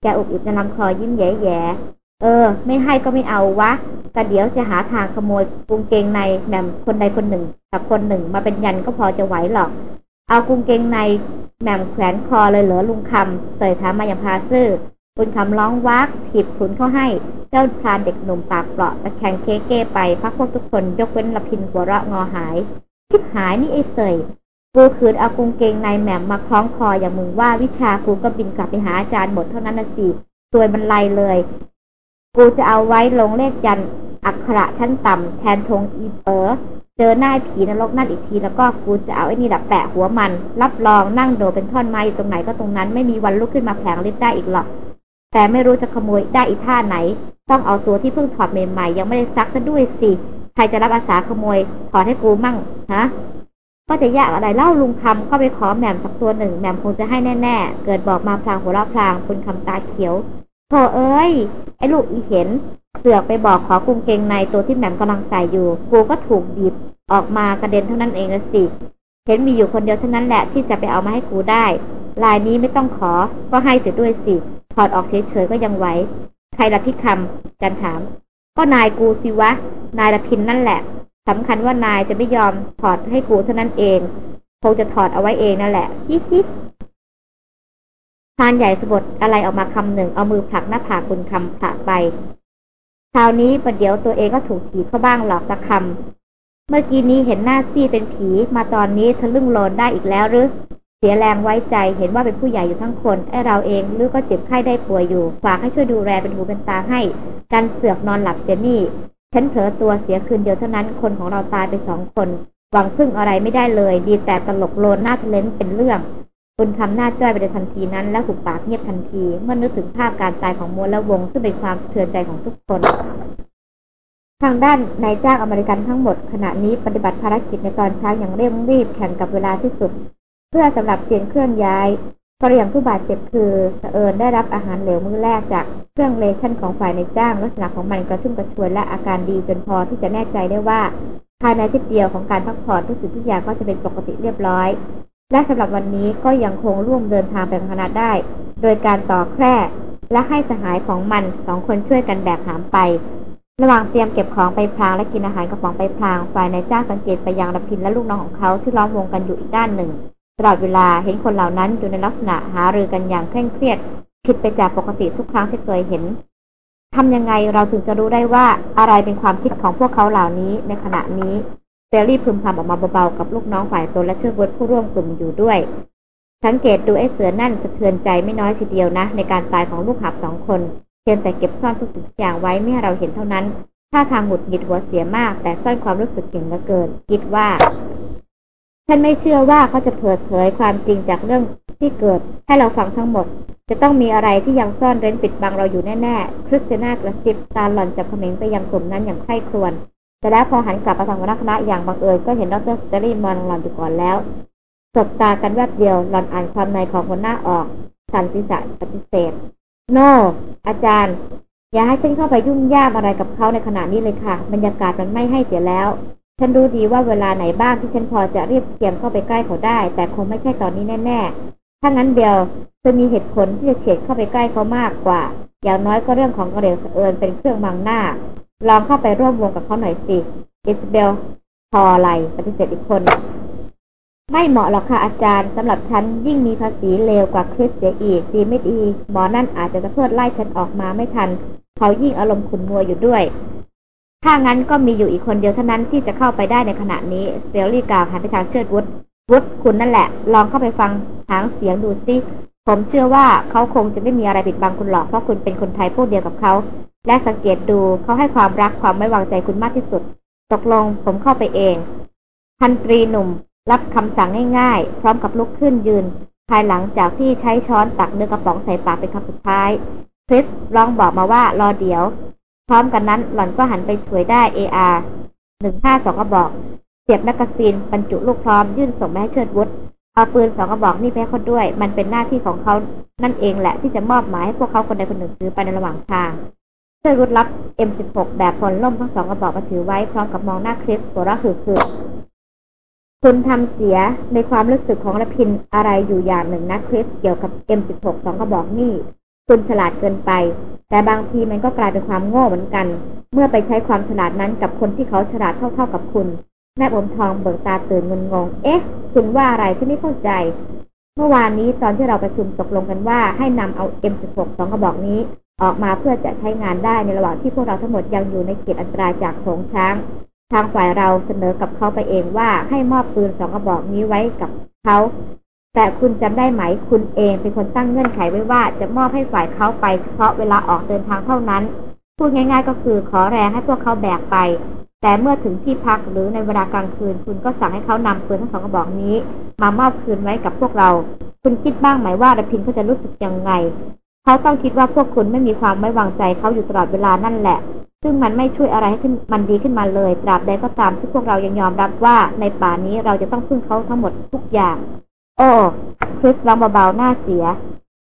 แกอุบอิบจะลำคอยิ้มแย่ๆ เออ ไม่ให้ก็ไม่เอาวะแต่เดี๋ยวจะหาทางขโมยกุงเกงในแหม่มคนใดคนหนึ่งกับคนหนึ่งมาเป็นยันก็พอจะไหวหรอก เอากุงเกงในแหม่มแขวนคอเลยเหรอลุงคำเสยถามมาอย่างพาซื่อบุญคำร้องวักถีบขุนเข้าให้ เจ้าพรานเด็กหนุ่มปากเปราะตะแคงเคเก้ไปพักพวกทุกคนยกเว้นละพินหัวเราะงอหาย ชิบหายนี่ไอ้เสยกูคืนเอากุงเกงในแหม่มมาคล้องคออย่างมึงว่าวิชากูก็บินกลับไปหาอาจารย์หมดเท่านั้นนะสิตัวมันไลเลย กูจะเอาไว้ลงเลขยันอักขระชั้นต่ำแทนธงอีเปอร์เจอหน้าผีนรกนั่นอีกที แล้วก็กูจะเอาไอ้นี่ดับแปะหัวมัน รับรองนั่งโดเป็นท่อนไม้อยู่ตรงไหนก็ตรงนั้นไม่มีวันลุกขึ้นมาแผงฤทธิ์ได้อีกหรอก แต่ไม่รู้จะขโมยได้อีท่าไหน ต้องเอาตัวที่เพิ่งถอดใหม่ๆยังไม่ได้ซักซะด้วยสิใครจะรับอาสาขโมยถอดให้กูมั่งฮะก็จะยากอะไรเล่าลุงคำก็ไปขอแหม่มสักตัวหนึ่งแหม่มคงจะให้แน่ ๆ เกิดบอกมาพลางหัวเราะพลางคุณคำตาเขียว โธ่เอ้ย ไอ้ลูกอีเห็น เสือกไปบอกขอกุงเกงในตัวที่แหม่มกำลังใส่อยู่ กูก็ถูกบีบออกมากระเด็นเท่านั้นเองละสิ เห็นมีอยู่คนเดียวเท่านั้นแหละที่จะไปเอามาให้กูได้ ลายนี้ไม่ต้องขอ ก็ให้เสียด้วยสิ ถอดออกเฉยๆก็ยังไหว ใครละพี่คำจันถาม ก็นายกูสิวะ นายละพินนั่นแหละสำคัญว่านายจะไม่ยอมถอดให้กูเท่านั้นเอง คงจะถอดเอาไว้เองนั่นแหละฮิฮิ พานใหญ่สะบดอะไรออกมาคำหนึ่งเอามือผลักหน้าผากคุณคำผลักไปคราวนี้ประเดี๋ยวตัวเองก็ถูกถีเข้าบ้างหรอกตะคำเมื่อกี้นี้เห็นหน้าซี่เป็นผีมาตอนนี้ทะลึ่งโลนได้อีกแล้วหรือเสียแรงไว้ใจเห็นว่าเป็นผู้ใหญ่อยู่ทั้งคนไอเราเองหรือก็เจ็บไข้ได้ป่วยอยู่ฝากให้ช่วยดูแลเป็นหูเป็นตาให้การเสือกนอนหลับเสียนี่ฉันเผลอตัวเสียคืนเดียวเท่านั้นคนของเราตายไปสองคน หวังพึ่งอะไรไม่ได้เลย ดีแต่ตลกโลนหน้าทะเลนเป็นเรื่อง บุญคำหน้าจ้อยไปในทันทีนั้น และหุบปากเงียบทันที เมื่อนึกถึงภาพการตายของมวลและวง ซึ่งเป็นความเทือนใจของทุกคน ทางด้านนายจ้างอเมริกันทั้งหมด ขณะนี้ปฏิบัติภารกิจในตอนเช้าอย่างเร่งรีบแข่งกับเวลาที่สุด เพื่อสำหรับเปลี่ยนเครื่องย้ายกระอย่างผู้บาดเจ็บคือสเอิญได้รับอาหารเหลวมื้อแรกจากเครื่องเลชั่นของฝ่ายในจ้างลักษณะของมันกระชุ่มกระชวยและอาการดีจนพอที่จะแน่ใจได้ว่าภายในทิศเดียวของการพักผ่อนทุกสิ่งทุกอย่างก็จะเป็นปกติเรียบร้อย และสำหรับวันนี้ก็ยังคงร่วมเดินทางไปคณะได้ โดยการต่อแคร่และให้สหายของมันสองคนช่วยกันแบกหามไป ระหว่างเตรียมเก็บของไปพลางและกินอาหารกระป๋องไปพลางฝ่ายนายจ้างสังเกตไปยังรพินและลูกน้องของเขาที่ล้อมวงกันอยู่อีกด้านหนึ่ง ตลอดเวลาเห็นคนเหล่านั้นอยู่ในลักษณะหารือกันอย่างเคร่งเครียดผิดไปจากปกติทุกครั้งที่เคยเห็นทำยังไงเราถึงจะรู้ได้ว่าอะไรเป็นความคิดของพวกเขาเหล่านี้ในขณะนี้ เซรี่พึมพำออกมาเบาๆกับลูกน้องฝ่ายตนและเชื่อวดผู้ร่วมกลุ่มอยู่ด้วย สังเกตดูไอ้เสือนั่นสะเทือนใจไม่น้อยทีเดียวนะ ในการตายของลูกหับสองคนเพียงแต่เก็บซ่อนทุกสิ่งทุกอย่างไว้ไม่ให้เราเห็นเท่านั้นถ้าทางหงุดหงิดหัวเสียมาก แต่ซ่อนความรู้สึกเก่งเหลือเกิน คิดว่า ฉันไม่เชื่อว่าเขาจะเปิดเผยความจริงจากเรื่องที่เกิด ให้เราฟังทั้งหมด จะต้องมีอะไรที่ยังซ่อนเร้นปิดบังเราอยู่แน่ๆคริสติน่ากระซิบตาหล่อนจับเขม็งไปยังกลุ่มนั้นอย่างใคร่ครวญ แต่แล้วพอหันกลับมาทางวรคณะอย่างบังเอิญก็เห็นดรสเตอรี่มองหลอนอยู่ก่อนแล้วสบตากันแวบเดียวหลอนอ่านความในของคนหน้าออกสันศีษะปฏิเสธ โน no, อาจารย์ อย่าให้ฉันเข้าไปยุ่งยากอะไรกับเขาในขณะนี้เลยค่ะ บรรยากาศมันไม่ให้เสียแล้ว ฉันรู้ดีว่าเวลาไหนบ้างที่ฉันพอจะเรียบเคียงเข้าไปใกล้เขาได้ แต่คงไม่ใช่ตอนนี้แน่ๆ ถ้างั้นเบลจะมีเหตุผลที่จะเฉียดเข้าไปใกล้เขามากกว่า อย่างน้อยก็เรื่องของกระเดวเอิญเป็นเครื่องบังหน้า ลองเข้าไปร่วมวงกับเขาหน่อยสิอิสเบลพออะไรปฏิเสธอีกคน ไม่เหมาะหรอกค่ะอาจารย์สำหรับฉันยิ่งมีภาษีเลวกว่าคริสเสียอีกดีไม่ดี หมอนั่นอาจจะตะเพิดไล่ฉันออกมาไม่ทัน เขายิ่งอารมณ์ขุ่นมัวอยู่ด้วย ถ้างั้นก็มีอยู่อีกคนเดียวเท่านั้นที่จะเข้าไปได้ในขณะนี้สแตนลีย์กล่าวหันไปทางเชิดวุฒวุฒคุณนั่นแหละ ลองเข้าไปฟังหางเสียงดูสิผมเชื่อว่าเขาคงจะไม่มีอะไรปิดบังคุณหรอกเพราะคุณเป็นคนไทยพวกเดียวกับเขา และสังเกตดูเขาให้ความรักความไม่วางใจคุณมากที่สุด ตกลงผมเข้าไปเอง พันตรีหนุ่ม รับคำสั่งง่ายๆ พร้อมกับลุกขึ้นยืน ภายหลังจากที่ใช้ช้อนตักเนื้อกระป๋องใส่ปากเป็นคำสุดท้ายคริสลองบอกมาว่ารอเดี๋ยว พร้อมกันนั้นหล่อนก็หันไปช่วยได้ AR หนึ่งห้าสองกระบอก เสียบแมกกาซีนบรรจุลูกพร้อมยื่นส่งไปให้เชิดวุฒเอาปืนสองกระบอกนี่ไปให้เขาด้วย มันเป็นหน้าที่ของเขานั่นเองแหละที่จะมอบหมายให้พวกเขาคนใดคนหนึ่งถือไปในระหว่างทาง เชิดวุฒรับ M16 แบบพลล่มทั้งสองกระบอกมาถือไว้พร้อมกับมองหน้าคริสหัวเราะหือคือคุณทำเสียในความรู้สึกของระพินอะไรอยู่อย่างหนึ่งนะคริสเกี่ยวกับ M16 สองกระบอกนี่คุณฉลาดเกินไป แต่บางทีมันก็กลายเป็นความโง่เหมือนกัน เมื่อไปใช้ความฉลาดนั้นกับคนที่เขาฉลาดเท่าๆกับคุณ แม่อมทองเบิกตาตื่นงนงง เอ๊ะ คุณว่าอะไรฉันไม่เข้าใจ เมื่อวานนี้ตอนที่เราประชุมตกลงกันว่าให้นำเอา M16 สองกระบอกนี้ ออกมาเพื่อจะใช้งานได้ในระหว่างที่พวกเราทั้งหมดยังอยู่ในเขตอันตรายจากโขงช้าง ทางฝ่ายเราเสนอกับเขาไปเองว่าให้มอบปืนสองกระบอกนี้ไว้กับเขาแต่คุณจำได้ไหมคุณเองเป็นคนตั้งเงื่อนไขไว้ว่าจะมอบให้ฝ่ายเขาไปเฉพาะเวลาออกเดินทางเท่านั้น พูดง่าย ๆ ก็คือขอแรงให้พวกเขาแบกไป แต่เมื่อถึงที่พักหรือในเวลากลางคืน คุณก็สั่งให้เขานำปืนทั้งสองกระบอกนี้ มามอบคืนไว้กับพวกเรา คุณคิดบ้างไหมว่าระพินเขาจะรู้สึกยังไง เขาต้องคิดว่าพวกคุณไม่มีความไว้วางใจเขาอยู่ตลอดเวลานั่นแหละ ซึ่งมันไม่ช่วยอะไรให้ขึ้นมันดีขึ้นมาเลย ตราบใดก็ตามที่พวกเรายังยอมรับว่าในป่านี้เราจะต้องพึ่งเขาทั้งหมดทุกอย่าง โอ้คริสลองเบาๆหน้าเสีย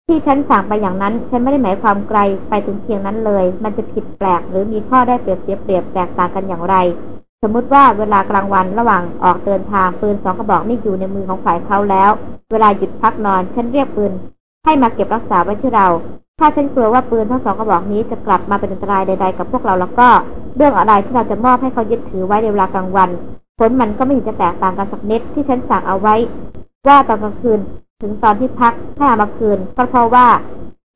ที่ฉันสั่งไปอย่างนั้น ฉันไม่ได้หมายความไกลไปถึงเพียงนั้นเลย มันจะผิดแปลกหรือมีข้อได้เปรียบเสียเปรียบแตกต่างกันอย่างไร สมมุติว่าเวลากลางวันระหว่างออกเดินทางปืนสองกระบอกนี่อยู่ในมือของฝ่ายเขาแล้ว เวลาหยุดพักนอน ฉันเรียกปืน ให้มาเก็บรักษาไว้ที่เรา ถ้าฉันกลัวว่าปืนทั้งสองกระบอกนี้จะกลับมาเป็นอันตรายใด ๆ กับพวกเราแล้วก็ เรื่องอะไรที่เราจะมอบให้เขายึดถือไว้ในเวลากลางวันผลมันก็ไม่เห็นจะแตกต่างกันสักนิดที่ฉันสั่งเอาไว้ ว่าตอนกลางคืนถึงตอนที่พักให้เอามาคืนก็เพราะว่า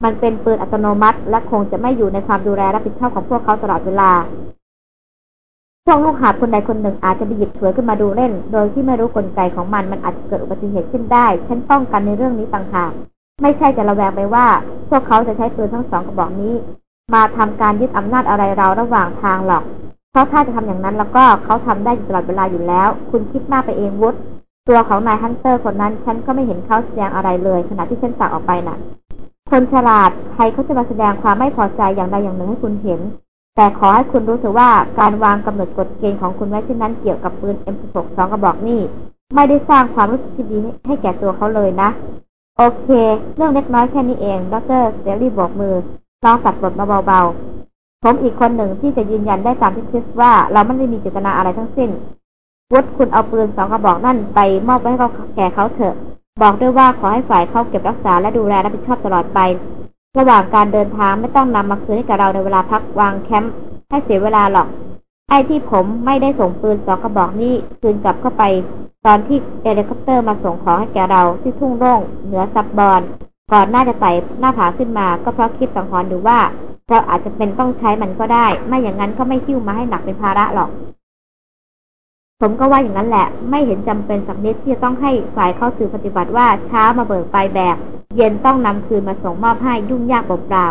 มันเป็นปืนอัตโนมัติ และคงจะไม่อยู่ในความดูแลรับผิดชอบของพวกเขาตลอดเวลาพวกลูกหาบคนใดคนหนึ่งอาจจะไปหยิบถวยขึ้นมาดูเล่น โดยที่ไม่รู้กลไกของมันมันอาจจะเกิดอุบัติเหตุขึ้นได้ ฉันป้องกันในเรื่องนี้ต่างหาก ไม่ใช่จะระแวงไปว่า พวกเขาจะใช้ปืนทั้งสองกระบอกนี้ มาทำการยึดอำนาจอะไรเราระหว่างทางหรอก เพราะถ้าจะทำอย่างนั้นแล้วก็เขาทำได้อยู่ตลอดเวลาอยู่แล้ว คุณคิดมากไปเองวุฒตัวของนาย hunter คนนั้น ฉันก็ไม่เห็นเขาแสดงอะไรเลย ขณะที่ฉันสั่งออกไปน่ะ คนฉลาดใครเขาจะมาแสดงความไม่พอใจอย่างใดอย่างหนึ่งให้คุณเห็น แต่ขอให้คุณรู้เถอะว่าการวางกำหนดกฎเกณฑ์ของคุณไว้เช่นนั้นเกี่ยวกับปืน M16 สองกระบอกนี่ไม่ได้สร้างความรู้สึกที่ดีให้แก่ตัวเขาเลยนะ โอเค เรื่องเล็กน้อยแค่นี้เองดรสแตนลีย์โบกมือลองตัดบทมาเบาๆ ผมอีกคนหนึ่งที่จะยืนยันได้ตามที่คริสว่าเราไม่ได้มีเจตนาอะไรทั้งสิ้นวุฒคุณเอาปืนสองกระบอกนั่นไปมอบไว้ให้เขาแก่เขาเถอะ บอกด้วยว่าขอให้ฝ่ายเขาเก็บรักษาและดูแลรับผิดชอบตลอดไป ระหว่างการเดินทางไม่ต้องนำมาคืนให้กับเราในเวลาพักวางแคมป์ให้เสียเวลาหรอก ไอ้ที่ผมไม่ได้ส่งปืนสองกระบอกนี้คืนกลับเข้าไป ตอนที่เฮลิคอปเตอร์มาส่งของให้แก่เราที่ทุ่งโล่งเหนือซับบอน ก่อนหน้าจะไต่หน้าผาขึ้นมา ก็เพราะคิดสังหรณ์ดูว่า เราอาจจำเป็นต้องใช้มันก็ได้ ไม่อย่างนั้นก็ไม่หิ้วมาให้หนักเป็นภาระหรอก ผมก็ว่าอย่างนั้นแหละ ไม่เห็นจำเป็นสักนิดที่จะต้องให้ฝ่ายเข้าสื่อปฏิบัติว่าเช้ามาเบิกไปแบกเย็นต้องนำคืนมาส่งมอบให้ยุ่งยากเปล่า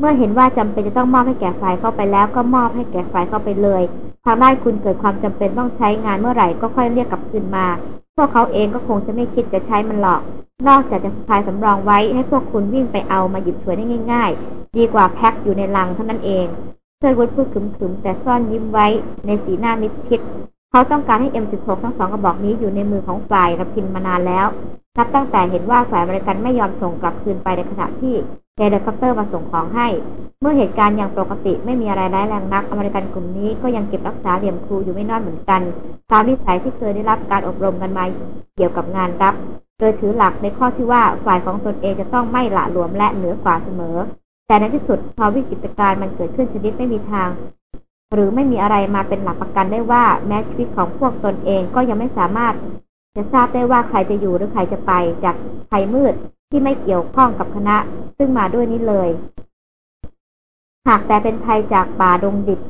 เมื่อเห็นว่าจำเป็นจะต้องมอบให้แก่ฝ่ายเข้าไปแล้วก็มอบให้แก่ฝ่ายเข้าไปเลย ทางด้านคุณเกิดความจำเป็นต้องใช้งานเมื่อไหร่ก็ค่อยเรียกกลับคืนมา พวกเขาเองก็คงจะไม่คิดจะใช้มันหรอก นอกจากจะสะพายสำรองไว้ให้พวกคุณวิ่งไปเอามาหยิบฉวยได้ง่าย ๆ ดีกว่าแพ็คอยู่ในลังเท่านั้นเองเชิดวุฒพูดขรึมๆแต่ซ่อนยิ้มไว้ในสีหน้ามิดชิด เขาต้องการให้ M16 ทั้งสองกระบอกนี้อยู่ในมือของฝ่ายรพินมานานแล้ว นับตั้งแต่เห็นว่าฝ่ายอเมริกันไม่ยอมส่งกลับคืนไปในขณะที่ เฮลิคอปเตอร์มาส่งของให้ เมื่อเหตุการณ์อย่างปกติไม่มีอะไรร้ายแรงนัก อเมริกันกลุ่มนี้ก็ยังเก็บรักษาเหลี่ยมครูอยู่ไม่น้อยเหมือนกัน ตามนิสัยที่เคยได้รับการอบรมกันมาเกี่ยวกับงานลับ โดยถือหลักในข้อที่ว่าฝ่ายของตนเองจะต้องไม่หละหลวมและเหนือกว่าเสมอ แต่ในที่สุดพอวิกฤตการณ์มันเกิดขึ้นชนิดไม่มีทาง หรือไม่มีอะไรมาเป็นหลักประกันได้ว่าแม้ชีวิตของพวกตนเองก็ยังไม่สามารถ จะทราบได้ว่าใครจะอยู่หรือใครจะไปจากภัยมืด ที่ไม่เกี่ยวข้องกับคณะ ซึ่งมาด้วยนี้เลย หากแต่เป็นภัยจากป่าดงดิบ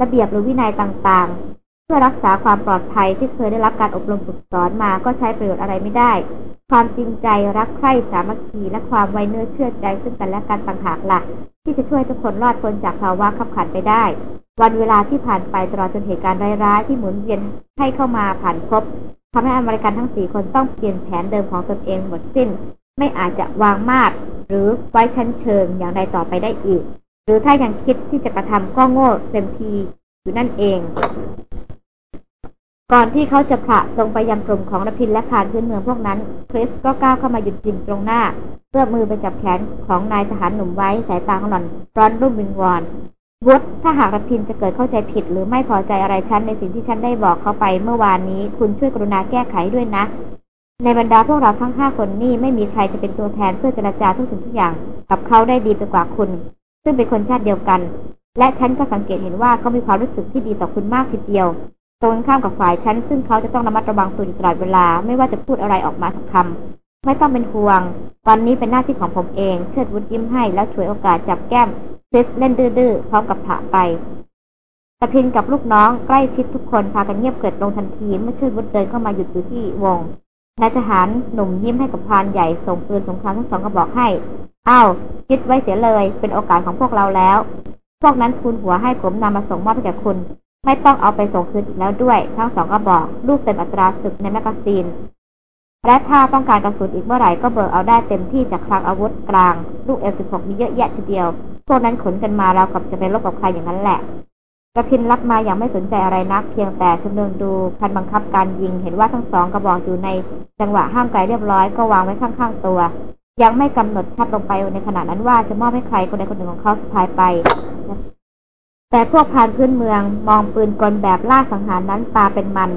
ระเบียบหรือวินัยต่างๆ เพื่อรักษาความปลอดภัยที่เคยได้รับการอบรมฝึกสอนมาก็ใช้ประโยชน์อะไรไม่ได้ ความจริงใจรักใคร่สามัคคีและความไว้เนื้อเชื่อใจซึ่งกันและกันต่างหากละ่ะ ที่จะช่วยทุกคนรอดพ้นจากภาวะขับขันไปได้ วันเวลาที่ผ่านไปตลอดจนเหตุการณ์ร้ายๆที่หมุนเวียนให้เข้ามาผ่านพบทำให้อเมริกันทั้งสี่คนต้องเปลี่ยนแผนเดิมของตนเองหมดสิ้น ไม่อาจจะวางมาดหรือไว้ชั้นเชิงอย่างใดต่อไปได้อีก หรือถ้ายังคิดที่จะกระทำก็โง่เต็มทีอยู่นั่นเอง ก่อนที่เขาจะผละตรงไปยังกลุ่มของรพินและพานพื้นเมืองพวกนั้น คริสก็ก้าวเข้ามาหยุดยิงตรงหน้าเพื่อมือไปจับแขนของนายทหารหนุ่มไว้สายตาของหล่อนร้อนรุ่มวิงวอนวุฒถ้าหากรพินจะเกิดเข้าใจผิด หรือไม่พอใจอะไรฉันในสิ่งที่ฉันได้บอกเขาไปเมื่อวานนี้ คุณช่วยกรุณาแก้ไขด้วยนะ ในบรรดาพวกเราทั้งห้าคนนี่ไม่มีใครจะเป็นตัวแทนเพื่อเจรจาทุกสิ่งทุกอย่างกับเขาได้ดีไปกว่าคุณ ซึ่งเป็นคนชาติเดียวกัน และฉันก็สังเกตเห็นว่าเขามีความรู้สึกที่ดีต่อคุณมากทีเดียว ตรงข้ามกับฝ่ายฉันซึ่งเขาจะต้องระมัดระวังตัวอยู่ตลอดเวลาไม่ว่าจะพูดอะไรออกมาสักคำไม่ต้องเป็นห่วง วันนี้เป็นหน้าที่ของผมเองเชิดวุฒิยิ้มให้แล้วฉวยโอกาสจับแก้มคริสเล่นดื้อๆพร้อมกับผะไปตะพินกับลูกน้องใกล้ชิดทุกคนพากันเงียบเกิดลงทันทีเมื่อเชิดวุฒิเดินเข้ามาหยุดอยู่ที่วง นายทหารหนุ่มยิ้มให้กับพรานใหญ่ส่งปืนสงครามทั้งสองกระบอกให้อ้าวคิดไว้เสียเลย เป็นโอกาสของพวกเราแล้ว พวกนั้นทุนหัวให้ผมนำมาส่งมอบให้แก่คุณ ไม่ต้องเอาไปส่งคืนอีกแล้วด้วย ทั้งสองกระบอก ลูกเต็มอัตราศึกในแมกกาซีน และถ้าต้องการกระสุนอีกเมื่อไหร่ก็เบิกเอาได้เต็มที่จากคลังอาวุธกลาง ลูกเอลสิบหกมีเยอะแยะทีเดียวพวกนั้นขนกันมาเรากับจะไปรบกับใครอย่างนั้นแหละ กระพินรับมาอย่างไม่สนใจอะไรนัก เพียงแต่ชำเลืองดูพันบังคับการยิงเห็นว่าทั้งสองกระบอกอยู่ในจังหวะห้ามไกลเรียบร้อยก็วางไว้ข้างๆตัว ยังไม่กำหนดชัดลงไปในขณะนั้นว่าจะมอบให้ใครคนใดคนหนึ่งของเขาสะพายไป แต่พวกพานพื้นเมืองมองปืนกลแบบล่าสังหารนั้นตาเป็นมัน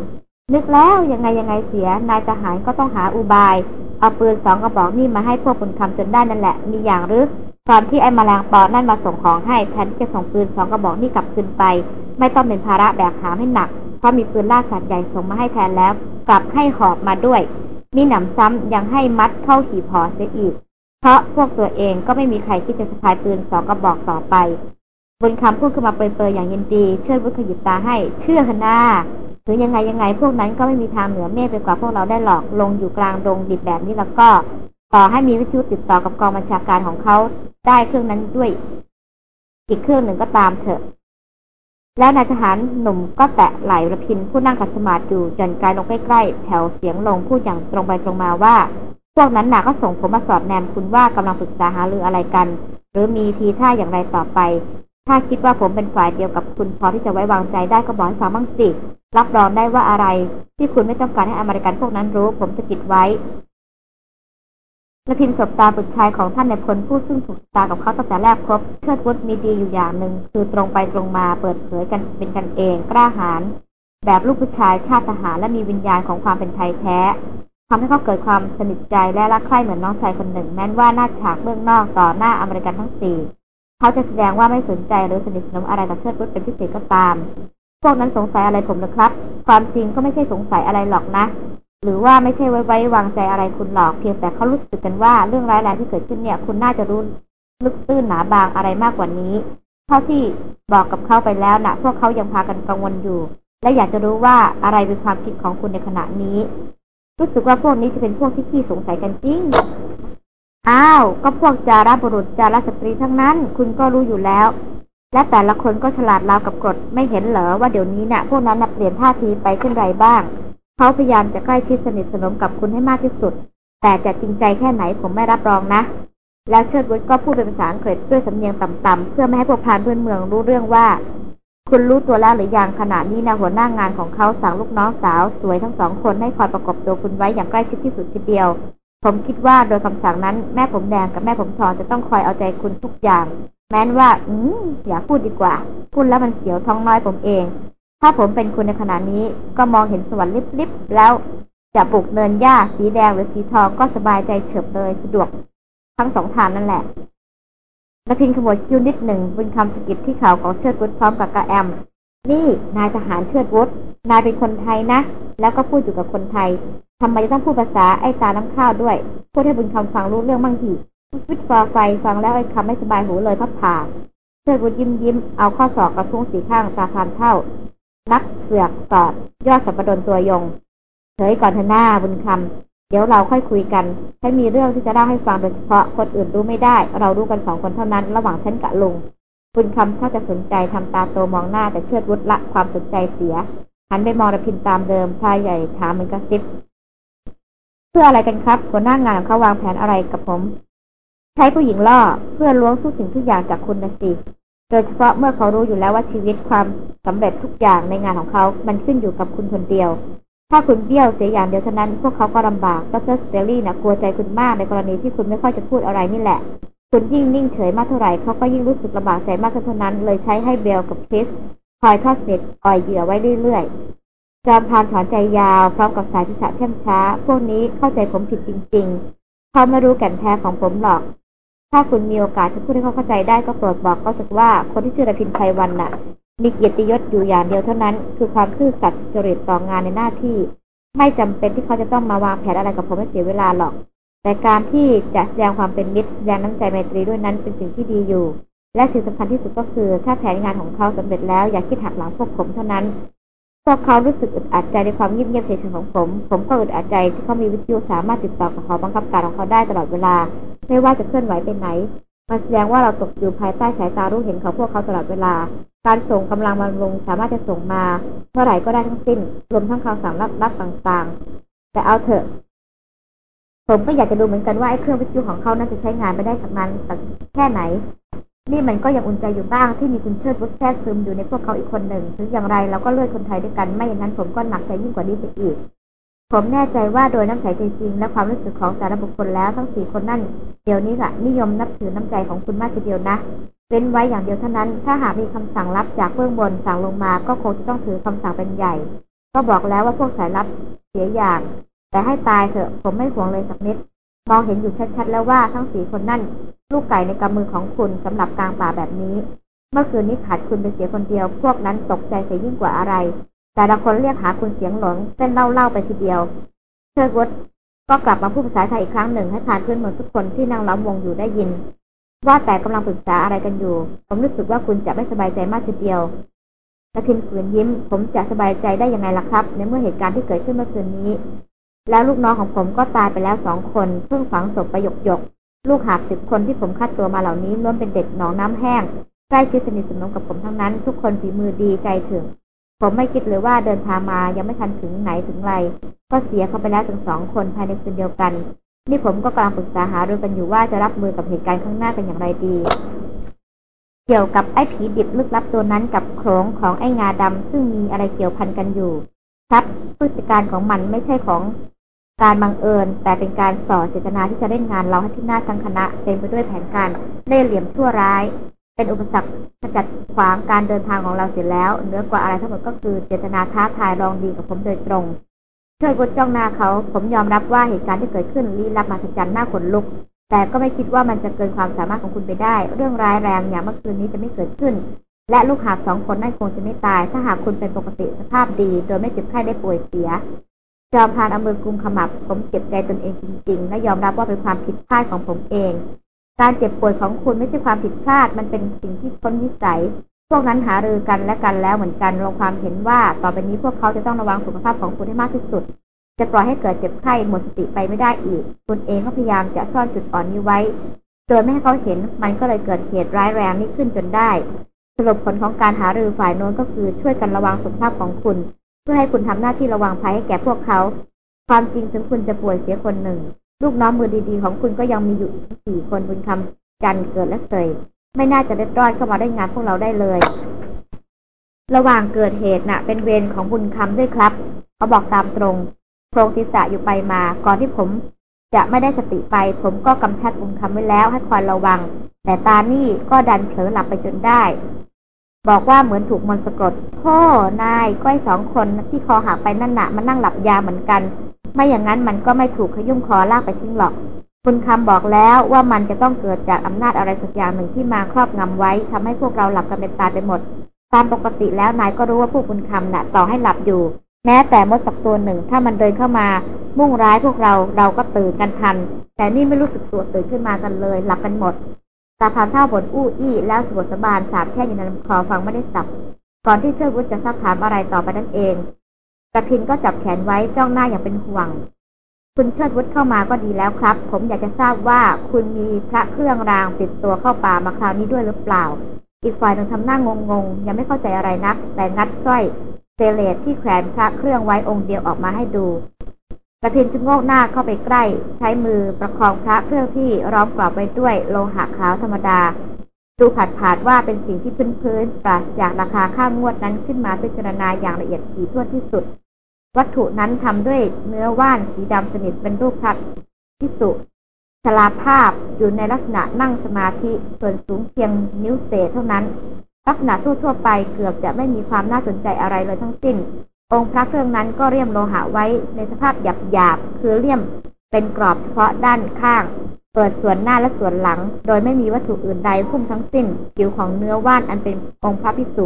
นึกแล้วยังไงยังไงเสียนายทหารก็ต้องหาอุบาย เอาปืนสองกระบอกนี่มาให้พวกบุญคำจนได้นั่นแหละ มีอย่างหรือ ตอนที่ไอ้มแมลงปอนั่นมาส่งของให้แทนที่จะส่งปืนสองกระบอกนี่กลับคืนไป ไม่ต้องเป็นภาระแบกหามให้หนัก เพราะมีปืนล่าสัตว์ใหญ่ส่งมาให้แทนแล้ว กลับให้หอบมาด้วย มีหนำซ้ำยังให้มัดเข้าหีบห่อเสียอีก เพราะพวกตัวเองก็ไม่มีใครที่จะสะพายปืนสองกระบอกต่อไปบนคำพูดขึ้นมาเปรยๆอย่างยินดี เชิดวุฒิขยิบตาให้ เชื่อหน้าหรือยังไงยังไงพวกนั้นก็ไม่มีทางเหนือเมฆไปกว่าพวกเราได้หรอกลงอยู่กลางดงดิบแบบนี้แล้วก็ ต่อให้มีวิทยุติดต่อกับกองบัญชาการของเขาได้เครื่องนั้นด้วย อีกเครื่องหนึ่งก็ตามเถอะ แล้วนายทหารหนุ่มก็แตะไหลระพินผู้นั่งขัดสมาธิอยู่จนกายลงใกล้ๆแถวเสียงลงพูดอย่างตรงไปตรงมาว่า พวกนั้นหนาก็ส่งผมมาสอบแนมคุณว่ากำลังปรึกษาหารืออะไรกัน หรือมีทีท่าอย่างไรต่อไป ถ้าคิดว่าผมเป็นฝ่ายเดียวกับคุณพอที่จะไว้วางใจได้ก็บอกให้ฟังบ้างสิรับรองได้ว่าอะไร ที่คุณไม่ต้องการให้อเมริกันพวกนั้นรู้ ผมจะปิดไว้ และพินศบตาบุตรชายของท่านในพลผู้ซึ่งถูกตากับเขาตั้งแต่แรกพบ เชิดวุฒมีดีอยู่อย่างหนึ่ง คือตรงไปตรงมาเปิดเผยกันเป็นกันเองกล้าหาญแบบลูกผู้ชายชาติทหารและมีวิญญาณของความเป็นไทยแท้ทำให้เขาเกิดความสนิทใจและรักใคร่เหมือนน้องชายคนหนึ่ง แม้ว่าหน้าฉากเบื้องนอกต่อหน้าอเมริกันทั้งสี่เขาจะแสดงว่าไม่สนใจหรือสนิทสนมอะไรกับเชิดวุฒเป็นพิเศษก็ตาม พวกนั้นสงสัยอะไรผมหรือครับ ความจริงก็ไม่ใช่สงสัยอะไรหรอกนะ หรือว่าไม่ใช่ไว้ไว้วางใจอะไรคุณหรอกเพียงแต่เขารู้สึกกันว่าเรื่องร้ายแรงที่เกิดขึ้นเนี่ย คุณน่าจะรู้ลึกตื้นหนาบางอะไรมากกว่านี้ เท่าที่บอกกับเขาไปแล้วนะพวกเขายังพากันกังวลอยู่ และอยากจะรู้ว่าอะไรเป็นความคิดของคุณในขณะนี้ รู้สึกว่าพวกนี้จะเป็นพวกที่ขี้สงสัยกันจริงอ้าว ก็พวกจาราบุรุษจาราสตรีทั้งนั้น คุณก็รู้อยู่แล้ว และแต่ละคนก็ฉลาดราวกับกรดไม่เห็นเหรอว่าเดี๋ยวนี้นะ่ะ พวกนั้นนะเปลี่ยนท่าทีไปเช่นไรบ้าง เขาพยายามจะใกล้ชิดสนิทสนมกับคุณให้มากที่สุด แต่จะจริงใจแค่ไหนผมไม่รับรองนะ แล้วเชิดวุฒก็พูดเป็นภาษาอังกฤษด้วยสำเนียงต่ำๆเพื่อไม่ให้พวกพรานเพื่อนเมืองรู้เรื่องว่า คุณรู้ตัวแล้วหรือยังขณะนี้นะหัวหน้างานของเขาสั่งลูกน้องสาวสวยทั้งสองคนให้คอยประกบตัวคุณไว้อย่างใกล้ชิดที่สุดทีเดียว ผมคิดว่าโดยคำสั่งนั้นแม่ผมแดงกับแม่ผมทองจะต้องคอยเอาใจคุณทุกอย่าง แม้นว่า อืมอย่าพูดดีกว่า พูดแล้วมันเสียวท้องน้อยผมเอง ถ้าผมเป็นคุณในขณะนี้ก็มองเห็นสวรรค์ลิบๆแล้วจะปลูกเนินหญ้าสีแดงหรือสีทองก็สบายใจเฉิบเลยสะดวกทั้งสองทางนั่นแหละนพินขมวดคิ้วนิดหนึ่งบนคำสกิดที่ข่าวของเชิดวุฒพร้อมกับกระแอม นี่นายทหารเชิดวุฒนายเป็นคนไทยนะ แล้วก็พูดอยู่กับคนไทยทำไมจะต้องพูดภาษาไอ้ตาน้ำข้าวด้วย พูดให้บุญคำฟังรู้เรื่องบ้างทีวิทฟาไฟฟังแล้วไอ้คำไม่สบายหูเลยพับผ่าเชิดวุฒยิ้มยิ้มเอาข้อศอกกระทุ้งสีข้างตาพานเท่า นักเสือกสอดยอดสัปดนตัวยงเฉยก่อนเถอะหน้าบุญคำเดี๋ยวเราค่อยคุยกันฉันมีเรื่องที่จะเล่าให้ฟังโดยเฉพาะคนอื่นรู้ไม่ได้ เรารู้กันสองคนเท่านั้น ระหว่างฉันกับลุงบุญคำถ้าจะสนใจทำตาโตมองหน้าแต่เชิดวุฒละความสนใจเสียหันไปมองระพินตามเดิมพายใหญ่ถามเหมือนกระซิบเพื่ออะไรกันครับหัวหน้างานของเขาวางแผนอะไรกับผม ใช้ผู้หญิงล่อเพื่อล้วงทุกสิ่งทุกอย่างจากคุณนะสิ โดยเฉพาะเมื่อเขารู้อยู่แล้วว่าชีวิตความสำเร็จทุกอย่างในงานของเขา มันขึ้นอยู่กับคุณคนเดียว ถ้าคุณเบี้ยวเสียอย่างเดียวเท่านั้น พวกเขาก็ลำบากดรสเตลลี่นะกลัวใจคุณมากในกรณีที่คุณไม่ค่อยจะพูดอะไรนี่แหละ คุณยิ่งนิ่งเฉยมากเท่าไหร่เขาก็ยิ่งรู้สึกลำบากใจมากเท่านั้น เลยใช้ให้เบลกับคริสคอยทอดเสร็จอ่อยเหยื่อไว้เรื่อยๆ จอมพานถอนใจยาวพร้อมกับสายทิศะเช่มช้า พวกนี้เข้าใจผมผิดจริง ๆ เขาไม่รู้แก่นแท้ของผมหรอก ถ้าคุณมีโอกาสจะพูดให้เขาเข้าใจได้ก็โปรดบอกเขาสักว่าคนที่ชื่อระพินไพวันน่ะ มีเกียรติยศอยู่อย่างเดียวเท่านั้น คือความซื่อสัตย์สุจริตต่องานในหน้าที่ ไม่จำเป็นที่เขาจะต้องมาวางแผนอะไรกับผมให้เสียเวลาหรอก แต่การที่จะแสดงความเป็นมิตรแสดงน้ำใจไมตรีด้วยนั้นเป็นสิ่งที่ดีอยู่ และสิ่งสำคัญที่สุดก็คือ ถ้าแผนงานของเขาสำเร็จแล้วอย่าคิดหักหลังพวกผมเท่านั้นพวกเขารู้สึกอึดอัดใจในความเงียบๆเฉยๆของผม ผมก็อึดอัดใจที่เขามีวิทยุสามารถติดต่อกับหอบังคับการของเขาได้ตลอดเวลา ไม่ว่าจะเคลื่อนไหวไปไหน มันแสดงว่าเราตกอยู่ภายใต้สายตารู้เห็นของพวกเขาตลอดเวลา การส่งกำลังบำรุงสามารถจะส่งมา เมื่อไหร่ก็ได้ทั้งสิ้น รวมทั้งคำสั่งลับๆต่างๆ แต่เอาเถอะ ผมก็อยากจะดูเหมือนกันว่าไอ้เครื่องวิทยุของเขานั้นจะใช้งานไปได้สักนานสักแค่ไหน นี่มันก็ยังอุ่นใจอยู่บ้างที่มีคุณเชิดวุฒแทรกซึมอยู่ในพวกเขาอีกคนหนึ่งถึงอย่างไรเราก็เลือกคนไทยด้วยกันไม่อย่างนั้นผมก็หนักใจยิ่งกว่านี้เสียอีก ผมแน่ใจว่าโดยน้ำใจจริงและความรู้สึกของแต่ละบุคคลแล้วทั้งสี่คนนั่น เดี๋ยวนี้ก็นิยมนับถือน้ำใจของคุณมากทีเดียวนะเว้นไว้อย่างเดียวเท่านั้น ถ้าหากมีคำสั่งลับจากเบื้องบนสั่งลงมา ก็คงจะต้องถือคำสั่งเป็นใหญ่ ก็บอกแล้วว่าพวกสายลับเสียอย่าง แต่ให้ตายเถอะผมไม่ห่วงเลยสักนิด มองเห็นอยู่ชัดๆ แล้วว่าทั้งสี่คนนั่น ลูกไก่ในกำมือของคุณสำหรับกลางป่าแบบนี้ เมื่อคืนนี้ขาดคุณไปเสียคนเดียว พวกนั้นตกใจเสียยิ่งกว่าอะไร แต่ละคนเรียกหาคุณเสียงหลงเต้นเล่าๆไปทีเดียวเชิดวุฒก็กลับมาพูดภาษาไทยอีกครั้งหนึ่งให้ผ่านเพื่อนเมืองทุกคนที่นั่งล้อมวงอยู่ได้ยิน ว่าแต่กำลังปรึกษาอะไรกันอยู่ ผมรู้สึกว่าคุณจะไม่สบายใจมากทีเดียวนาพินฝืนยิ้ม ผมจะสบายใจได้ยังไงล่ะครับ ในเมื่อเหตุการณ์ที่เกิดขึ้นเมื่อคืนนี้ แล้วลูกน้องของผมก็ตายไปแล้วสองคนเพิ่งฝังศพไปหยกหยกลูกหาบสิบคนที่ผมคัดตัวมาเหล่านี้ล้วนเป็นเด็กหนองน้ำแห้งใกล้ชิดสนิทสนมกับผมทั้งนั้น ทุกคนฝีมือดีใจถึง ผมไม่คิดเลยว่าเดินทางมายังไม่ทันถึงไหนถึงไร ก็เสียเขาไปแล้วถึงสองคนภายในคืนเดียวกัน นี่ผมก็กำลังปรึกษาหารือกันอยู่ว่าจะรับมือกับเหตุการณ์ข้างหน้ากันอย่างไรดี เกี่ยวกับไอ้ผีดิบลึกลับตัวนั้นกับโครงของไอ้งาดำซึ่งมีอะไรเกี่ยวพันกันอยู่ ครับพฤติการของมันไม่ใช่ของการบังเอิญ แต่เป็นการส่อเจตนาที่จะเล่นงานเราให้ที่หน้าทั้งคณะเต็มไปด้วยแผนการเล่เหลี่ยมชั่วร้าย เป็นอุปสรรคขจัดขวางการเดินทางของเราเสียแล้วเหนือกว่าอะไรทั้งหมดก็คือเจตนาท้าทายลองดีกับผมโดยตรง เชิดวุฒจ้องหน้าเขาผมยอมรับว่าเหตุการณ์ที่เกิดขึ้นลี้ลับมาสัจจันหน้าขนลุก แต่ก็ไม่คิดว่ามันจะเกินความสามารถของคุณไปได้ เรื่องร้ายแรงอย่างเมื่อคืนนี้จะไม่เกิดขึ้น และลูกหาบสองคนนั่นคงจะไม่ตาย ถ้าหากคุณเป็นปกติสภาพดี โดยไม่เจ็บไข้ได้ป่วยเสียจอมพานเอามือกุมขมับ ผมเจ็บใจตนเองจริงๆ และยอมรับว่าเป็นความผิดพลาดของผมเอง การเจ็บป่วยของคุณไม่ใช่ความผิดพลาด มันเป็นสิ่งที่พ้นวิสัย พวกนั้นหารือกันและกันแล้วเหมือนกันลงความเห็นว่า ต่อไปนี้พวกเขาจะต้องระวังสุขภาพของคุณให้มากที่สุด จะปล่อยให้เกิดเจ็บไข้หมดสติไปไม่ได้อีก คุณเองก็พยายามจะซ่อนจุดอ่อนนี้ไว้ โดยไม่ให้เขาเห็น มันก็เลยเกิดเหตุร้ายแรงนี้ขึ้นจนได้ สรุปผลของการหารือฝ่ายโน้นก็คือช่วยกันระวังสุขภาพของคุณ เพื่อให้คุณทำหน้าที่ระวังภัยให้แก่พวกเขา ความจริงถึงคุณจะป่วยเสียคนหนึ่ง ลูกน้องมือดีๆของคุณก็ยังมีอยู่อีกสี่คนบุญคำจันเกิดและเสยไม่น่าจะเล็ดรอดเข้ามาได้งานพวกเราได้เลย ระหว่างเกิดเหตุน่ะ เป็นเวรของบุญคำด้วยครับเขาบอกตามตรงโครงศีรษะอยู่ไปมา ก่อนที่ผมจะไม่ได้สติไป ผมก็กำชัดบุญคำไว้แล้วให้คอยระวัง แต่ตานี่ก็ดันเผลอหลับไปจนได้ บอกว่าเหมือนถูกมนต์สะกดพ่อนายก้อยสองคนที่คอหักไปนั่นน่ะมันนั่งหลับยาเหมือนกัน ไม่อย่างนั้นมันก็ไม่ถูกขยุ่มคอลากไปทิ้งหรอก คุณคำบอกแล้วว่ามันจะต้องเกิดจากอำนาจอะไรสักอย่างหนึ่งที่มาครอบงำไว้ทำให้พวกเราหลับกันเป็นตายไปหมด ตามปกติแล้วนายก็รู้ว่าผู้คุณคำน่ะ ต่อให้หลับอยู่ แม้แต่มดสักตัวหนึ่งถ้ามันเดินเข้ามา มุ่งร้ายพวกเราเราก็ตื่นกันทัน แต่นี่ไม่รู้สึกตัวตื่นขึ้นมากันเลย หลับกันหมด ตาพานเท่าบนอู้อี้แล้วสบสบานสาบแช่อยู่ในลำคอฟังไม่ได้สับ ก่อนที่เชิดวุฒจะซักถามอะไรต่อไปนั่นเองกระพินก็จับแขนไว้จ้องหน้าอย่างเป็นห่วง คุณเชิดวุฒเข้ามาก็ดีแล้วครับ ผมอยากจะทราบว่าคุณมีพระเครื่องรางติดตัวเข้าป่ามาคราวนี้ด้วยหรือเปล่า อีกฝ่ายหนึ่งทำหน้างงงยังไม่เข้าใจอะไรนัก แต่งัดสร้อยเซเลตที่แขวนพระเครื่องไว้องค์เดียวออกมาให้ดู กระพินชะโงกหน้าเข้าไปใกล้ ใช้มือประคองพระเครื่องที่ร้อมกรอบไว้ด้วยโลหะขาวธรรมดา ดูผาดผาดว่าเป็นสิ่งที่พื้นพื้นๆปราศจากราคาค่างวดนั้นขึ้นมาพิจารณาอย่างละเอียดถี่ถ้วนที่สุด วัตถุนั้นทำด้วยเนื้อว่านสีดำสนิทเป็นรูปพระพิสุชลาภาพอยู่ในลักษณะนั่งสมาธิส่วนสูงเพียงนิ้วเศษเท่านั้น ลักษณะทั่วๆไปเกือบจะไม่มีความน่าสนใจอะไรเลยทั้งสิ้น องค์พระเครื่องนั้นก็เรียมโลหะไว้ในสภาพหยาบๆ คือเรียมเป็นกรอบเฉพาะด้านข้าง เปิดส่วนหน้าและส่วนหลัง โดยไม่มีวัตถุอื่นใดหุ้มทั้งสิ้น ผิวของเนื้อว่านอันเป็นองค์พระพิสุ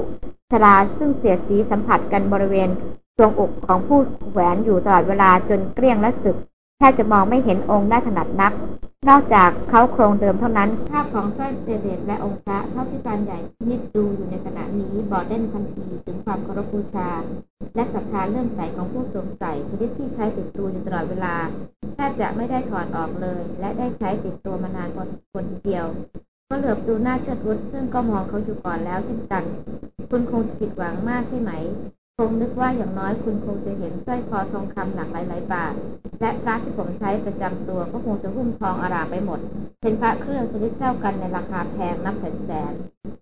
ชลาซึ่งเสียดสีสัมผัสกันบริเวณทรวงอกของผู้แขวนอยู่ตลอดเวลาจนเกลี้ยงและสึก แทบจะมองไม่เห็นองค์ได้ถนัดนัก นอกจากเขาโครงเดิมเท่านั้น ภาพของสร้อยเตเลตและองค์พระเท่าที่การใหญ่นิจดูอยู่ในขณะนี้บอกได้ทันทีถึงความเคารพบูชา และศรัทธาเริ่อมใสของผู้สวมใส่ชนิดที่ใช้ติดตัวอยู่ตลอดเวลาแทบจะไม่ได้ถอดออกเลย และได้ใช้ติดตัวมานานพอสมควรทีเดียวก็เหลือบดูหน้าเชิดวุฒซึ่งก็มองเขาอยู่ก่อนแล้วเช่นกัน คุณคงจะผิดหวังมากใช่ไหม คงนึกว่าอย่างน้อยคุณคงจะเห็นสร้อยคอทองคำหนักหลายๆบาท และพระที่ผมใช้ประจำตัวก็คงจะหุ้มทองอารามไปหมด เป็นพระเครื่องชนิดเจ้ากันในราคาแพงนับแสนแสน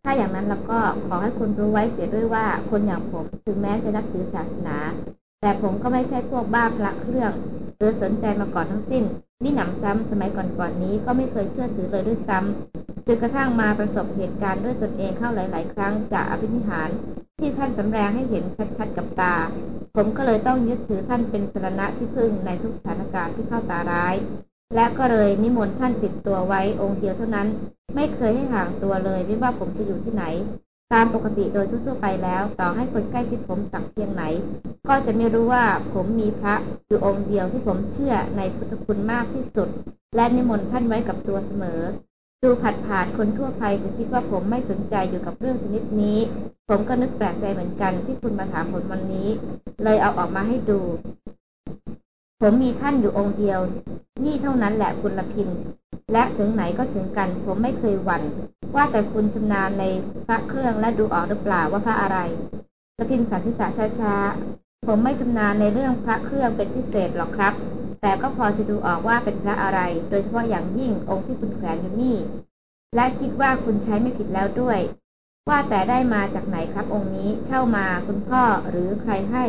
ถ้าอย่างนั้นแล้วก็ขอให้คุณรู้ไว้เสียด้วยว่าคนอย่างผมถึงแม้จะนับถือศาสนา แต่ผมก็ไม่ใช่พวกบ้าพระเครื่องหรือสนใจมาก่อนทั้งสิ้น นี่หนำซ้ำสมัยก่อนๆนี้ก็ไม่เคยเชื่อถือเลยด้วยซ้ำจนกระทั่งมาประสบเหตุการณ์ด้วยตนเองเข้าหลาย ๆ ครั้งจากอภินิหาร ที่ท่านสำแดงให้เห็นชัดๆกับตา ผมก็เลยต้องยึดถือท่านเป็นสรณะที่พึ่งในทุกสถานการณ์ที่เข้าตาร้าย และก็เลยนิมนต์ท่านติดตัวไว้องค์เดียวเท่านั้น ไม่เคยให้ห่างตัวเลยไม่ว่าผมจะอยู่ที่ไหน ตามปกติโดยทั่วๆไปแล้ว ต่อให้คนใกล้ชิดผมสักเพียงไหน ก็จะไม่รู้ว่าผมมีพระอยู่องค์เดียวที่ผมเชื่อในพุทธคุณมากที่สุด และนิมนต์ท่านไว้กับตัวเสมอ ดูผัดผ่านคนทั่วไปจะคิดว่าผมไม่สนใจอยู่กับเรื่องชนิดนี้ ผมก็นึกแปลกใจเหมือนกันที่คุณมาถามผมวันนี้ เลยเอาออกมาให้ดู ผมมีท่านอยู่องค์เดียว นี่เท่านั้นแหละคุณละพิน และถึงไหนก็ถึงกัน ผมไม่เคยหวั่น ว่าแต่คุณชำนาญในพระเครื่องและดูออกหรือเปล่าว่าพระอะไรละพินสันทิษะช้าๆ ผมไม่ชำนาญในเรื่องพระเครื่องเป็นพิเศษหรอกครับ แต่ก็พอจะดูออกว่าเป็นพระอะไร โดยเฉพาะอย่างยิ่งองค์ที่คุณแขวนอยู่นี่ และคิดว่าคุณใช้ไม่ผิดแล้วด้วย ว่าแต่ได้มาจากไหนครับองค์นี้ เช่ามาคุณพ่อหรือใครให้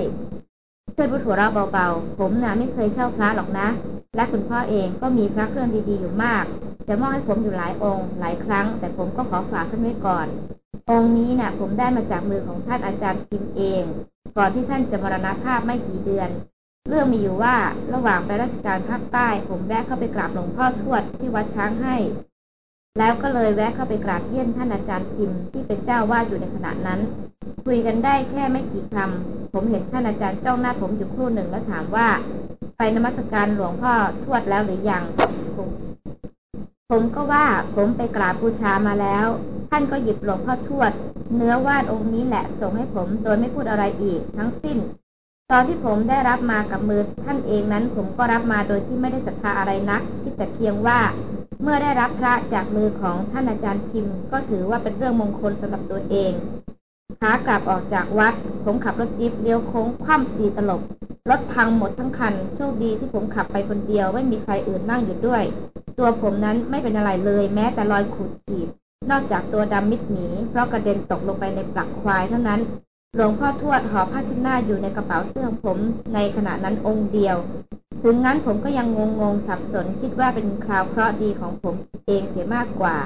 เชิดบุตรหัวเราะเบาๆ ผมน่ะไม่เคยเช่าพระหรอกนะ และคุณพ่อเองก็มีพระเครื่องดีๆอยู่มาก จะมอบให้ผมอยู่หลายองค์ หลายครั้ง แต่ผมก็ขอฝากท่านไว้ก่อน องค์นี้น่ะ ผมได้มาจากมือของท่านอาจารย์พิมเอง ก่อนที่ท่านจะมรณภาพไม่กี่เดือน เรื่องมีอยู่ว่าระหว่างไปราชการภาคใต้ ผมแวะเข้าไปกราบหลวงพ่อทวดที่วัดช้างให้ แล้วก็เลยแวะเข้าไปกราบเยี่ยมท่านอาจารย์พิมที่เป็นเจ้าวาดอยู่ในขณะนั้น คุยกันได้แค่ไม่กี่คำผมเห็นท่านอาจารย์จ้องหน้าผมอยู่ครู่หนึ่งแล้วถามว่า ไปนมัสการหลวงพ่อทวดแล้วหรือยังผมผมก็ว่าผมไปกราบบูชามาแล้ว ท่านก็หยิบหลวงพ่อทวด เนื้อวาดองค์นี้แหละส่งให้ผมโดยไม่พูดอะไรอีก ทั้งสิ้น ตอนที่ผมได้รับมากับมือท่านเองนั้น ผมก็รับมาโดยที่ไม่ได้ศรัทธาอะไรนัก คิดแต่เพียงว่า เมื่อได้รับพระจากมือของท่านอาจารย์พิมก็ถือว่าเป็นเรื่องมงคลสำหรับตัวเองขากลับออกจากวัด ผมขับรถจิ๊บเลี้ยวโค้งคว่ำสีตลบ รถพังหมดทั้งคัน โชคดีที่ผมขับไปคนเดียว ไม่มีใครอื่นนั่งอยู่ด้วย ตัวผมนั้นไม่เป็นอะไรเลย แม้แต่รอยขูดขีด นอกจากตัวดำมิดหมี เพราะกระเด็นตกลงไปในปลักควายเท่านั้น หลวงพ่อทวดห่อผ้าเชิ้นหน้าอยู่ในกระเป๋าเสื้อผมในขณะนั้นองค์เดียว ถึงงั้นผมก็ยังงงงสับสนคิดว่าเป็นคราวเคราะห์ดีของผมเองเสียมากกว่า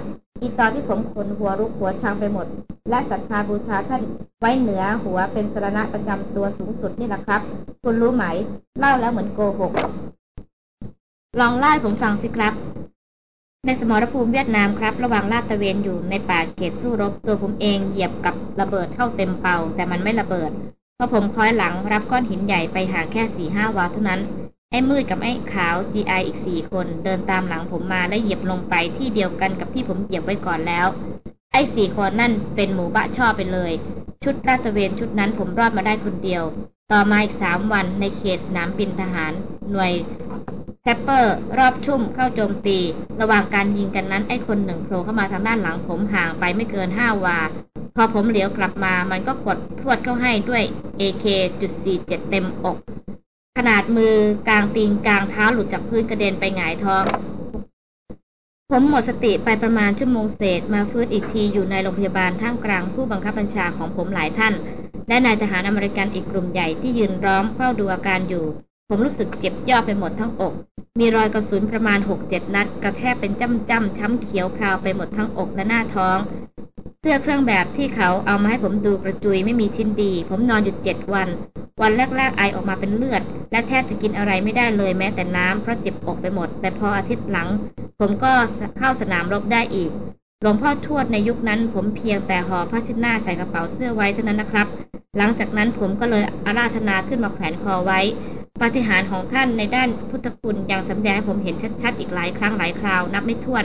อีตอนที่ผมขนหัวรุกหัวชังไปหมด และศรัทธาบูชาท่านไว้เหนือหัวเป็นสรณะประจำตัวสูงสุดนี่แหละครับ คุณรู้ไหม เล่าแล้วเหมือนโกหก ลองเล่ผมฟังสิครับ ในสมรภูมิเวียดนามครับ ระหว่างลาดตระเวนอยู่ในป่าเขตสู้รบ ตัวผมเองเหยียบกับระเบิดเข้าเต็มเป่า แต่มันไม่ระเบิด เพราะผมคล้อยหลังรับก้อนหินใหญ่ไปห่างแค่สี่ห้าวาเท่านั้น ไอ้มืดกับไอ้ขาว GI อีกสี่คนเดินตามหลังผมมาและเหยียบลงไปที่เดียวกันกับที่ผมเหยียบไว้ก่อนแล้ว ไอ้สี่คนนั่นเป็นหมูบะช่อไปเลย ชุดราดตระเวนชุดนั้นผมรอดมาได้คนเดียว ต่อมาอีกสามวันในเขตสนามบินทหาร หน่วย แทปเปอร์รอบชุ่มเข้าโจมตี ระหว่างการยิงกันนั้นไอ้คนหนึ่งโผล่เข้ามาทางด้านหลังผมห่างไปไม่เกินห้าวา พอผมเหลียวกลับมามันก็กดพรวดเข้าให้ด้วย AK.47 เต็มอก ขนาดมือกลางตีนกลางเท้าหลุดจากพื้นกระเด็นไปหงายท้อง ผมหมดสติไปประมาณชั่วโมงเศษมาฟื้นอีกทีอยู่ในโรงพยาบาลท่ามกลางผู้บังคับบัญชาของผมหลายท่าน และนายทหารอเมริกันอีกกลุ่มใหญ่ที่ยืนร้อมเฝ้าดูอาการอยู่ ผมรู้สึกเจ็บย่อไปหมดทั้งอก มีรอยกระสุนประมาณหกเจ็ดนัด กระแทกเป็นจ้ำจ้ำช้ำเขียวพราวไปหมดทั้งอกและหน้าท้อง เสื้อเครื่องแบบที่เขาเอามาให้ผมดูกระจุยไม่มีชิ้นดี ผมนอนอยู่เจ็ดวัน วันแรกๆไอออกมาเป็นเลือด และแทบจะกินอะไรไม่ได้เลยแม้แต่น้ำเพราะเจ็บอกไปหมด แต่พออาทิตย์หลัง ผมก็เข้าสนามรบได้อีกหลวงพ่อทวดในยุคนั้น ผมเพียงแต่ห่อผ้าเช็ดหน้าใส่กระเป๋าเสื้อไว้เท่านั้นนะครับ หลังจากนั้นผมก็เลยอาราธนาขึ้นมาแขวนคอไว้ ปาฏิหาริย์ของท่านในด้านพุทธคุณยังสำแดงให้ผมเห็นชัดๆ อีกหลายครั้งหลายคราว นับไม่ถ้วน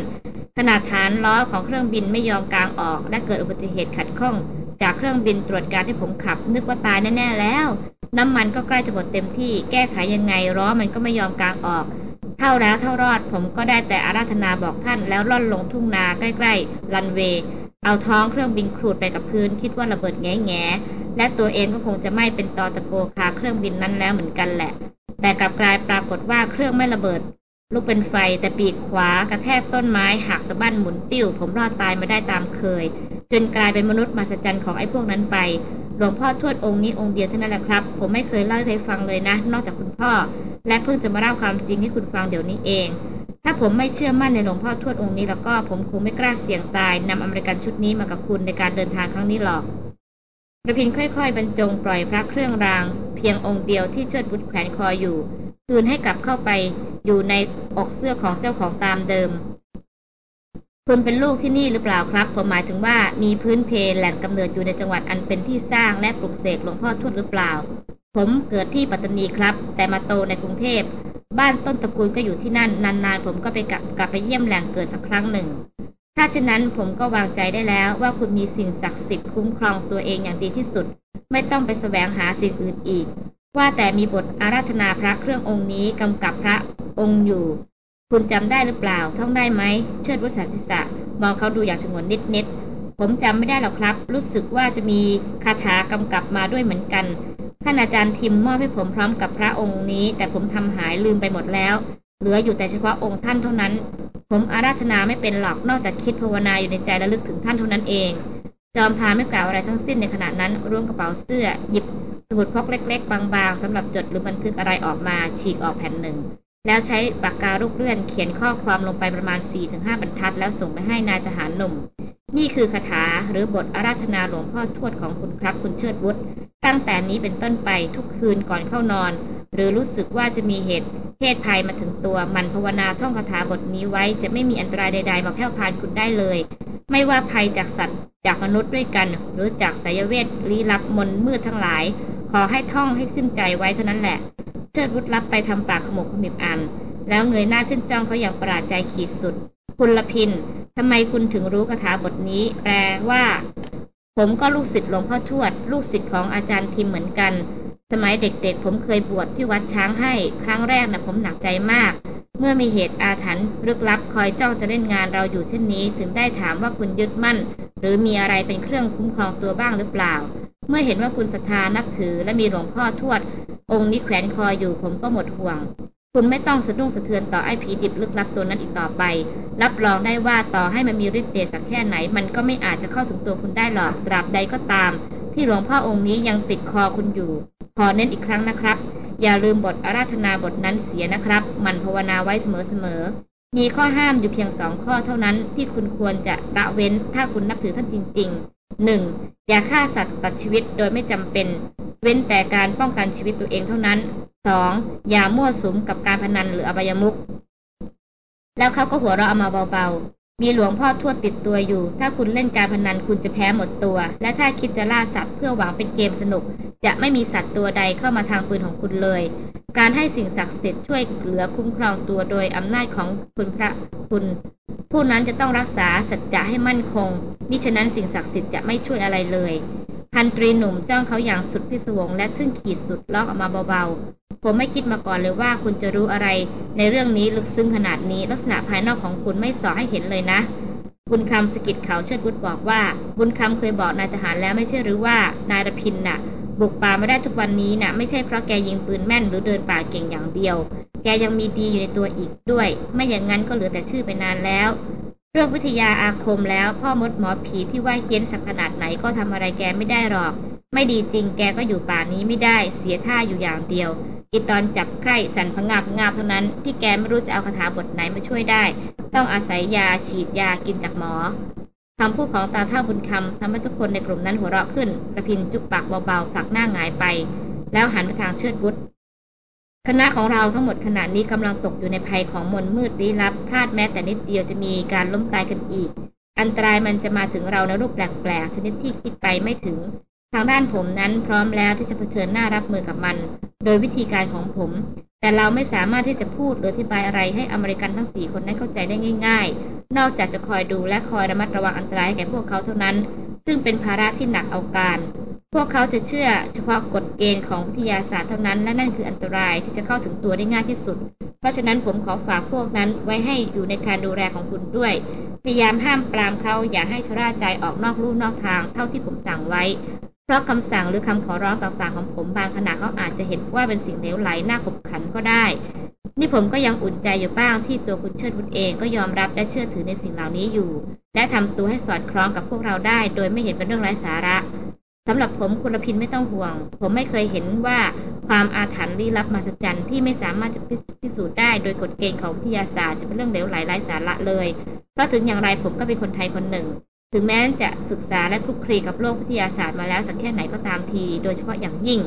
ขนาดฐานล้อของเครื่องบินไม่ยอมกลางออก และเกิดอุบัติเหตุขัดข้อง จากเครื่องบินตรวจการที่ผมขับ นึกว่าตายแน่ๆแล้ว น้ำมันก็ใกล้จะหมดเต็มที่แก้ไขยังไงล้อมันก็ไม่ยอมกลางออก เท่าแล้วเท่ารอดผมก็ได้แต่อาราธนาบอกท่านแล้วล่อนลงทุ่งนาใกล้ๆ รันเวย์ เอาท้องเครื่องบินครูดไปกับพื้น คิดว่าระเบิดแง่แง่และตัวเองก็คงจะไม่เป็นตอตะโกคาเครื่องบินนั้นแล้วเหมือนกันแหละ แต่กลับกลายปรากฏว่าเครื่องไม่ระเบิด ลูกเป็นไฟแต่ปีกขวากระแทกต้นไม้หักสะบั้นหมุนติ้ว ผมรอดตายมาได้ตามเคย จนกลายเป็นมนุษย์มหัศจรรย์ของไอ้พวกนั้นไปหลวงพ่อทวดองค์นี้องค์เดียวเท่านั้นแหละครับ ผมไม่เคยเล่าให้ใครฟังเลยนะ นอกจากคุณพ่อ และเพิ่งจะมาเล่าความจริงให้คุณฟังเดี๋ยวนี้เอง ถ้าผมไม่เชื่อมั่นในหลวงพ่อทวดองค์นี้แล้วก็ผมคงไม่กล้าเสี่ยงตายนำอเมริกันชุดนี้มากับคุณในการเดินทางครั้งนี้หรอกระพินค่อยๆบรรจงปล่อยพระเครื่องราง เพียงองค์เดียวที่เชิดบุตรแขวนคออยู่ คืนให้กลับเข้าไปอยู่ในอกเสื้อของเจ้าของตามเดิม คุณเป็นลูกที่นี่หรือเปล่าครับ ผมหมายถึงว่ามีพื้นเพแหล่งกำเนิดอยู่ในจังหวัดอันเป็นที่สร้างและปลุกเสกหลวงพ่อทวดหรือเปล่า ผมเกิดที่ปัตตานีครับ แต่มาโตในกรุงเทพ บ้านต้นตระกูลก็อยู่ที่นั่น นานๆ ผมก็ไปกลับกลับไปเยี่ยมแหล่งเกิดสักครั้งหนึ่ง ถ้าเช่นนั้นผมก็วางใจได้แล้วว่าคุณมีสิ่งศักดิ์สิทธิ์คุ้มครองตัวเองอย่างดีที่สุด ไม่ต้องไปแสวงหาสิ่งอื่นอีก ว่าแต่มีบทอาราธนาพระเครื่ององค์นี้กำกับพระองค์อยู่ คุณจำได้หรือเปล่าท่องได้ไหมเชิดวุฒศิษะมองเขาดูอย่างชงนนิดนิดๆ ผมจำไม่ได้หรอกครับ รู้สึกว่าจะมีคาถากำกับมาด้วยเหมือนกัน ท่านอาจารย์ทิมมอบให้ผมพร้อมกับพระองค์นี้ แต่ผมทำหายลืมไปหมดแล้ว เหลืออยู่แต่เฉพาะองค์ท่านเท่านั้น ผมอาราธนาไม่เป็นหรอกนอกจากคิดภาวนาอยู่ในใจและลึกถึงท่านเท่านั้นเอง จอมพานไม่กล่าวอะไรทั้งสิ้นในขณะนั้นร่วงกระเป๋าเสื้อ หยิบสมุดพกเล็ก ๆ บางๆสำหรับจดหรือบันทึกอะไรออกมาฉีกออกแผ่นหนึ่ง แล้วใช้ปากการูปเลื่อนเขียนข้อความลงไปประมาณ 4-5 บรรทัด แล้วส่งไปให้นายทหารหนุ่ม นี่คือคาถาหรือบทอาราธนาหลวงพ่อทวดของคุณครับคุณเชิดวุฒิตั้งแต่นี้เป็นต้นไปทุกคืนก่อนเข้านอน หรือรู้สึกว่าจะมีเหตุเพศภัยมาถึงตัว มันภาวนาท่องคาถาบทนี้ไว้จะไม่มีอันตรายใด ๆ มาแพร่พานคุณได้เลย ไม่ว่าภัยจากสัตว์จากมนุษย์ด้วยกัน หรือจากสายเวทลี้ลับมนมืดทั้งหลาย ขอให้ท่องให้ขึ้นใจไว้เท่านั้นแหละ เชิดวุฒรับไปทำปากขมุกขมิบอ่านแล้วเงยหน้าขึ้นจ้องเขาอย่างประหลาดใจขีดสุด คุณละพินทำไมคุณถึงรู้คาถาบทนี้ แปลว่า ผมก็ลูกศิษย์หลวงพ่อทวด ลูกศิษย์ของอาจารย์ทิมเหมือนกัน สมัยเด็กๆ ผมเคยบวชที่วัดช้างให้ ครั้งแรกนะผมหนักใจมาก เมื่อมีเหตุอาถรรพ์ลึกลับคอยจ้องจะเล่นงานเราอยู่เช่นนี้ ถึงได้ถามว่าคุณยึดมั่น หรือมีอะไรเป็นเครื่องคุ้มครองตัวบ้างหรือเปล่า เมื่อเห็นว่าคุณศรัทธานับถือ และมีหลวงพ่อทวด องค์นี้แขวนคออยู่ผมก็หมดห่วง คุณไม่ต้องสะดุ้งสะเทือนต่อไอ้ผีดิบลึกลับตัวนั้นอีกต่อไป รับรองได้ว่าต่อให้มันมีฤทธิ์เดชสักแค่ไหน มันก็ไม่อาจจะเข้าถึงตัวคุณได้หรอกตราบใดก็ตาม ที่หลวงพ่อองค์นี้ยังติดคอคุณอยู่ขอเน้นอีกครั้งนะครับ อย่าลืมบทอาราธนาบทนั้นเสียนะครับ มันภาวนาไว้เสมอๆมีข้อห้ามอยู่เพียงสองข้อเท่านั้นที่คุณควรจะละเว้นถ้าคุณนับถือท่านจริง หนึ่งอย่าฆ่าสัตว์ตัดชีวิตโดยไม่จำเป็น เว้นแต่การป้องกันชีวิตตัวเองเท่านั้นสองอย่ามั่วสุมกับการพนันหรืออบายมุขแล้วเขาก็หัวเราะเอามาเบา มีหลวงพ่อทวดติดตัวอยู่ ถ้าคุณเล่นการพนันคุณจะแพ้หมดตัว และถ้าคิดจะล่าสัตว์เพื่อหวังเป็นเกมสนุก จะไม่มีสัตว์ตัวใดเข้ามาทางปืนของคุณเลย การให้สิ่งศักดิ์สิทธิ์ช่วยเหลือคุ้มครองตัวโดยอำนาจของคุณพระคุณ ผู้นั้นจะต้องรักษาสัจจะให้มั่นคงมิฉะนั้นสิ่งศักดิ์สิทธิ์จะไม่ช่วยอะไรเลย พันตรีหนุ่มจ้องเขาอย่างสุดพิศวงและทึ่งขีดสุดล็อกออกมาเบาๆ ผมไม่คิดมาก่อนเลยว่าคุณจะรู้อะไร ในเรื่องนี้ลึกซึ้งขนาดนี้ ลักษณะภายนอกของคุณไม่สอให้เห็นเลยนะ บุญคำสกิดเขาเชิดบุตรบอกว่า บุญคำเคยบอกนายทหารแล้วไม่ใช่หรือว่านายรพินน่ะ บุกป่ามาได้ทุกวันนี้น่ะ ไม่ใช่เพราะแกยิงปืนแม่นหรือเดินป่าเก่งอย่างเดียว แกยังมีดีอยู่ในตัวอีกด้วย ไม่อย่างนั้นก็เหลือแต่ชื่อไปนานแล้ว เรื่องวิทยาอาคมแล้ว พ่อมดหมอผีที่ว่าเฮี้ยนสักขนาดไหนก็ทำอะไรแกไม่ได้หรอก ไม่ดีจริงแกก็อยู่ป่านี้ไม่ได้เสียท่าอยู่อย่างเดียวอีตอนจับไข้สันพงาบงาบเท่านั้นที่แกไม่รู้จะเอาคาถาบทไหนมาช่วยได้ ต้องอาศัยยาฉีดยากินจากหมอคำพูดของตาเท่าบุญคำทำให้ทุกคนในกลุ่มนั้นหัวเราะขึ้นกระพินจุกปากเบาๆผลักหน้าหงายไป แล้วหันไปทางเชิดบุตร คณะของเราทั้งหมดขณะนี้กำลังตกอยู่ในภัยของมนมืดลี้ลับ พลาดแม้แต่นิดเดียวจะมีการล้มตายกันอีก อันตรายมันจะมาถึงเราในรูปแปลกๆชนิดที่คิดไปไม่ถึง ทางด้านผมนั้นพร้อมแล้วที่จะเผชิญหน้ารับมือกับมัน โดยวิธีการของผม แต่เราไม่สามารถที่จะพูดหรืออธิบายอะไรให้อเมริกันทั้งสี่คนนั้นเข้าใจได้ง่าย ๆ นอกจากจะคอยดูและคอยระมัดระวังอันตรายแก่พวกเขาเท่านั้น ซึ่งเป็นภาระที่หนักเอาการ พวกเขาจะเชื่อเฉพาะกฎเกณฑ์ของวิทยาศาสตร์เท่านั้น และนั่นคืออันตรายที่จะเข้าถึงตัวได้ง่ายที่สุด เพราะฉะนั้นผมขอฝากพวกนั้นไว้ให้อยู่ในการดูแลของคุณด้วย พยายามห้ามปรามเขาอย่าให้ชราใจออกนอกลู่นอกทางเท่าที่ผมสั่งไว้ เพราะคำสั่งหรือคำขอร้องต่างๆของผมบางขณะเขาอาจจะเห็นว่าเป็นสิ่งเลวไหลน่าขบขันก็ได้ นี่ผมก็ยังอุ่นใจอยู่บ้างที่ตัวคุณเชิดบุตรเองก็ยอมรับและเชื่อถือในสิ่งเหล่านี้อยู่ และทำตัวให้สอดคล้องกับพวกเราได้ โดยไม่เห็นเป็นเรื่องไร้สาระสำหรับผมคุณพินไม่ต้องห่วง ผมไม่เคยเห็นว่าความอาถรรพ์ลี้ลับมหัศจรรย์ที่ไม่สามารถจะพิสูจน์ได้โดยกฎเกณฑ์ของวิทยาศาสตร์จะเป็นเรื่องเหลวไหลไร้สาระเลย เพราะถึงอย่างไรผมก็เป็นคนไทยคนหนึ่ง ถึงแม้จะศึกษาและคลุกคลีกับโลกวิทยาศาสตร์มาแล้วสักแค่ไหนก็ตามที โดยเฉพาะอย่างยิ่ง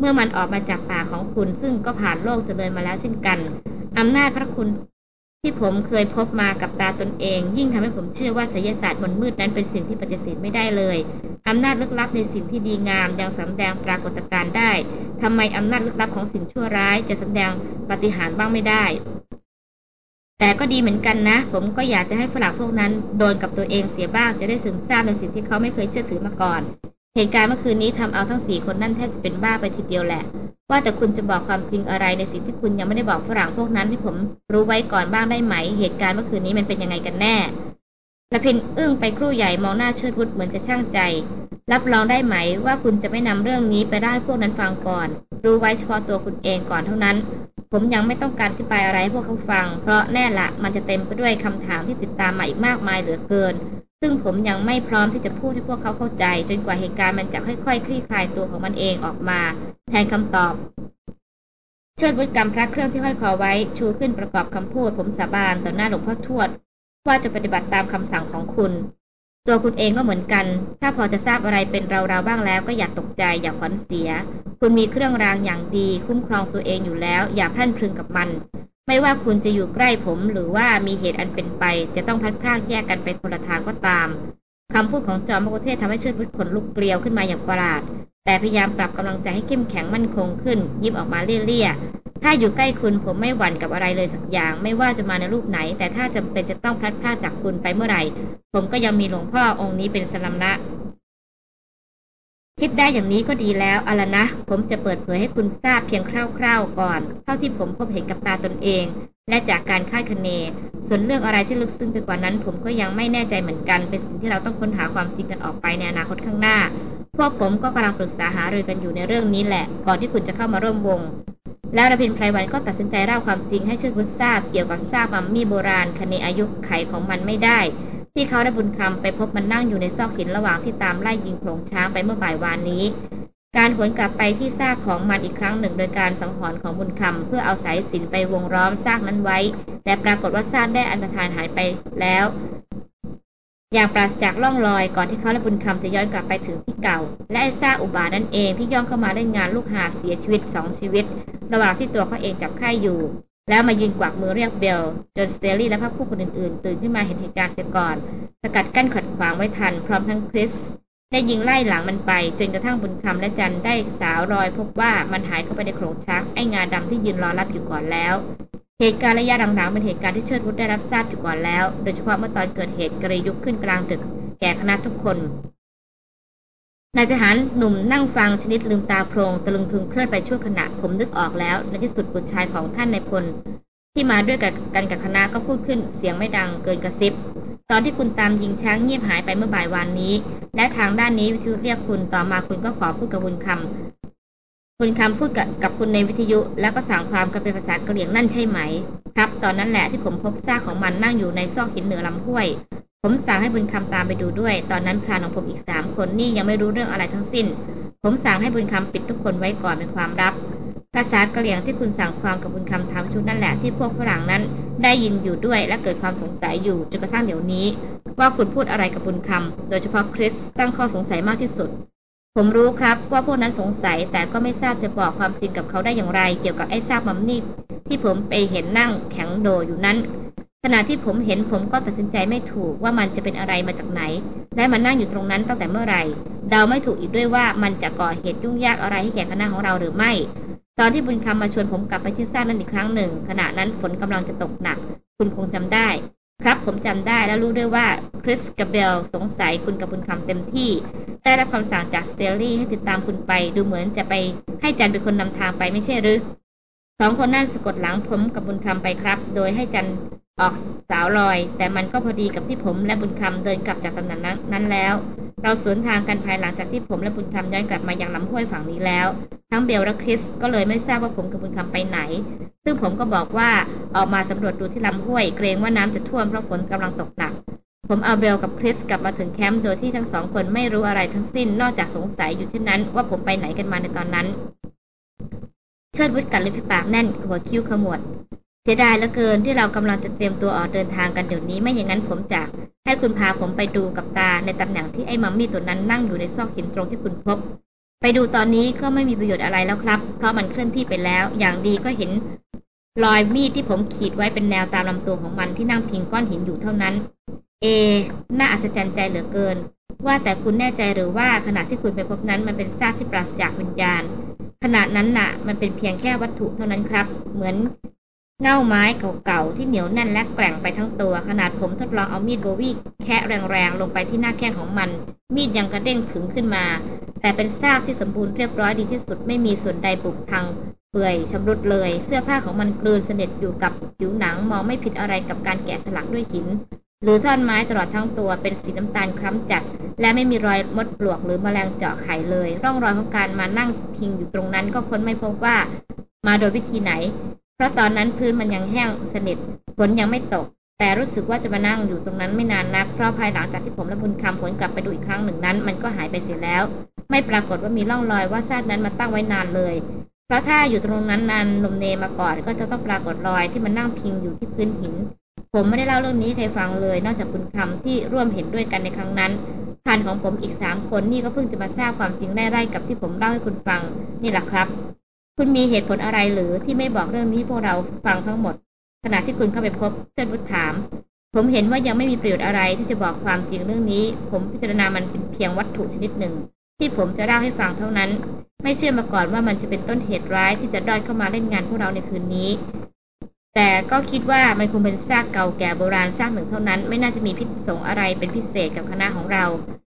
เมื่อมันออกมาจากปากของคุณ ซึ่งก็ผ่านโลกเจริญมาแล้วเช่นกัน อำนาจพระคุณที่ผมเคยพบมากับตาตนเอง ยิ่งทำให้ผมเชื่อว่าไสยศาสตร์บนมืดนั้นเป็นสิ่งที่ปฏิเสธไม่ได้เลยอำนาจลึกลับในสิ่งที่ดีงามยังสำแดงปรากฏการณ์ได้ทำไมอำนาจลึกลับของสิ่งชั่วร้ายจะแสดงปฏิหารบ้างไม่ได้ แต่ก็ดีเหมือนกันนะ ผมก็อยากจะให้ฝรั่งพวกนั้นโดนกับตัวเองเสียบ้างจะได้ซึมซาบในสิ่งที่เขาไม่เคยเชื่อถือมาก่อน เหตุการณ์เมื่อคืนนี้ทำเอาทั้งสี่คนนั่นแทบจะเป็นบ้าไปทีเดียวแหละ ว่าแต่คุณจะบอกความจริงอะไรในสิ่งที่คุณยังไม่ได้บอกฝรั่งพวกนั้นที่ผมรู้ไว้ก่อนบ้างได้ไหม เหตุการณ์เมื่อคืนนี้มันเป็นยังไงกันแน่ ละพินอึ้งไปครู่ใหญ่มองหน้าเชิดวุฒเหมือนจะช่างใจ รับรองได้ไหมว่าคุณจะไม่นำเรื่องนี้ไปได้พวกนั้นฟังก่อน รู้ไว้เฉพาะตัวคุณเองก่อนเท่านั้น ผมยังไม่ต้องการที่ไปอะไรพวกเขาฟัง เพราะแน่ละมันจะเต็มไปด้วยคำถามที่ติดตามมาอีกมากมายเหลือเกิน ซึ่งผมยังไม่พร้อมที่จะพูดให้พวกเขาเข้าใจ จนกว่าเหตุการณ์มันจะค่อย ๆ คลี่คลายตัวของมันเองออกมา แทนคำตอบเชิดวุฒิกรรมพระเครื่องที่ห้อยคอไว้ ชูขึ้นประกอบคำพูด ผมสาบานต่อหน้าหลวงพ่อทวด ว่าจะปฏิบัติตามคำสั่งของคุณ ตัวคุณเองก็เหมือนกัน ถ้าพอจะทราบอะไรเป็นเราๆบ้างแล้ว ก็อย่าตกใจอย่าขวัญเสีย คุณมีเครื่องรางอย่างดี คุ้มครองตัวเองอยู่แล้ว อย่าพลันพรึงกับมัน ไม่ว่าคุณจะอยู่ใกล้ผมหรือว่ามีเหตุอันเป็นไป จะต้องพลัดพรากแยกกันไปคนละทางก็ตามคำพูดของจอมมกุเทศทำให้เชิดวุฒขนลุกเกลียวขึ้นมาอย่างประหลาด แต่พยายามปรับกำลังใจให้เข้มแข็งมั่นคงขึ้น ยิ้มออกมาเลี่ยๆ ถ้าอยู่ใกล้คุณผมไม่หวั่นกับอะไรเลยสักอย่าง ไม่ว่าจะมาในรูปไหน แต่ถ้าจำเป็นจะต้องพลัดพรากจากคุณไปเมื่อไหร่ ผมก็ยังมีหลวงพ่อองค์นี้เป็นสลัมละ คิดได้อย่างนี้ก็ดีแล้วเอาละนะ ผมจะเปิดเผยให้คุณทราบเพียงคร่าวๆก่อน เท่าที่ผมพบเห็นกับตาตนเอง และจากการคาดคะเน ส่วนเรื่องอะไรที่ลึกซึ้งไปกว่านั้น ผมก็ยังไม่แน่ใจเหมือนกัน เป็นสิ่งที่เราต้องค้นหาความจริงกันออกไปในอนาคตข้างหน้า พวกผมก็กำลังปรึกษาหารือกันอยู่ในเรื่องนี้แหละ ก่อนที่คุณจะเข้ามาร่วมวง แล้วระพินไพรวันก็ตัดสินใจเล่าความจริงให้เชิดวุฒทราบเกี่ยวกับซากมัมมี่โบราณคเนอายุไขของมันไม่ได้ ที่เขาได้บุญคำไปพบมันนั่งอยู่ในซอกหินระหว่างที่ตามไล่ยิงโขลงช้างไปเมื่อบ่ายวานนี้ การหวนกลับไปที่ซากของมันอีกครั้งหนึ่ง โดยการสังหรณ์ของบุญคำเพื่อเอาสายสินไปวงล้อมซากนั้นไว้ แต่ปรากฏว่าซากได้อันตรธานหายไปแล้ว อย่างปราศจากร่องรอยก่อนที่เขาและบุญคำจะย้อนกลับไปถึงที่เก่า และไอ้ซากอุบาทนั่นเองที่ย่องเข้ามาเล่นงานลูกหาบเสียชีวิตสองชีวิต ระหว่างที่ตัวเขาเองจับไข้อยู่ แล้วมายืนกวักมือเรียกเบลจนสเตลลี่และพรรคผู้คนอื่นๆ ตื่นขึ้นมาเห็นเหตุการณ์เสียก่อน สกัดกั้นขัดขวางไว้ทัน พร้อมทั้งคริสได้ยิงไล่หลังมันไป จนกระทั่งบุญคำและจันได้สาวรอยพบว่ามันหายเข้าไปในโขลงช้างไอ้งาดำที่ยืนรอรับอยู่ก่อนแล้ว เหตุการณ์ระยะหลังๆเป็นเหตุการณ์ที่เชิดวุฒได้รับทราบอยู่ก่อนแล้ว โดยเฉพาะเมื่อตอนเกิดเหตุกระยุกขึ้นกลางดึกแก่คณะทุกคน นายทหารหนุ่มนั่งฟังชนิดลืมตาโพรงตะลึงพึงเคลื่อนไปชั่วขณะผมนึกออกแล้ว ในที่สุดบุตรชายของท่านในพล ที่มาด้วยกันกับคณะก็พูดขึ้นเสียงไม่ดังเกินกระซิบ ตอนที่คุณตามยิงช้างเงียบหายไปเมื่อบ่ายวานนี้ และทางด้านนี้วิทยุเรียกคุณต่อมาคุณก็ขอพูดกับคุณคำ คุณคำพูดกับกับคุณในวิทยุ แล้วก็สั่งความกันเป็นภาษากะเหรี่ยงนั่นใช่ไหม ครับ ตอนนั้นแหละที่ผมพบซากของมันนั่งอยู่ในซอกหินเหนือลำห้วย ผมสั่งให้บุญคำตามไปดูด้วย ตอนนั้นพรานของผมอีกสามคนนี่ยังไม่รู้เรื่องอะไรทั้งสิ้น ผมสั่งให้บุญคำปิดทุกคนไว้ก่อนเป็นความลับ ภาษากะเหรี่ยงที่คุณสั่งความกับบุญคำทำชุดนั่นแหละที่พวกฝรั่งนั้น ได้ยินอยู่ด้วยและเกิดความสงสัยอยู่จนกระทั่งเดี๋ยวนี้ ว่าคุณพูดอะไรกับบุญคำโดยเฉพาะคริสตั้งข้อสงสัยมากที่สุด ผมรู้ครับว่าพวกนั้นสงสัยแต่ก็ไม่ทราบจะบอกความจริงกับเขาได้อย่างไร เกี่ยวกับไอ้ซากมัมนี่ที่ผมไปเห็นนั่งแข็งโดอยู่นั้น ขณะที่ผมเห็นผมก็ตัดสินใจไม่ถูกว่ามันจะเป็นอะไรมาจากไหน และมันนั่งอยู่ตรงนั้นตั้งแต่เมื่อไหร่ เดาไม่ถูกอีกด้วยว่ามันจะก่อเหตุยุ่งยากอะไรให้แก่คณะของเราหรือไม่ ตอนที่บุญคำมาชวนผมกลับไปที่ซ่านั้นอีกครั้งหนึ่ง ขณะนั้นฝนกำลังจะตกหนัก คุณคงจำได้ ครับผมจำได้และรู้ด้วยว่าคริสกับเบลสงสัยคุณกับคุณคำเต็มที่ ได้รับคำสั่งจากสเตลลี่ให้ติดตามคุณไป ดูเหมือนจะไปให้จันเป็นคนนำทางไปไม่ใช่หรือ สองคนนั่นสะกดหลังผมกับบุญคำไปครับ โดยให้จันออกสาวลอย แต่มันก็พอดีกับที่ผมและบุญคำเดินกลับจากตำแหน่งนั้นแล้ว เราสวนทางกันภายหลังจากที่ผมและบุญคำย้อนกลับมายังลำห้วยฝั่งนี้แล้ว ทั้งเบลและคริสก็เลยไม่ทราบว่าผมกับบุญคำไปไหน ซึ่งผมก็บอกว่าออกมาสำรวจดูที่ลำห้วย เกรงว่าน้ำจะท่วมเพราะฝนกำลังตกหนัก ผมเอาเบลกับคริสกลับมาถึงแคมป์โดยที่ทั้งสองคนไม่รู้อะไรทั้งสิ้น นอกจากสงสัยอยู่เช่นนั้นว่าผมไปไหนกันมาในตอนนั้น เชิดวุฒกัดลิ้นฝีปากแน่นหัวคิ้วขมวด เสียดายเหลือเกินที่เรากำลังจะเตรียมตัวออกเดินทางกันเดี๋ยวนี้ไม่อย่างนั้นผมจะให้คุณพาผมไปดูกับตาในตำแหน่งที่ไอ้มัมมี่ตัวนั้นนั่งอยู่ในซอกหินตรงที่คุณพบ ไปดูตอนนี้ก็ไม่มีประโยชน์อะไรแล้วครับ เพราะมันเคลื่อนที่ไปแล้ว อย่างดีก็เห็นรอยมีดที่ผมขีดไว้เป็นแนวตามลำตัวของมันที่นั่งพิงก้อนหินอยู่เท่านั้น เอ น่าอัศจรรย์ใจเหลือเกิน ว่าแต่คุณแน่ใจหรือว่าขณะที่คุณไปพบนั้นมันเป็นซากที่ปราศจากวิญญาณ ขณะนั้นน่ะ มันเป็นเพียงแค่วัตถุเท่านั้นครับ เหมือนเง่าไม้เก่าๆที่เหนียวแน่นและแกร่งไปทั้งตัว ขนาดผมทดลองเอามีดโบวี่แคะแรงๆลงไปที่หน้าแข้งของมัน มีดยังกระเด้งผึงขึ้นมา แต่เป็นซากที่สมบูรณ์เรียบร้อยดีที่สุดไม่มีส่วนใดปุพัง เปื่อยชำรุดเลย เสื้อผ้าของมันกลืนสนิทอยู่กับผิวหนังมองไม่ผิดอะไรกับการแกะสลักด้วยหิน หรือท่อนไม้ตลอดทั้งตัวเป็นสีน้ำตาลคล้ำจัด และไม่มีรอยมดปลวกหรือแมลงเจาะไข่เลย ร่องรอยของการมานั่งพิงอยู่ตรงนั้นก็ค้นไม่พบว่า มาโดยวิธีไหน เพราะตอนนั้นพื้นมันยังแห้งสนิทฝนยังไม่ตก แต่รู้สึกว่าจะมานั่งอยู่ตรงนั้นไม่นานนักเพราะภายหลังจากที่ผมและบุญคำผลกลับไปดูอีกครั้งหนึ่งนั้น มันก็หายไปเสียแล้ว ไม่ปรากฏว่ามีร่องรอยว่าซากนั้นมาตั้งไว้นานเลยเพราะถ้าอยู่ตรงนั้นนานลมเนมาก่อนก็จะต้องปรากฏรอยที่มันนั่งพิงอยู่ที่พื้นหิน ผมไม่ได้เล่าเรื่องนี้ใครฟังเลย นอกจากคุณคำที่ร่วมเห็นด้วยกันในครั้งนั้นพันของผมอีกสามคนนี่ก็เพิ่งจะมาทราบความจริงได้ไร่กับที่ผมเล่าให้คุณฟังนี่แหละครับ คุณมีเหตุผลอะไรหรือที่ไม่บอกเรื่องนี้พวกเราฟังทั้งหมด ขณะที่คุณเข้าไปพบเชิดวุฒถาม ผมเห็นว่ายังไม่มีประโยชน์อะไรที่จะบอกความจริงเรื่องนี้ ผมพิจารณามันเป็นเพียงวัตถุชนิดหนึ่ง ที่ผมจะเล่าให้ฟังเท่านั้น ไม่เชื่อมาก่อนว่ามันจะเป็นต้นเหตุร้ายที่จะด้อยเข้ามาเล่นงานพวกเราในคืนนี้ แต่ก็คิดว่ามันคงเป็นซากเก่าแก่โบราณซากหนึ่งเท่านั้น ไม่น่าจะมีพิษสงอะไรเป็นพิเศษกับคณะของเรา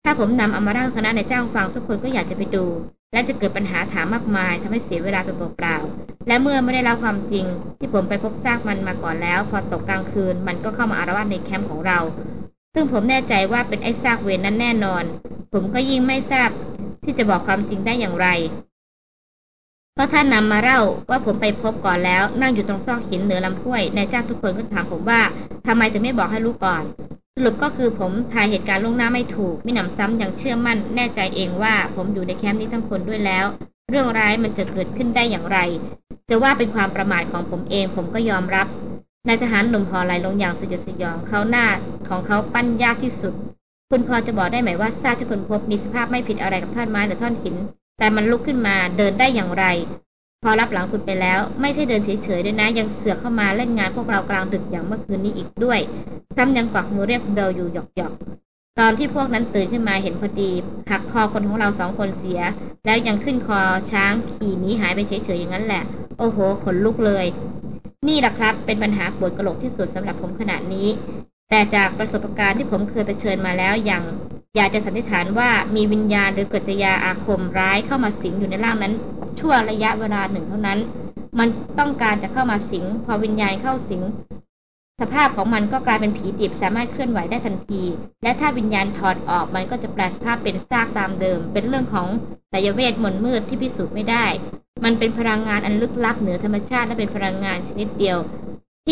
ถ้าผมนำเอามาเล่าคณะในเจ้าฟังทุกคนก็อยากจะไปดู และจะเกิดปัญหาถามมากมายทำให้เสียเวลาเป็นเปล่าๆและเมื่อไม่ได้เล่าความจริง ที่ผมไปพบซากมันมาก่อนแล้ว พอตกกลางคืน มันก็เข้ามาอารวาสในแคมป์ของเรา ซึ่งผมแน่ใจว่าเป็นไอ้ซากเวนนั้นแน่นอน ผมก็ยิ่งไม่ทราบที่จะบอกความจริงได้อย่างไร เพราะท่านนำมาเล่าว่าผมไปพบก่อนแล้ว นั่งอยู่ตรงซอกหินเหนือลำห้วยนายจ้างทุกคนก็ถามผมว่าทำไมจะไม่บอกให้รู้ก่อน สรุปก็คือผมทายเหตุการณ์ล่วงหน้าไม่ถูกมิหนำซ้ำยังเชื่อมั่นแน่ใจเองว่า ผมอยู่ในแคมป์นี้ทั้งคนด้วยแล้ว เรื่องร้ายมันจะเกิดขึ้นได้อย่างไร จะว่าเป็นความประมาทของผมเองผมก็ยอมรับนายทหารหนุ่มหอไหลลงอย่างสยดสยองเขาหน้าของเขาปั้นยากที่สุด คุณพอจะบอกได้ไหมว่าซากที่คุณพบมีสภาพไม่ผิดอะไรกับท่อนไม้หรือท่อนหิน แต่มันลุกขึ้นมาเดินได้อย่างไร พอรับหลังคุณไปแล้ว ไม่ใช่เดินเฉยๆด้วยนะ ยังเสือกเข้ามาเล่นงานพวกเรากลางดึกอย่างเมื่อคืนนี้อีกด้วยซ้ำยังกวักมือเรียกเบลอยู่หยอกๆตอนที่พวกนั้นตื่นขึ้นมาเห็นพอดีหักคอคนของเราสองคนเสีย แล้วยังขึ้นคอช้างขี่หนีหายไปเฉยๆอย่างนั้นแหละ โอ้โหขนลุกเลย นี่แหละครับ เป็นปัญหาปวดกระโหลกที่สุดสำหรับผมขณะนี้ แต่จากประสบการณ์ที่ผมเคยไปเชิญมาแล้วอย่าง อยากจะสันนิษฐานว่ามีวิญญาณหรือกริยาอาคมร้ายเข้ามาสิงอยู่ในร่างนั้น ชั่วระยะเวลาหนึ่งเท่านั้น มันต้องการจะเข้ามาสิง พอวิญญาณเข้าสิง สภาพของมันก็กลายเป็นผีดิบสามารถเคลื่อนไหวได้ทันที และถ้าวิญญาณถอดออกมันก็จะแปลสภาพเป็นซากตามเดิม เป็นเรื่องของสายเวทมนต์มืดที่พิสูจน์ไม่ได้ มันเป็นพลังงานอันลึกลับเหนือธรรมชาติและเป็นพลังงานชนิดเดียว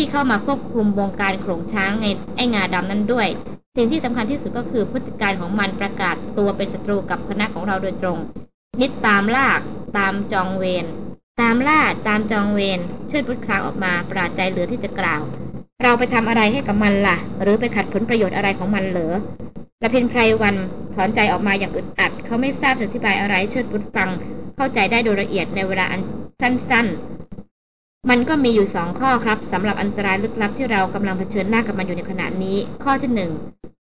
ที่เข้ามาควบคุมวงการโขลงช้างในไอ้งาดำนั้นด้วย สิ่งที่สำคัญที่สุดก็คือพฤติการของมันประกาศตัวเป็นศัตรูกับคณะของเราโดยตรง นิดตามลาก ตามจองเวรตามล่าตามจองเวรเชิดพุทคลางออกมาปราดใจเหลือที่จะกล่าว เราไปทำอะไรให้กับมันล่ะ หรือไปขัดผลประโยชน์อะไรของมันเหรอละเพินไพรวันถอนใจออกมาอย่างอึดอัด เขาไม่ทราบจะอธิบายอะไรเชิดพุทฟัง เข้าใจได้โดยละเอียดในเวลาอันสั้น มันก็มีอยู่สองข้อครับสำหรับอันตรายลึกลับที่เรากำลังเผชิญหน้ากับมันอยู่ในขณะนี้ ข้อที่หนึ่ง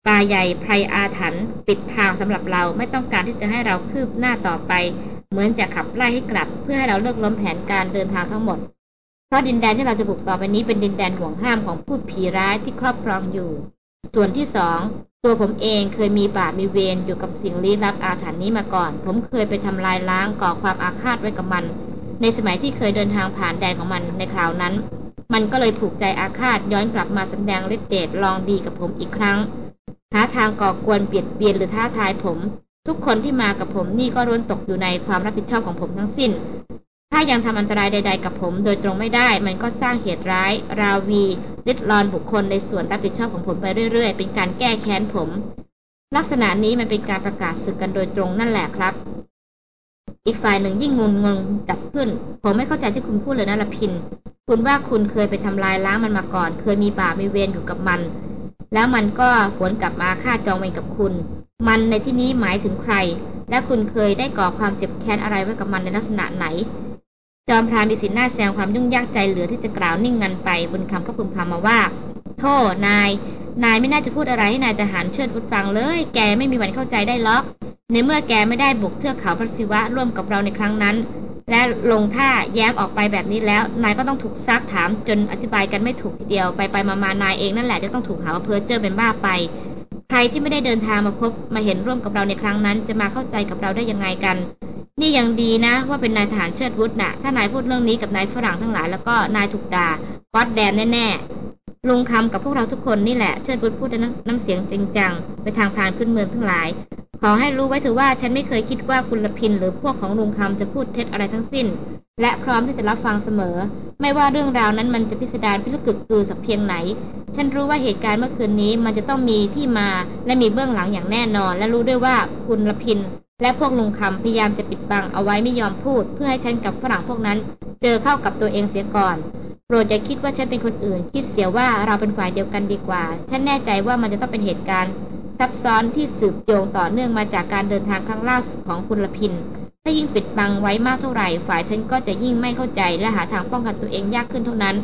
ปลาใหญ่ไพรอาถรรพ์ปิดทางสำหรับเราไม่ต้องการที่จะให้เราคืบหน้าต่อไป เหมือนจะขับไล่ให้กลับ เพื่อให้เราเลิกล้มแผนการเดินทางทั้งหมด เพราะดินแดนที่เราจะบุกต่อไปนี้เป็นดินแดนห่วงห้ามของผู้ผีร้ายที่ครอบครองอยู่ ส่วนที่สองตัวผมเองเคยมีบาปมีเวรอยู่กับสิ่งลี้ลับอาถรรพ์นี้มาก่อน ผมเคยไปทำลายล้างก่อความอาฆาตไว้กับมัน ในสมัยที่เคยเดินทางผ่านแดนของมันในคราวนั้น มันก็เลยถูกใจอาฆาตย้อนกลับมาแสดงฤทธิ์เดชลองดีกับผมอีกครั้งหาทางก่อกวนเปลี่ยนเบียนหรือท้าทายผม ทุกคนที่มากับผมนี่ก็ร้วนตกอยู่ในความรับผิดชอบของผมทั้งสิ้น ถ้ายังทำอันตรายใด ๆ กับผมโดยตรงไม่ได้ มันก็สร้างเหตุร้าย ราวีริดรอนบุคคลในส่วนรับผิดชอบของผมไปเรื่อย ๆ เป็นการแก้แค้นผม ลักษณะนี้มันเป็นการประกาศศึกกันโดยตรงนั่นแหละครับ อีกฝ่ายหนึ่งยิ่งงงงงจับขึ้น ผมไม่เข้าใจที่คุณพูดเลยนะละพิน คุณว่าคุณเคยไปทำลายล้างมันมาก่อน เคยมีบาปมีเวรอยู่กับมัน แล้วมันก็หวนกลับมาฆ่าจองเวรกับคุณ มันในที่นี้หมายถึงใคร และคุณเคยได้ก่อความเจ็บแค้นอะไรไว้กับมันในลักษณะไหน จอมพรานมีสีหน้าแสดงความยุ่งยากใจเหลือที่จะกล่าวนิ่งงันไปบนคำก็พึมพำมาว่า โทษนาย นายไม่น่าจะพูดอะไรให้นายทหารเชิดพุทฟังเลย แกไม่มีวันเข้าใจได้หรอก ในเมื่อแกไม่ได้บุกเทือกเขาพระศิวะร่วมกับเราในครั้งนั้น และลงท่าแย้มออกไปแบบนี้แล้ว นายก็ต้องถูกซักถามจนอธิบายกันไม่ถูกทีเดียวไปไปมามานายเองนั่นแหละจะต้องถูกหาว่าเพ้อเจ้อเป็นบ้าไป ใครที่ไม่ได้เดินทางมาพบมาเห็นร่วมกับเราในครั้งนั้น จะมาเข้าใจกับเราได้ยังไงกัน นี่ยังดีนะ ว่าเป็นนายทหารเชิดวุฒน่ะ ถ้านายพูดเรื่องนี้กับนายฝรั่งทั้งหลายแล้วก็นายถูกด่าก็อดแดนแน่ๆ ลุงคำกับพวกเราทุกคนนี่แหละ เชิญพูดพูดด้วยน้ำเสียงจริงจัง ไปทางพรานขึ้นเมืองทั้งหลาย ขอให้รู้ไว้เถอว่าฉันไม่เคยคิดว่าคุณละพินหรือพวกของลุงคำจะพูดเท็จอะไรทั้งสิ้น และพร้อมที่จะรับฟังเสมอ ไม่ว่าเรื่องราวนั้นมันจะพิสดารพิลึกกึกกือสักเพียงไหน ฉันรู้ว่าเหตุการณ์เมื่อคืนนี้มันจะต้องมีที่มาและมีเบื้องหลังอย่างแน่นอน และรู้ด้วยว่าคุณละพิน และพวกลุงคำพยายามจะปิดบังเอาไว้ไม่ยอมพูด เพื่อให้ฉันกับฝรั่งพวกนั้น เจอเข้ากับตัวเองเสียก่อนโปรดอย่าคิดว่าฉันเป็นคนอื่น คิดเสียว่าเราเป็นฝ่ายเดียวกันดีกว่า ฉันแน่ใจว่ามันจะต้องเป็นเหตุการณ์ ซับซ้อนที่สืบโยงต่อเนื่องมาจากการเดินทางครั้งล่าสุดของคุณละพิน ถ้ายิ่งปิดบังไว้มากเท่าไหร่ ฝ่ายฉันก็จะยิ่งไม่เข้าใจและหาทางป้องกันตัวเองยากขึ้นเท่านั้น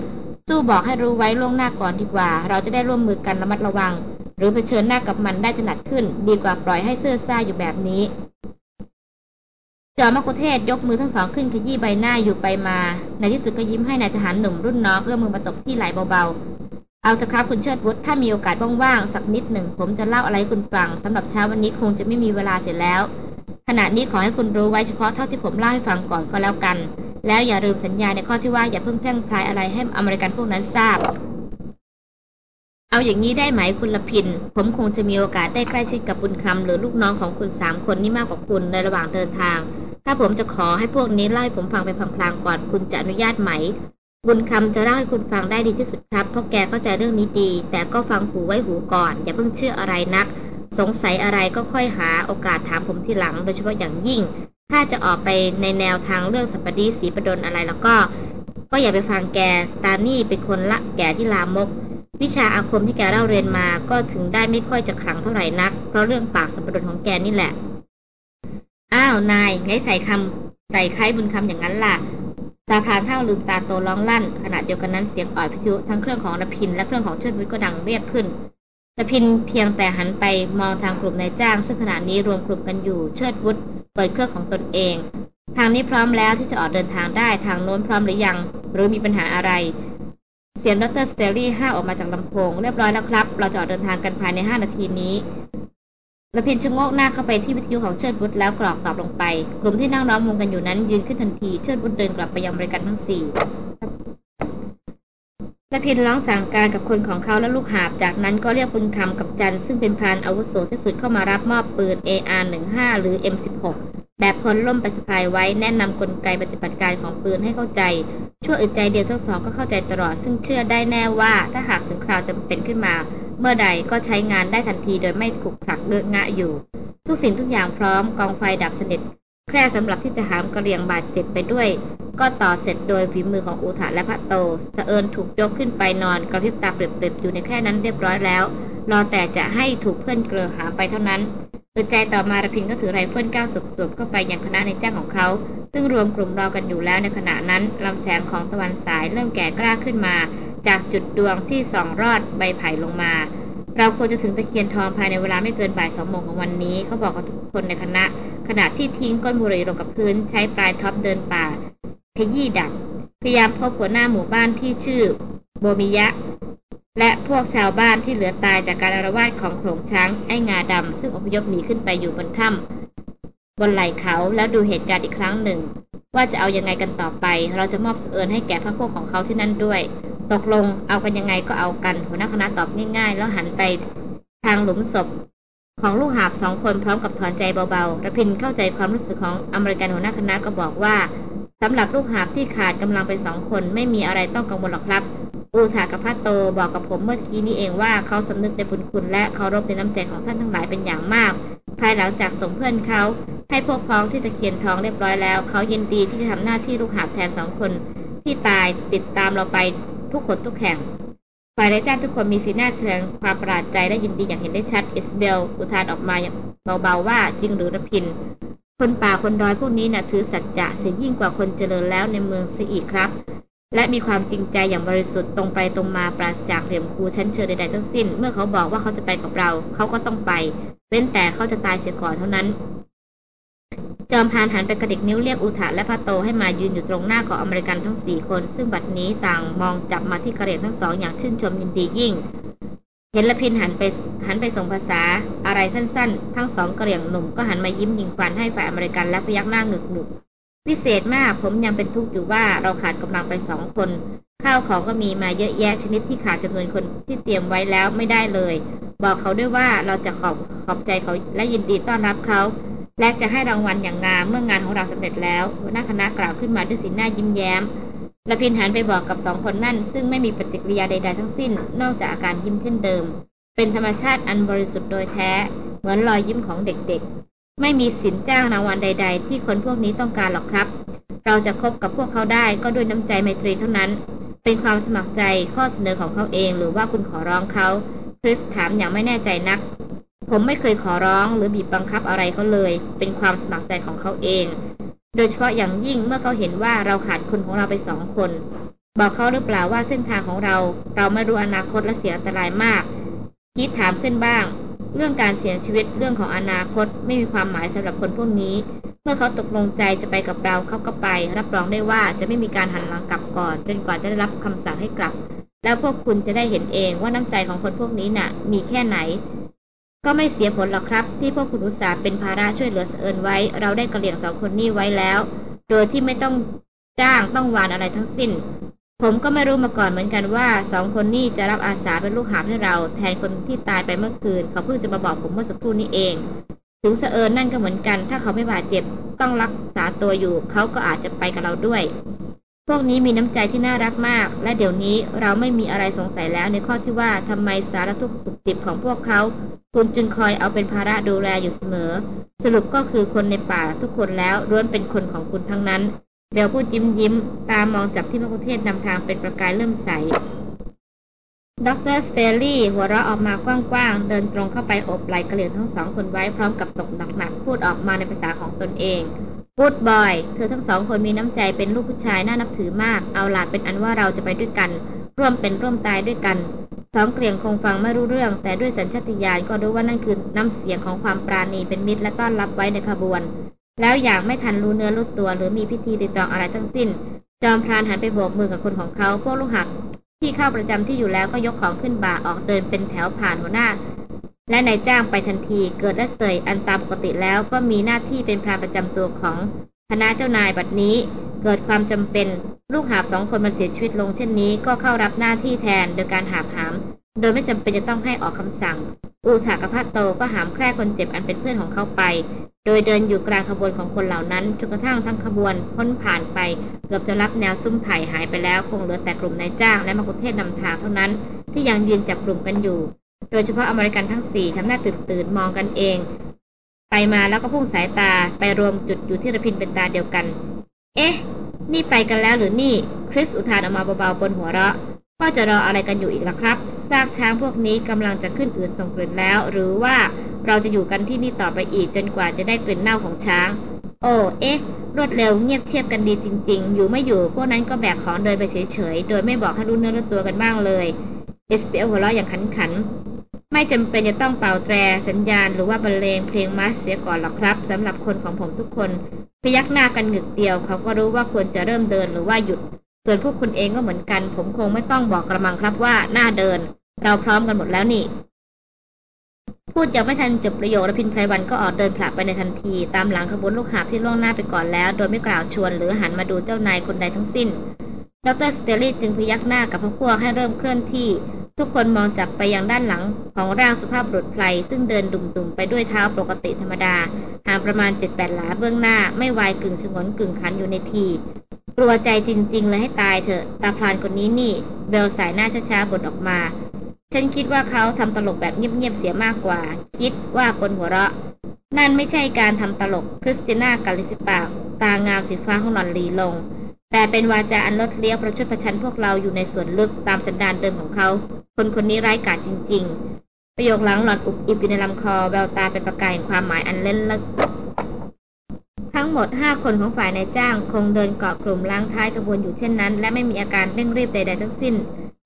สู้บอกให้รู้ไว้ล่วงหน้าก่อนดีกว่า เราจะได้ร่วมมือกันระมัดระวัง หรือเผชิญหน้ากับมันได้ถนัดขึ้น ดีกว่าปล่อยให้เสื้อซ่าอยู่แบบนี้จอมกุเทศยกมือทั้งสองขึ้นขยี้ใบหน้าอยู่ไปมา ในที่สุดก็ยิ้มให้นายทหารหนุ่มรุ่นน้องเอื้อมมือมาตบที่ไหล่เบา เอาเถอะครับคุณเชิดวุฒิถ้ามีโอกาสว่างๆสักนิดหนึ่งผมจะเล่าอะไรคุณฟังสำหรับเช้าวันนี้คงจะไม่มีเวลาเสร็จแล้ว ขณะนี้ขอให้คุณรู้ไว้เฉพาะเท่าที่ผมเล่าให้ฟังก่อนก็แล้วกัน แล้วอย่าลืมสัญญาในข้อที่ว่าอย่าเพิ่งแพร่งพรายอะไรให้อเมริกันพวกนั้นทราบ เอาอย่างนี้ได้ไหมคุณละพิน ผมคงจะมีโอกาสได้ใกล้ชิดกับบุญคำหรือลูกน้องของคุณสามคนนี้มากกว่าคุณในระหว่างเดินทาง ถ้าผมจะขอให้พวกนี้เล่ผมฟังไปพลางๆก่อนคุณจะอนุญาตไหม บุญคำจะเล่าให้คุณฟังได้ดีที่สุดครับ เพราะแกเข้าใจเรื่องนี้ดี แต่ก็ฟังหูไว้หูก่อน อย่าเพิ่งเชื่ออะไรนัก สงสัยอะไรก็ค่อยหาโอกาสถามผมทีหลัง โดยเฉพาะอย่างยิ่ง ถ้าจะออกไปในแนวทางเรื่องสัปดีสีประดนอะไรแล้วก็ ก็อย่าไปฟังแก ตานี่เป็นคนละแกที่ลามก วิชาอาคมที่แกเล่าเรียนมา ก็ถึงได้ไม่ค่อยจะขลังเท่าไหร่นัก เพราะเรื่องปากสัปดนของแกนี่แหละ อ้าวนายไงใส่คำใส่คล้บุญคำอย่างนั้นล่ะ ตาพานเท่าลืมตาโตร้องลั่นขณะเดียวกันนั้นเสียงอ่อยพิทยุทั้งเครื่องของระพินและเครื่องของเชิดวิทย์ก็ดังเรียบขึ้นระพินเพียงแต่หันไปมองทางกลุ่มนายจ้าง ซึ่งขณะนี้รวมกลุ่มกันอยู่เชิดวุฒเปิดเครื่องของตนเอง ทางนี้พร้อมแล้วที่จะออกเดินทางได้ทางโน้นพร้อมหรือยัง หรือมีปัญหาอะไร เสียงดรสเตอรี่ห้าออกมาจากลำโพงเรียบร้อยแล้วครับ เราจะออกเดินทางกันภายในห้านาทีนี้ ระพินชะโงกหน้าเข้าไปที่วิทยุของเชิดบุตรแล้วกรอกตอบลงไป กลุ่มที่นั่งล้อมวงกันอยู่นั้น ยืนขึ้นทันที เชิดบุตรเดินกลับไปยังบริการทั้งสี่ระพินร้องสั่งการกับคนของเขาและลูกหาบ จากนั้นก็เรียกบุญคำกับจันซึ่งเป็นพรานอาวุโสที่สุดเข้ามารับมอบปืน AR-15 หรือ M16 แบบพลล่มไปสะพายไว้แนะนำกลไกปฏิบัติการของปืนให้เข้าใจ ชั่วอึดใจเดียวทั้งสองก็เข้าใจตลอด ซึ่งเชื่อได้แน่ว่าถ้าหากถึงคราวจำเป็นขึ้นมา เมื่อใดก็ใช้งานได้ทันทีโดยไม่ถูกผลักเลือกงะอยู่ ทุกสิ่งทุกอย่างพร้อมกองไฟดับสนิทแค่สำหรับที่จะหามกระเรียงบาดเจ็บไปด้วย ก็ต่อเสร็จโดยฝีมือของอุทะและพระโตสะเอิญถูกยกขึ้นไปนอนกระพริบตาเปรียบๆอยู่ในแค่นั้นเรียบร้อยแล้ว รอแต่จะให้ถูกเพื่อนเกลือหามไปเท่านั้นอึดใจต่อมาระพินก็ถือไรเฟิลก้าวสบๆเข้าไปยังคณะในแจ้งของเขา ซึ่งรวมกลุ่มรอกันอยู่แล้วในขณะนั้นลำแสงของตะวันสายเริ่มแก่กล้าขึ้นมา จากจุดดวงที่ส่องลอดใบไผ่ลงมา เราควรจะถึงตะเคียนทองภายในเวลาไม่เกินบ่ายสองโมงของวันนี้ เขาบอกกับทุกคนในคณะ ขณะที่ทิ้งก้นบุหรี่ลงกับพื้น ใช้ปลายท็อปบู๊ตเดินป่าขยี้ดักพยายามพบหัวหน้าหมู่บ้านที่ชื่อโบมิยะ และพวกชาวบ้านที่เหลือตายจากการอาละวาดของโขลงช้างไอ้งาดำซึ่งอพยพหนีขึ้นไปอยู่บนถ้ำบนไหล่เขาแล้วดูเหตุการณ์อีกครั้งหนึ่ง ว่าจะเอายังไงกันต่อไป เราจะมอบเอิญให้แก่พระพวกของเขาที่นั่นด้วย ตกลงเอากันยังไงก็เอากัน หัวหน้าคณะตอบง่ายๆ แล้วหันไปทางหลุมศพ ของลูกหาบสองคนพร้อมกับถอนใจเบาๆระพินเข้าใจความรู้สึกของอเมริกันหัวหน้าคณะก็บอกว่าสำหรับลูกหาบที่ขาดกำลังไปสองคนไม่มีอะไรต้องกังวลหรอกครับ อูถากับพระโตบอกกับผมเมื่อกี้นี้เองว่าเขาสำนึกในบุญคุณและเคารพในน้ำใจของท่านทั้งหลายเป็นอย่างมาก ภายหลังจากส่งเพื่อนเขา ให้พวกพ้องที่ตะเคียนทองเรียบร้อยแล้ว เขายินดีที่จะทำหน้าที่ลูกหาบแทนสองคน ที่ตายติดตามเราไปทุกคนทุกแห่งฝ่ายนายจ้างทุกคนมีสีหน้าแสดงความประหลาดใจและยินดีอย่างเห็นได้ชัดอิสเบลอุทานออกมาอย่าเบาๆว่าจริงหรือระพิน คนป่าคนดอยพวกนี้นะ่ะถือสัจจะเสียยิ่งกว่าคนเจริญแล้วในเมืองเสียอีกครับ และมีความจริงใจอย่างบริสุทธิ์ตรงไปตรงมาปราศจากเหลี่ยมคูชั้นเชิญใดๆทั้งสิ้น เมื่อเขาบอกว่าเขาจะไปกับเรา เขาก็ต้องไปเว้นแต่เขาจะตายเสียก่อนเท่านั้น จอมพานหันไปกระดิกนิ้วเรียกอุทะและพระโตให้มายืนอยู่ตรงหน้าของอเมริกันทั้งสี่คน ซึ่งบัดนี้ต่างมองจับมาที่กระเรียทั้งสองอย่างชื่นชมยินดียิ่ง เห็นละพินหันไปหันไปส่งภาษาอะไรสั้นๆ ทั้งสองกระเรียงหนุ่มก็หันมายิ้มยิงฟันให้ฝ่ายอเมริกันและพยักหน้าหงึกหนึก พิเศษมากผมยังเป็นทุกข์อยู่ว่าเราขาดกำลังไปสองคน ข้าวของก็มีมาเยอะแยะชนิดที่ขาดจำนวนคนที่เตรียมไว้แล้วไม่ได้เลย บอกเขาด้วยว่าเราจะขอบขอบใจเขาและยินดีต้อนรับเขา และจะให้รางวัลอย่างงามเมื่องานของเราสำเร็จแล้วหัวหน้าคณะกล่าวขึ้นมาด้วยสีหน้ายิ้มแย้มละพินหันไปบอกกับสองคนนั่น ซึ่งไม่มีปฏิกิริยาใดๆทั้งสิ้น นอกจากอาการยิ้มเช่นเดิม เป็นธรรมชาติอันบริสุทธิ์โดยแท้ เหมือนรอยยิ้มของเด็ก ไม่มีสินจ้างรางวัลใด ๆ ที่คนพวกนี้ต้องการหรอกครับ เราจะคบกับพวกเขาได้ก็ด้วยน้ำใจไมตรีเท่านั้น เป็นความสมัครใจข้อเสนอของเขาเอง หรือว่าคุณขอร้องเขาคริสถามอย่างไม่แน่ใจนัก ผมไม่เคยขอร้องหรือบีบบังคับอะไรเขาเลย เป็นความสมัครใจของเขาเอง โดยเฉพาะอย่างยิ่งเมื่อเขาเห็นว่าเราขาดคนของเราไปสองคน บอกเขาหรือเปล่าว่าเส้นทางของเรา เราไม่รู้อนาคตและเสียอันตรายมากคิดถามขึ้นบ้าง เรื่องการเสียชีวิตเรื่องของอนาคตไม่มีความหมายสำหรับคนพวกนี้ เมื่อเขาตกลงใจจะไปกับเราเขาก็ไป รับรองได้ว่าจะไม่มีการหันหลังกลับก่อน จนกว่าจะได้รับคำสั่งให้กลับ แล้วพวกคุณจะได้เห็นเองว่าน้ำใจของคนพวกนี้น่ะ มีแค่ไหน ก็ไม่เสียผลหรอกครับ ที่พวกคุณอุตส่าห์เป็นภาระช่วยเหลือเสอิญไว้ เราได้กระเหลี่ยงสองคนนี้ไว้แล้ว โดยที่ไม่ต้องจ้างต้องวานอะไรทั้งสิ้น ผมก็ไม่รู้มาก่อนเหมือนกันว่าสองคนนี้จะรับอาสาเป็นลูกหาให้เรา แทนคนที่ตายไปเมื่อคืน เขาเพิ่งจะมาบอกผมเมื่อสักครู่นี้เอง ถึงเสอิญนั่นก็เหมือนกัน ถ้าเขาไม่บาดเจ็บต้องรักษาตัวอยู่ เขาก็อาจจะไปกับเราด้วย พวกนี้มีน้ำใจที่น่ารักมาก และเดี๋ยวนี้เราไม่มีอะไรสงสัยแล้วในข้อที่ว่าทำไมสารทุกข์สุขดิบของพวกเขา คุณจึงคอยเอาเป็นภาระดูแลอยู่เสมอ สรุปก็คือคนในป่าทุกคนแล้วล้วนเป็นคนของคุณทั้งนั้น เบลพูดยิ้มยิ้ม ตามองจับที่มะคุเทศนำทางเป็นประกายเริ่มใสดรสเตลลี่หัวเราะออกมากว้างๆ เดินตรงเข้าไปอบไหล่กระเหลี่ยงทั้งสองคนไว้พร้อมกับตกหนักๆ พูดออกมาในภาษาของตนเองพูดบอย เธอทั้งสองคนมีน้ำใจเป็นลูกผู้ชายน่านับถือมาก เอาล่ะเป็นอันว่าเราจะไปด้วยกัน ร่วมเป็นร่วมตายด้วยกัน สองเกลียงคงฟังไม่รู้เรื่อง แต่ด้วยสัญชาตญาณก็รู้ว่านั่นคือน้ำเสียงของความปราณีเป็นมิตรและต้อนรับไว้ในขบวน แล้วอยางไม่ทันรู้เนื้อรู้ตัว หรือมีพิธีติดตองอะไรทั้งสิ้น จอมพรานหันไปโบกมือกับคนของเขาพวกลูกหักที่เข้าประจำที่อยู่แล้วก็ยกของขึ้นบ่าออกเดินเป็นแถวผ่านหัวหน้า และนายจ้างไปทันทีเกิดและเสยอันตามปกติแล้วก็มีหน้าที่เป็นพรานประจำตัวของคณะเจ้านายบัดนี้ เกิดความจำเป็น ลูกหาบสองคนมาเสียชีวิตลงเช่นนี้ ก็เข้ารับหน้าที่แทนโดยการหาบหาม โดยไม่จำเป็นจะต้องให้ออกคำสั่ง อูถากพัทโตก็หามแคร่คนเจ็บอันเป็นเพื่อนของเขาไป โดยเดินอยู่กลางขบวนของคนเหล่านั้นจนกระทั่งทั้งขบวนพ้นผ่านไปเกือบจะรับแนวซุ้มไผ่หายไปแล้ว คงเหลือแต่กลุ่มนายจ้างและมกุเทศนำทางเท่านั้น ที่ยังยืนจับกลุ่มกันอยู่ โดยเฉพาะอเมริกันทั้งสี่ทำหน้าตื่นตื่นมองกันเอง ไปมาแล้วก็พุ่งสายตาไปรวมจุดอยู่ที่ระพินเป็นตาเดียวกัน เอ๊ะ นี่ไปกันแล้วหรือนี่ คริสอุทานออกมาเบาๆบนหัวเราะ ก็จะรออะไรกันอยู่อีกล่ะครับ ซากช้างพวกนี้กำลังจะขึ้นอืดส่งกลิ่นแล้ว หรือว่าเราจะอยู่กันที่นี่ต่อไปอีกจนกว่าจะได้กลิ่นเน่าของช้าง โอ้เอ๊ะ รวดเร็วเงียบเชียบกันดีจริง ๆ อยู่ไม่อยู่พวกนั้นก็แบกของเดินไปเฉยๆ โดยไม่บอกให้รู้เนื้อรู้ตัวกันบ้างเลยเอสเปียหัวเราะอย่างขันขัน ไม่จำเป็นจะต้องเป่าแตรสัญญาณหรือว่าบรรเลงเพลงมาสเสียก่อนหรอกครับสำหรับคนของผมทุกคนพยักหน้ากันหงึกเดียว เขาก็รู้ว่าควรจะเริ่มเดินหรือว่าหยุด ส่วนพวกคุณเองก็เหมือนกัน ผมคงไม่ต้องบอกกระมังครับว่าหน้าเดิน เราพร้อมกันหมดแล้วนี่พูดยังไม่ทันจบประโยคและพินไพรวันก็ออกเดินผลักไปในทันที ตามหลังขบวนลูกหาบที่ล่วงหน้าไปก่อนแล้ว โดยไม่กล่าวชวนหรือหันมาดูเจ้านายคนใดทั้งสิ้น ดรสเตลลี่จึงพยักหน้ากับพวกให้เริ่มเคลื่อนที่ ทุกคนมองจับไปยังด้านหลังของร่างสุภาพบุรุษไพรซึ่งเดินดุ่มๆไปด้วยเท้าปกติธรรมดาห่างประมาณเจ็ดแปดหลาเบื้องหน้าไม่วายกึ่งฉงนกึ่งขันอยู่ในที กลัวใจจริง ๆ เลยให้ตายเถอะตาพลานคนนี้นี่ เบลส่ายหน้าช้าๆบ่นออกมา ฉันคิดว่าเขาทำตลกแบบเงียบๆเสียมากกว่า คิดว่าคนหัวเราะ นั่นไม่ใช่การทำตลกคริสติน่ากาลิฟิปากตางามสีฟ้าของหล่อนหรี่ลง แต่เป็นวาจาอันลดเลี้ยวประชดประชันพวกเราอยู่ในส่วนลึกตามสันดานเดิมของเขา คนคนนี้ร้ายกาจจริง ๆ ประโยคหลังหล่อนอุบอิบอยู่ในลำคอแววตาเป็นประกายแห่งความหมายอันเร้นลึก ทั้งหมดห้าคนของฝ่ายนายจ้าง คงเดินเกาะกลุ่มรั้งท้ายกระบวนอยู่เช่นนั้น และไม่มีอาการเร่งรีบใดๆทั้งสิ้น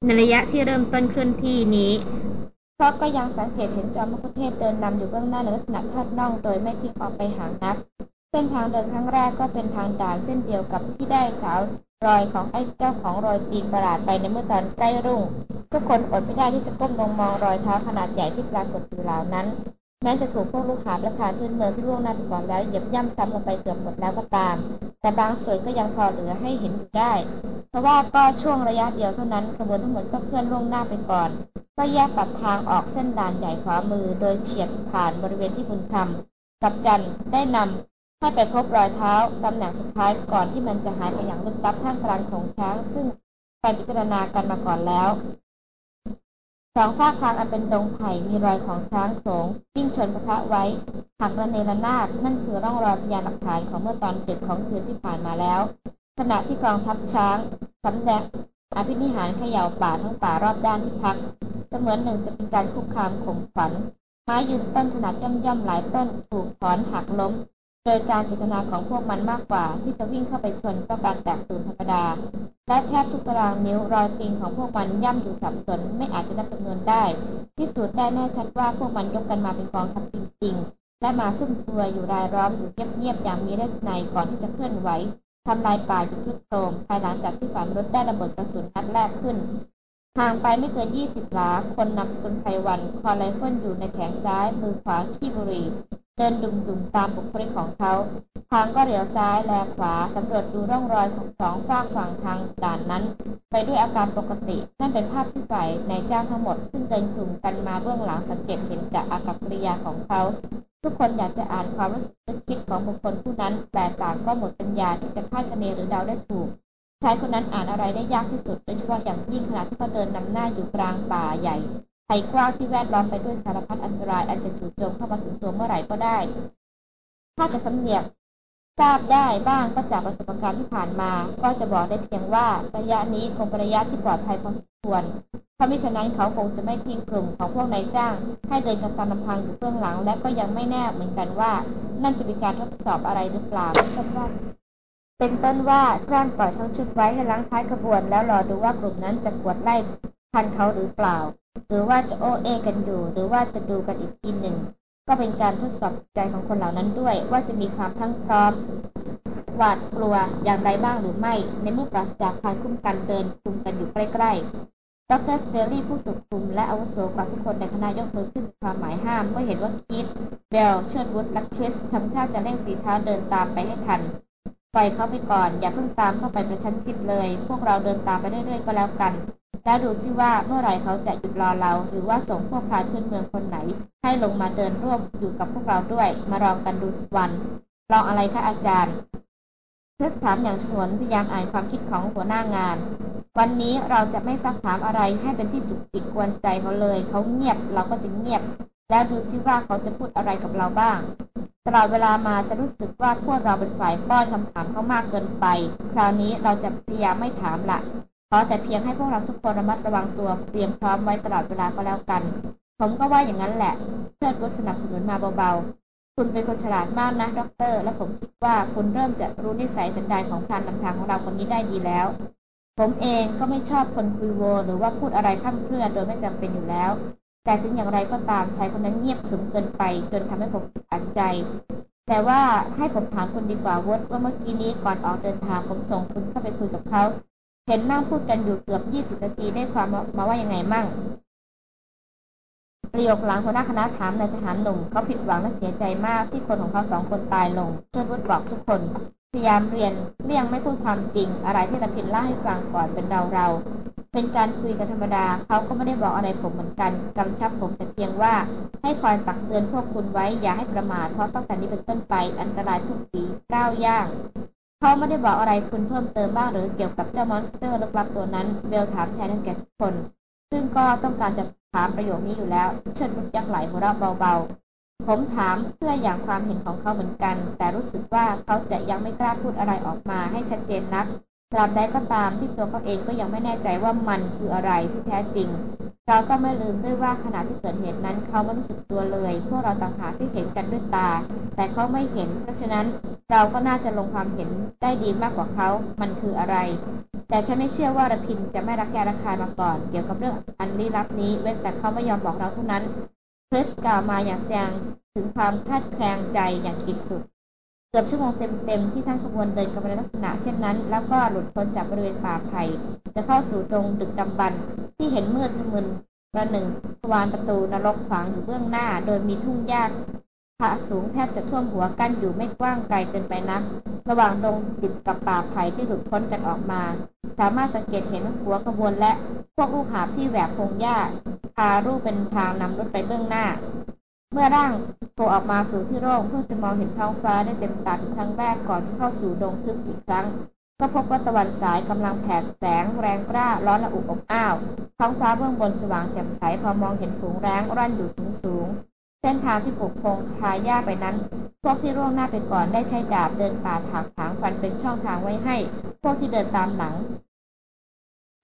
ในระยะที่เริ่มต้นเคลื่อนที่นี้เพราะก็ยังสังเกตเห็นจอมมคุเทศเดินนำอยู่เบื้องหน้าในลักษณะทอดน่องโดยไม่ทิ้งออกไปห่างนัก เส้นทางเดินครั้งแรกก็เป็นทางด่านเส้นเดียวกับที่ได้สาวรอยของไอ้เจ้าของรอยตีนประหลาดไปในเมื่อตอนใกล้รุ่งทุกคนอดไม่ได้ที่จะก้มลงมองรอยเท้าขนาดใหญ่ที่ปรากฏอยู่เหล่านั้น แม้จะถูกพวกลูกหาบและพรานพื้นเมืองที่ล่วงหน้าไปก่อนแล้วเหยียบย่ำซ้ำลงไปเกือบหมดแล้วก็ตาม แต่บางส่วนก็ยังพอเหลือให้เห็นอยู่ได้ เพราะว่าก็ช่วงระยะเดียวเท่านั้นขบวนทั้งหมดก็เคลื่อนล่วงหน้าไปก่อน ก็แยกตัดทางออกเส้นด่านใหญ่ขวามือ โดยเฉียดผ่านบริเวณที่บุญธรรมกับจันได้นำให้ไปพบรอยเท้าตำแหน่งสุดท้ายก่อนที่มันจะหายไปอย่างลึกลับท่ามกลางของช้าง ซึ่งไปพิจารณากันมาก่อนแล้ว สองฝากทางอันเป็นดงไผ่มีรอยของช้างโขงวิ่งชนพระทะไว้หักระเนระนาดนั่นคือร่องรอยพยานหลักฐานของเมื่อตอนดึกของคืนที่ผ่านมาแล้ว ขณะที่กองทัพช้างสำแดงอภินิหารเขย่าป่าทั้งป่ารอบด้านที่พักเสมือนหนึ่งจะเป็นการคุกคามข่มขวัญไม้ยืนต้นขนาดย่อมๆหลายต้นถูกถอนหักล้ม โดยการเจตนาของพวกมันมากกว่า ที่จะวิ่งเข้าไปชนเพราะการแตกตื่นธรรมดา และแทบทุกตารางนิ้วรอยตีนของพวกมันย่ำอยู่สับสนไม่อาจจะนับจำนวนได้พิสูจน์ได้แน่ชัดว่าพวกมันยกกันมาเป็นกองทัพจริงๆ และมาซุ่มตัวอยู่รายล้อมอยู่เงียบๆอย่างมีลักษณะก่อนที่จะเคลื่อนไหวทำลายป่าอยู่ทุกโทรมภายหลังจากที่ฝ่ายมนุษย์ได้ระเบิดกระสุนนัดแรกขึ้นห่างไปไม่เกิน 20 หลา คนนำสกุลไพรวัลย์ คอนไรเฟิลอยู่ในแขนซ้าย มือขวาคีบบุหรี่ เดินดุ่มๆตามบุคลิกของเขา พลางก็เหลียวซ้ายแลขวาสำรวจดูร่องรอยของสองฟากฝั่งทางด่านนั้น ไปด้วยอาการปกติ นั่นเป็นภาพที่ฝ่ายนายจ้างทั้งหมด ซึ่งเดินกลุ่มกันมาเบื้องหลังสังเกตเห็นจากอากัปกิริยาของเขา ทุกคนอยากจะอ่านความรู้สึกนึกคิดของบุคคลผู้นั้น แต่ต่างก็หมดปัญญาที่จะคาดคะเนหรือเดาได้ถูกชายคนนั้นอ่านอะไรได้ยากที่สุดโดยเฉพาะอย่างยิ่งขณะที่เขาเดินนำหน้าอยู่กลางป่าใหญ่ ไผ่กว้างที่แวดล้อมไปด้วยสารพัดอันตรายอันจะจู่โจมเข้ามาถึงตัวเมื่อไหร่ก็ได้ ถ้าจะสำเนียกทราบได้บ้างก็จากประสบการณ์ที่ผ่านมา ก็จะบอกได้เพียงว่าระยะนี้คงเป็นระยะที่ปลอดภัยพอสมควรถ้ามิฉะนั้นเขาคงจะไม่ทิ้งกลุ่มของพวกนายจ้าง ให้เดินกันตามลำพังอยู่เบื้องหลัง และก็ยังไม่แน่เหมือนกันว่า นั่นจะเป็นการทดสอบอะไรหรือเปล่าเป็นต้นว่าเป็นต้นว่าจ้างปล่อยทั้งชุดไว้ให้ล้างท้ายขบวน แล้วรอดูว่ากลุ่มนั้นจะกวดไล่ทันเขาหรือเปล่า หรือว่าจะโอเอกันอยู่ หรือว่าจะดูกันอีกทีหนึ่ง ก็เป็นการทดสอบใจของคนเหล่านั้นด้วย ว่าจะมีความทั้งพร้อม หวาดกลัวอย่างไรบ้างหรือไม่ ในเมื่อปราศจากการคุ้มกันเดินคุมกันอยู่ใกล้ๆ ดรสเตอรี่ผู้สุขุมและอาวุโสกว่าทุกคนในคณะยกมือขึ้นความหมายห้ามเมื่อเห็นว่าคีตเบลเชิร์ดวุฒและคริสทำท่าจะเร่งฝีเท้าเดินตามไปให้ทันปล่อยเขาไปก่อน อย่าเพิ่งตามเข้าไปประชันชิดเลย พวกเราเดินตามไปเรื่อยๆก็แล้วกัน แล้วดูซิว่าเมื่อไรเขาจะหยุดรอเรา หรือว่าส่งพวกพรานพื้นเมืองคนไหน ให้ลงมาเดินร่วมอยู่กับพวกเราด้วย มาลองกันดูสักวัน ลองอะไรคะอาจารย์เพื่อถามอย่างฉงนพยายามอ่านความคิดของหัวหน้างาน วันนี้เราจะไม่ซักถามอะไรให้เป็นที่จุกจิกกวนใจเขาเลย เขาเงียบเราก็จะเงียบ แล้วดูซิว่าเขาจะพูดอะไรกับเราบ้างตลอดเวลามาจะรู้สึกว่าพวกเราเป็นฝ่ายป้อนคำถามเขามากเกินไป คราวนี้เราจะพยายามไม่ถามละ ขอแต่เพียงให้พวกเราทุกคนระมัดระวังตัวเตรียมพร้อมไว้ตลอดเวลาก็แล้วกัน ผมก็ว่าอย่างนั้นแหละ เชิดวุฒสนับสนุนมาเบาๆ คุณเป็นคนฉลาดมากนะด็อกเตอร์ และผมคิดว่าคุณเริ่มจะรู้นิสัยสันดานของพรานนำทางของเราคนนี้ได้ดีแล้ว ผมเองก็ไม่ชอบคนคุยโว หรือว่าพูดอะไรข้ามเคลื่อนโดยไม่จำเป็นอยู่แล้ว แต่ถึงอย่างไรก็ตามชายคนนั้นเงียบขรึมเกินไป จนทำให้ผมอัดใจ แต่ว่าให้ผมถามคุณดีกว่าวดว่าเมื่อกี้นี้ก่อนออกเดินทางผมส่งคุณเข้าไปคุยกับเขา เห็นนั่งพูดกันอยู่เกือบ20นาทีได้ความมาว่ายังไงมั่ง ประโยคหลังหัวหน้าคณะถามนายทหารหนุ่มเขาผิดหวังและเสียใจมากที่คนของเขาสองคนตายลงเชิดวุฒบอกทุกคน พยายามเรียนเลี่ยงไม่พูดความจริง อะไรที่ระพินเล่าให้ฟังก่อนเป็นเราเราเป็นการคุยกันธรรมดาเขาก็ไม่ได้บอกอะไรผมเหมือนกันกำชับผมแต่เพียงว่า ให้คอยตักเตือนพวกคุณไว้อย่าให้ประมาทเพราะตั้งแต่นี้เป็นต้นไปอันตรายทุกปีก้าวย่าง เขาไม่ได้บอกอะไรคุณเพิ่มเติมบ้างหรือเกี่ยวกับเจ้ามอนสเตอร์ลึกลับตัวนั้นเบลถามแทนแกทุกคน ซึ่งก็ต้องการจะถามประโยคนี้อยู่แล้วเชิดมุดยักไหลหัวเราะเบาๆ ผมถามเพื่ออย่างความเห็นของเขาเหมือนกัน แต่รู้สึกว่าเขาจะยังไม่กล้าพูดอะไรออกมาให้ชัดเจนนัก ตราบใดก็ตามที่ตัวเขาเองก็ยังไม่แน่ใจว่ามันคืออะไรที่แท้จริง เราก็ไม่ลืมด้วยว่าขณะที่เกิดเหตุนั้นเขาไม่รู้สึกตัวเลย พวกเราต่างหากที่เห็นกันด้วยตา แต่เขาไม่เห็น เพราะฉะนั้นเราก็น่าจะลงความเห็นได้ดีมากกว่าเขา มันคืออะไร แต่ฉันไม่เชื่อว่าระพินจะไม่รักแกรักคายมาก่อน เกี่ยวกับเรื่องอันลี้ลับนี้ เว้นแต่เขาไม่ยอมบอกเราเท่านั้นคริสกล่าวมาอย่างแสดงถึงความคลาดแคลงใจอย่างขีดสุด กือบชั่วโมงเต็มๆที่ทั้งขบวนเดินกันในลักษณะเช่นนั้น แล้วก็หลุดพ้นจากบริเวณป่าไผ่จะเข้าสู่ตรงดึกดำบรรที่เห็นมืดทะมึนประหนึ่งทวารประตูนรกขวางอยู่เบื้องหน้า โดยมีทุ่งหญ้าผาสูงแทบจะท่วมหัวกั้นอยู่ไม่กว้างไกลเกินไปนัก ระหว่างดงดิบกับป่าไผ่ที่หลุดพ้นกันออกมา สามารถสังเกตเห็นหัวขบวนและพวกลูกหาบที่แหวกพงหญ้าพารูปเป็นทางนำรถไปเบื้องหน้า เมื่อร่างโผล่ออกมาสู่ที่โล่งเพื่อจะมองเห็นท้องฟ้าได้เต็มตาเป็นครั้งแรกก่อนจะเข้าสู่ดงทึบอีกครั้ง ก็พบว่าตะวันสายกำลังแผดแสงแรงกล้าร้อนระอุอบอ้าวท้องฟ้าเบื้องบนสว่างแจ่มใสพอมองเห็นฝูงแร้งร่อนอยู่สูงสูงเส้นทางที่ปกคงคาหญ้าไปนั้น พวกที่ร่วงหน้าไปก่อนได้ใช้ดาบเดินป่าถากถางฟันเป็นช่องทางไว้ให้ พวกที่เดินตามหลัง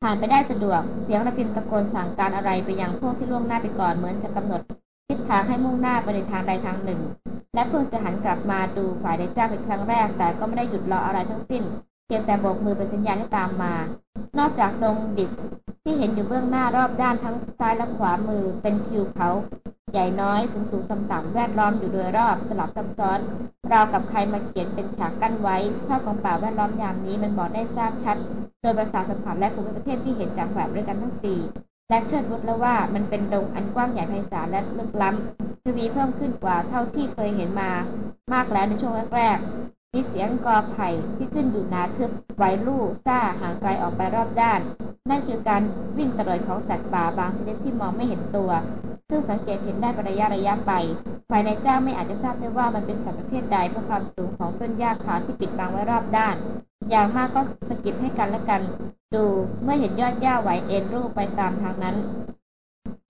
ผ่านไปได้สะดวก เสียงระพินตะโกนสั่งการอะไรไปยังพวกที่ล่วงหน้าไปก่อนเหมือนจะกำหนด ทิศทางให้มุ่งหน้าไปในทางใดทางหนึ่ง และเพิ่งจะหันกลับมาดูฝ่ายในเจ้าเป็นครั้งแรก แต่ก็ไม่ได้หยุดรออะไรทั้งสิ้น เพียงแต่โบกมือเป็นสัญญาณให้ตามมา นอกจากดงดิบที่เห็นอยู่เบื้องหน้ารอบด้านทั้งซ้ายและขวามือเป็นทิวเขาใหญ่น้อยสูงสูงต่ำๆแวดล้อมอยู่โดยรอบสลับซับซ้อน ราวกับใครมาเขียนเป็นฉากกั้นไว้สภาพของป่าแวดล้อมยามนี้มันบอกได้ทราบชัด โดยประสาทสัมผัสและภูมิประเทศที่เห็นจากแถบด้วยกันทั้งสี่ และเชิดวุฒแล้วว่ามันเป็นดงอันกว้างใหญ่ไพศาลและลึกล้ำทวีเพิ่มขึ้นกว่าเท่าที่เคยเห็นมามากแล้วในช่วงแรกๆมีเสียงกอไผ่ที่ขึ้นอยู่หนาทึบไหวลู่ซ่าห่างไกลออกไปรอบด้าน นั่นคือการวิ่งตะเลิดของสัตว์ป่าบางชนิดที่มองไม่เห็นตัว ซึ่งสังเกตเห็นได้เป็นระยะระยะไปฝ่ายนายจ้างไม่อาจจะทราบได้ว่ามันเป็นสัตว์ประเภทใดเพราะความสูงของต้นหญ้าขาวที่ปิดบังไว้รอบด้าน อย่างมากก็สกิดให้กันและกัน ดูเมื่อเห็นยอดหญ้าไหวเอ็นรูปไปตามทางนั้น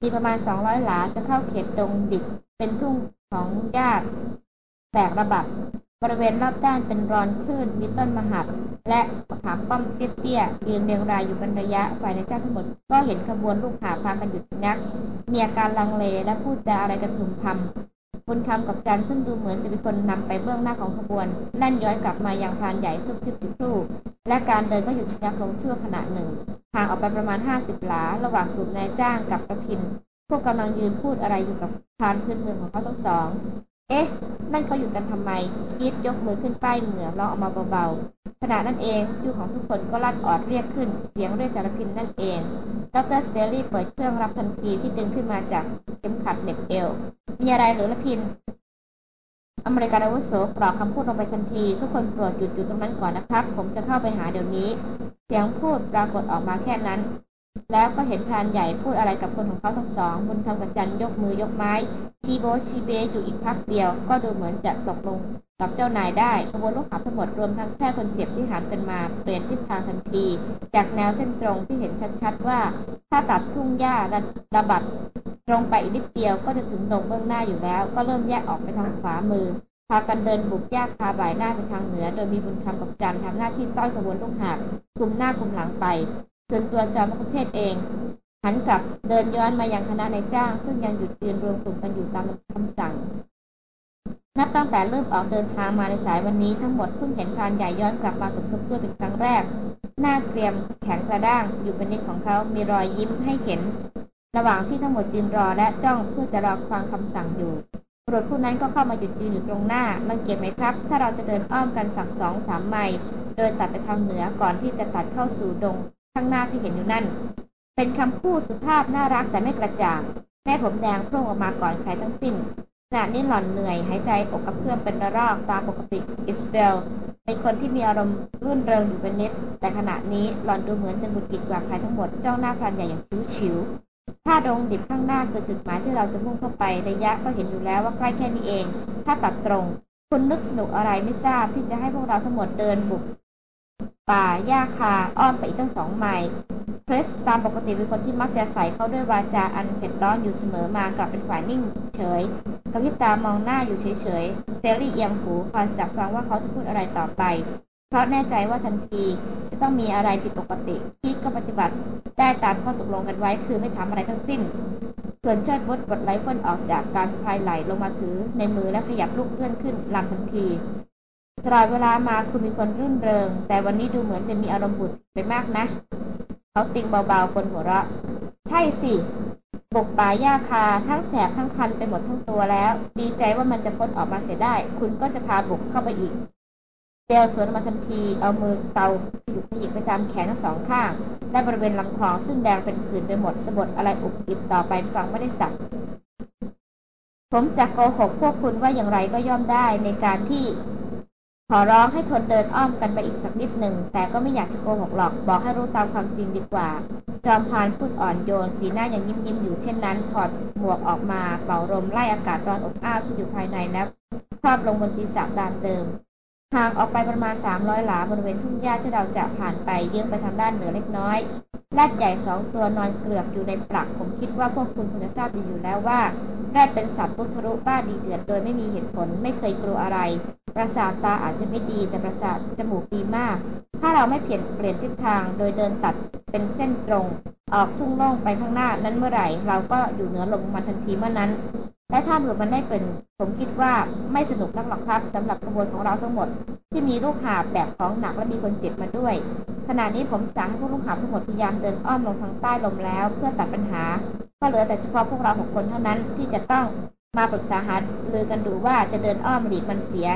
มีประมาณ200หลาจะเข้าเขตดงดิบเป็นทุ่งของหญ้าแตกระบัดบริเวณรอบด้านเป็นรอนคลื่นมีต้นมหัดและมะขามป้อมเตี้ยๆยืนเรียงรายอยู่เป็นระยะฝ่ายในเจ้าทั้งหมด ก็เห็นขบวนลูกหาพากันหยุดชะงัก มีอาการลังเลและพูดจาอะไรกันถุมพำ บุญคำกับจันซึ่งดูเหมือนจะเป็นคนนำไปเบื้องหน้าของขบวนแล่นย้อยกลับมายังพรานใหญ่ซุบซิบอยู่ครู่ และการเดินก็หยุดชะงักลงชั่วขณะหนึ่งห่างออกไปประมาณ 50 หลา ระหว่างกลุ่มนายจ้างกับกระพิน พวกกำลังยืนพูดอะไรอยู่กับพรานพื้นเมืองของเขาทั้งสอง เอ๊ะ นั่นเขาอยู่กันทำไม คิดยกมือขึ้นป้ายเหงื่อร้องออกมาเบาๆ ขณะนั้นเองชื่อของทุกคนก็ลั่นออดเรียกขึ้น เสียงเรียกจารพินนั่นเอง ดรสเตลลี่เปิดเครื่องรับทันทีที่ดึงขึ้นมาจากเข็มขัดเหน็บเอว มีอะไรหรือละพิน อเมริกันอาวุโสกรอกคำพูดลงไปทันที ทุกคนโปรดหยุดอยู่ตรงนั้นก่อนนะครับ ผมจะเข้าไปหาเดี๋ยวนี้ เสียงพูดปรากฏออกมาแค่นั้น แล้วก็เห็นพรานใหญ่พูดอะไรกับคนของเขาทั้งสองบุญคำกับจันยกมือยกไม้ชีโบชีเบอยู่อีกพักเดียว ก็ดูเหมือนจะตกลงกับเจ้านายได้ขบวนลูกหาบทั้งหมดรวมทั้งแค่คนเจ็บที่หันกันมาเปลี่ยนทิศทางทันที จากแนวเส้นตรงที่เห็นชัดๆว่า ถ้าตัดทุ่งหญ้าระระบัดตรงไปอีกนิดเดียวก็จะถึงดงเบื้องหน้าอยู่แล้ว ก็เริ่มแยกออกไปทางขวามือพากันเดินบุกหญ้าคาบ่ายหน้าไปทางเหนือ โดยมีบุญคำกับจันทำหน้าที่ต้อยขบวนลูกหาบกลุ่มหน้ากลุ่มหลังไป ส่วนตัวจอมกุเทศเองหันกลับเดินย้อนมายังคณะนายจ้าง ซึ่งยังหยุดยืนรวมกลุ่มกันอยู่ตามคำสั่ง นับตั้งแต่เริ่มออกเดินทางมาในสายวันนี้ทั้งหมดเพิ่งเห็นพรานใหญ่ย้อนกลับมาสมทบด้วยเป็นครั้งแรก หน้าเกรียมแข็งกระด้างอยู่เป็นนิดของเขามีรอยยิ้มให้เห็น ระหว่างที่ทั้งหมดยืนรอและจ้องเพื่อจะรอฟังคำสั่งอยู่บุรุษผู้นั้นก็เข้ามาหยุดยืนอยู่ตรงหน้ารังเกียจไหมครับ ถ้าเราจะเดินอ้อมกันสักสองสามไมล์โดยตัดไปทางเหนือก่อนที่จะตัดเข้าสู่ดง ข้างหน้าที่เห็นอยู่นั่น เป็นคำพูดสุภาพน่ารักแต่ไม่กระจ่าง แม่ผมแดงโพร่งออกมาก่อนใครทั้งสิ้นขณะนี้หล่อนเหนื่อยหายใจอกกระเพื่อมเป็นระลอกตามปกติอิสเบลเป็นคนที่มีอารมณ์รื่นเริงอยู่เป็นนิด แต่ขณะนี้หล่อนดูเหมือนจะหงุดหงิดกว่าใครทั้งหมดจ้องหน้าพรานใหญ่อย่างชิวๆถ้าดงดิบข้างหน้าคือจุดหมายที่เราจะมุ่งเข้าไประยะก็เห็นอยู่แล้วว่าใกล้แค่นี้เอง ถ้าตัดตรง คุณนึกสนุกอะไรไม่ทราบที่จะให้พวกเราทั้งหมดเดินบุก ป่าหญ้าคาอ้อมไปอีกตั้งสองไมล์คริสตามปกติเป็นคนที่มักจะใส่เข้าด้วยวาจาอันเผ็ดร้อนอยู่เสมอมากลับเป็นฝ่ายนิ่งเฉยกระพริบตามองหน้าอยู่เฉยๆสแตนลีย์เอียงหูคอยสดับฟังว่าเขาจะพูดอะไรต่อไป เพราะแน่ใจว่าทันทีจะต้องมีอะไรผิดปกติที่ก็ปฏิบัติได้ตามข้อตกลงกันไว้คือไม่ทำอะไรทั้งสิ้น ส่วนเชิดวุฒปลดไรเฟิลออกจากการสะพายไหล่ลงมาถือในมือและขยับลูกเลื่อนขึ้นลำทันที ตลอดเวลามาคุณมีคนรื่นเริง แต่วันนี้ดูเหมือนจะมีอารมณ์บุดไปมากนะ เขาติงเบาๆคนหัวเราะ ใช่สิ บกป่าหญ้าคา ทั้งแสบทั้งคันไปหมดทั้งตัวแล้ว ดีใจว่ามันจะพ้นออกมาเสียได้ คุณก็จะพาบุกเข้าไปอีกเบลสวนมาทันที เอามือเตาหยุดขยิบไปตามแขนทั้งสองข้าง และบริเวณลำคอซึ่งแดงเป็นผื่นไปหมดสะบดอะไรอุบอิบต่อไปฟังไม่ได้สักผมจะโกหกพวกคุณว่าอย่างไรก็ย่อมได้ในการที่ ขอร้องให้ทนเดินอ้อมกันไปอีกสักนิดหนึ่ง แต่ก็ไม่อยากจะโกหกหรอก บอกให้รู้ตามความจริงดีกว่า จอมพานพูดอ่อนโยน สีหน้ายังยิ้มยิ้มอยู่เช่นนั้น ถอดหมวกออกมา เป่าลมไล่อากาศร้อนอบอ้าวที่อยู่ภายในแล้วครอบลงบนศีรษะตามเดิม ห่างออกไปประมาณ 300 หลาบริเวณทุ่งหญ้าที่เราจะผ่านไปเยื้องไปทางด้านเหนือเล็กน้อยแรดใหญ่สองตัวนอนเกลือกอยู่ในปลัก ผมคิดว่าพวกคุณคงจะทราบดีอยู่แล้วว่าแรดเป็นสัตว์พุทธรุบ้าดีเดือดโดยไม่มีเหตุผลไม่เคยกลัวอะไร ประสาทตาอาจจะไม่ดีแต่ประสาทจมูกดีมาก ถ้าเราไม่เปลี่ยนเปลี่ยนทิศทางโดยเดินตัดเป็นเส้นตรง ออกทุ่งโล่งไปข้างหน้านั้นเมื่อไหร่ เราก็อยู่เหนือลมมันทันทีเมื่อนั้น และถ้าเผื่อมันได้เป็นผมคิดว่าไม่สนุกนักหรอกครับสำหรับกระบวนของเราทั้งหมด ที่มีลูกหาบแบกของหนักและมีคนเจ็บมาด้วย ขณะนี้ผมสั่งให้พวกลูกหาบทั้งหมดพยายามเดินอ้อมลงทางใต้ลมแล้ว เพื่อตัดปัญหา ก็เหลือแต่เฉพาะพวกเราหกคนเท่านั้นที่จะต้อง มาปรึกษาหารือกันดูว่าจะเดินอ้อมหลีกมันเสีย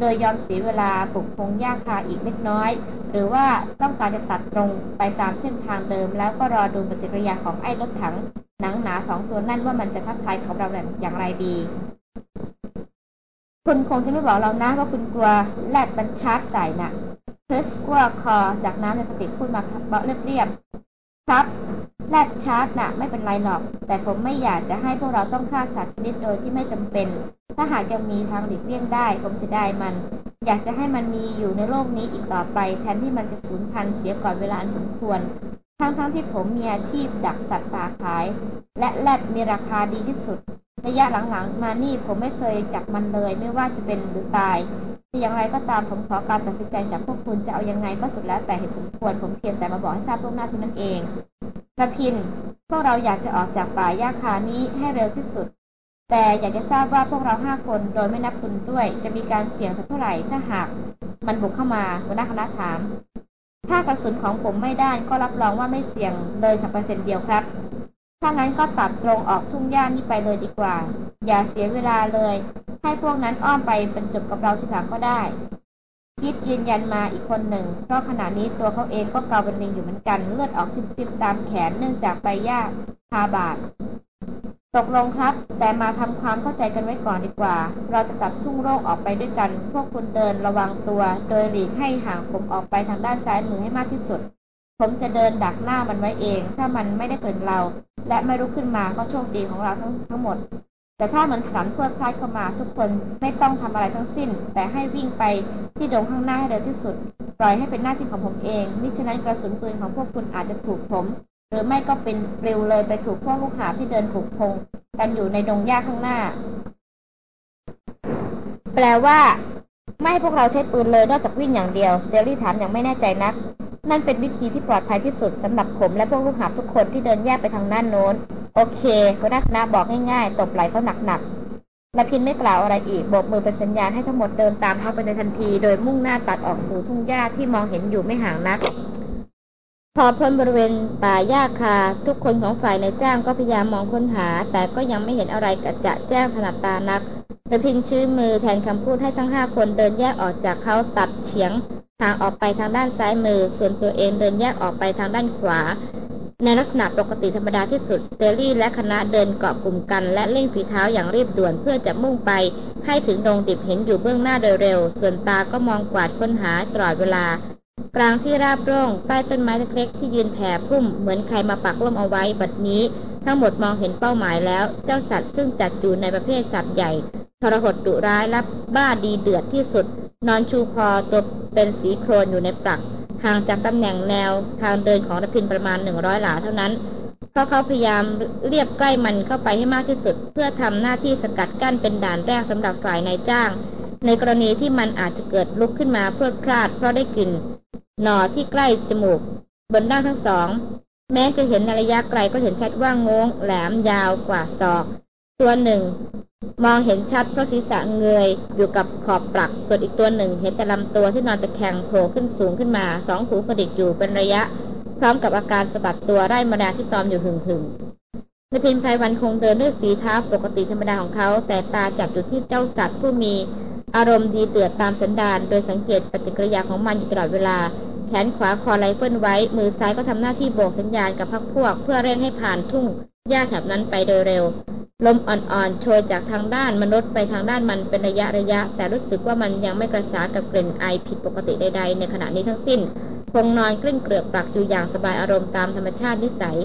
โดยยอมเสียเวลาปลุกพงหญ้าคาอีกเล็กน้อย หรือว่าต้องการจะตัดตรงไปตามเส้นทางเดิม แล้วก็รอดูปฏิกิริยาของไอ้รถถังหนังหนาสองตัวนั่นว่ามันจะทักทายของเราอย่างไรดี คุณคงจะไม่บอกเรานะว่าคุณกลัวแลดบันชาร์จใส่นะ่ะคริสกลัวคอจากน้ำในกระติกพูดมาเบาเรียบ ครับแลดชาร์จน่ะไม่เป็นไรหรอก แต่ผมไม่อยากจะให้พวกเราต้องฆ่าสัตว์ชนิดโดยที่ไม่จำเป็น ถ้าหากยังมีทางหลีกเลี่ยงได้ ผมเสียดายมัน อยากจะให้มันมีอยู่ในโลกนี้อีกต่อไป แทนที่มันจะสูญพันธุ์เสียก่อนเวลาอันสมควร ทั้งๆทที่ผมมีอาชีพดักสัตว์ป่าขาย และแลดมีราคาดีที่สุด ระยะหลังๆ มานี่ผมไม่เคยจับมันเลย ไม่ว่าจะเป็นหรือตายแต่อย่างไรก็ตามผมขอการตัดสินใจจากพวกคุณจะเอายังไงก็สุดแล้วแต่เหตุสมควรผมเพียงแต่มาบอกให้ทราบล่วงหน้าเท่านั้นเองกระพินพวกเราอยากจะออกจากป่าหญ้าคานี้ให้เร็วที่สุด แต่อยากจะทราบว่าพวกเราห้าคนโดยไม่นับคุณด้วย จะมีการเสี่ยงสักเท่าไหร่ถ้าหากมันบุกเข้ามาหัวหน้าคณะถาม ถ้ากระสุนของผมไม่ด้านก็รับรองว่าไม่เสี่ยงเลยสักเปอร์เซ็นต์เดียวครับ ถ้างั้นก็ตัดตรงออกทุ่งหญ้านี่ไปเลยดีกว่า อย่าเสียเวลาเลย ให้พวกนั้นอ้อมไปบรรจบกับเราทีหลังก็ได้ คิดยืนยันมาอีกคนหนึ่ง เพราะขณะนี้ตัวเขาเองก็เกาเป็นลิงอยู่เหมือนกัน เลือดออกซิบๆตามแขนเนื่องจากใบหญ้าคาบาดตกลงครับ แต่มาทำความเข้าใจกันไว้ก่อนดีกว่า เราจะตัดทุ่งโล่งออกไปด้วยกัน พวกคุณเดินระวังตัว โดยหลีกให้ห่างผมออกไปทางด้านซ้ายมือให้มากที่สุด ผมจะเดินดักหน้ามันไว้เอง ถ้ามันไม่ได้เกินเรา และไม่ลุกขึ้นมาก็โชคดีของเราทั้งทั้งหมด แต่ถ้ามันถลันพรวดพลาดเข้ามา ทุกคนไม่ต้องทำอะไรทั้งสิ้น แต่ให้วิ่งไปที่ดงข้างหน้าให้เร็วที่สุด ปล่อยให้เป็นหน้าที่ของผมเองมิฉะนั้นกระสุนปืนของพวกคุณอาจจะถูกผม หรือไม่ก็เป็นปลิวเลยไปถูกพวกลูกหาที่เดินถูกพงกันอยู่ในดงหญ้าข้างหน้า แปลว่า ไม่ให้พวกเราใช้ปืนเลยนอกจากวิ่งอย่างเดียวเดลลี่ถามอย่างไม่แน่ใจนัก นั่นเป็นวิธีที่ปลอดภัยที่สุดสำหรับผมและพวกลูกหาบทุกคนที่เดินแยกไปทางด้านโน้น โอเคหัวหน้าคณะบอกง่ายๆ ตบไหล่เขาหนักๆและพินไม่กล่าวอะไรอีกโบกมือเป็นสัญญาณให้ทั้งหมดเดินตามเขาไปในทันที โดยมุ่งหน้าตัดออกสู่ทุ่งหญ้าที่มองเห็นอยู่ไม่ห่างนัก พอพ้นบริเวณป่าหญ้าคา ทุกคนของฝ่ายในจ้างก็พยายามมองค้นหา แต่ก็ยังไม่เห็นอะไรกระจะแจ้งถนัดตานักระพินชื้อมือแทนคำพูดให้ทั้งห้าคนเดินแยกออกจากเขาตัดเฉียงทางออกไปทางด้านซ้ายมือ ส่วนตัวเองเดินแยกออกไปทางด้านขวา ในลักษณะปกติธรรมดาที่สุดสเตอรี่และคณะเดินเกาะกลุ่มกัน และเร่งฝีเท้าอย่างรีบด่วนเพื่อจะมุ่งไป ให้ถึงดงดิบเห็นอยู่เบื้องหน้าโดยเร็ว ส่วนตาก็มองกวาดค้นหาตลอดเวลา กลางที่ราบโร่งใต้ต้นไม้เล็กๆที่ยืนแผ่พุ่มเหมือนใครมาปักล่มเอาไว้บัดนี้ ทั้งหมดมองเห็นเป้าหมายแล้ว เจ้าสัตว์ซึ่งจัดอยู่ในประเภทสัตว์ใหญ่ทรหดดุร้ายและบ้าดีเดือดที่สุด นอนชูคอตัวเป็นสีโครนอยู่ในปลักห่างจากตำแหน่งแนวทางเดินของรพินประมาณหนึ่งร้อยหลาเท่านั้นเพราะเขาพยายามเรียบใกล้มันเข้าไปให้มากที่สุด เพื่อทำหน้าที่สกัดกั้นเป็นด่านแรกสำหรับฝ่ายนายจ้าง ในกรณีที่มันอาจจะเกิดลุกขึ้นมาพรวดพลาดเพราะได้กลิ่นหนอที่ใกล้จมูก บนด้านทั้งสอง แม้จะเห็นในระยะไกลก็เห็นชัดว่างงแหลมยาวกว่าศอกตัวหนึ่ง มองเห็นชัดเพราะศีรษะเงยอยู่กับขอบปลัก ส่วนอีกตัวหนึ่ง เห็นแต่ลำตัวที่นอนตะแคงโผล่ขึ้นสูงขึ้นมาสองหูกระดิกอยู่เป็นระยะ พร้อมกับอาการสะบัดตัวไร่มาดาที่ตอมอยู่หึ่งหึ่ง นพินไพรวันคงเดินด้วยฝีเท้าปกติธรรมดาของเขา แต่ตาจับอยู่ที่เจ้าสัตว์ผู้มีอารมณ์ดีเตือดตามสันดาน โดยสังเกตปฏิกิริยาของมันอยู่ตลอดเวลา แขนขวาคอนไรเฟิลไว้ มือซ้ายก็ทำหน้าที่โบกสัญญาณกับพรรคพวก เพื่อเร่งให้ผ่านทุ่งหญ้าแถบนั้นไปโดยเร็ว ลมอ่อนๆ โชยจากทางด้านมนุษย์ไปทางด้านมันเป็นระยะระยะ แต่รู้สึกว่ามันยังไม่กระสากับกลิ่นไอผิดปกติใดๆ ในขณะนี้ทั้งสิ้น คงนอนกลิ้งเกลือกปลักอยู่อย่างสบายอารมณ์ตามธรรมชาตินิสัย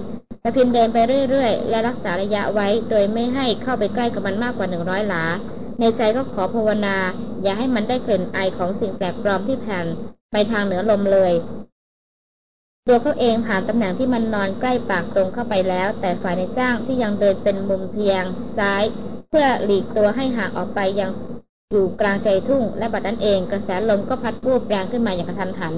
ระพินเดินไปเรื่อยๆ และรักษาระยะไว้ โดยไม่ให้เข้าไปใกล้กับมันมากกว่าหนึ่งร้อยหลา ในใจก็ขอภาวนา อย่าให้มันได้กลิ่นไอของสิ่งแปลกปลอมที่แผ่นไปทางเหนือลมเลย ตัวเขาเองผ่านตำแหน่งที่มันนอนใกล้ปากตรงเข้าไปแล้ว แต่ฝ่ายในจ้างที่ยังเดินเป็นมุมเทียงซ้าย เพื่อหลีกตัวให้ห่างออกไปยังอยู่กลางใจทุ่ง และบัดนั้นเองกระแสลมก็พัดปูบแรงขึ้นมาอย่างกระทันหัน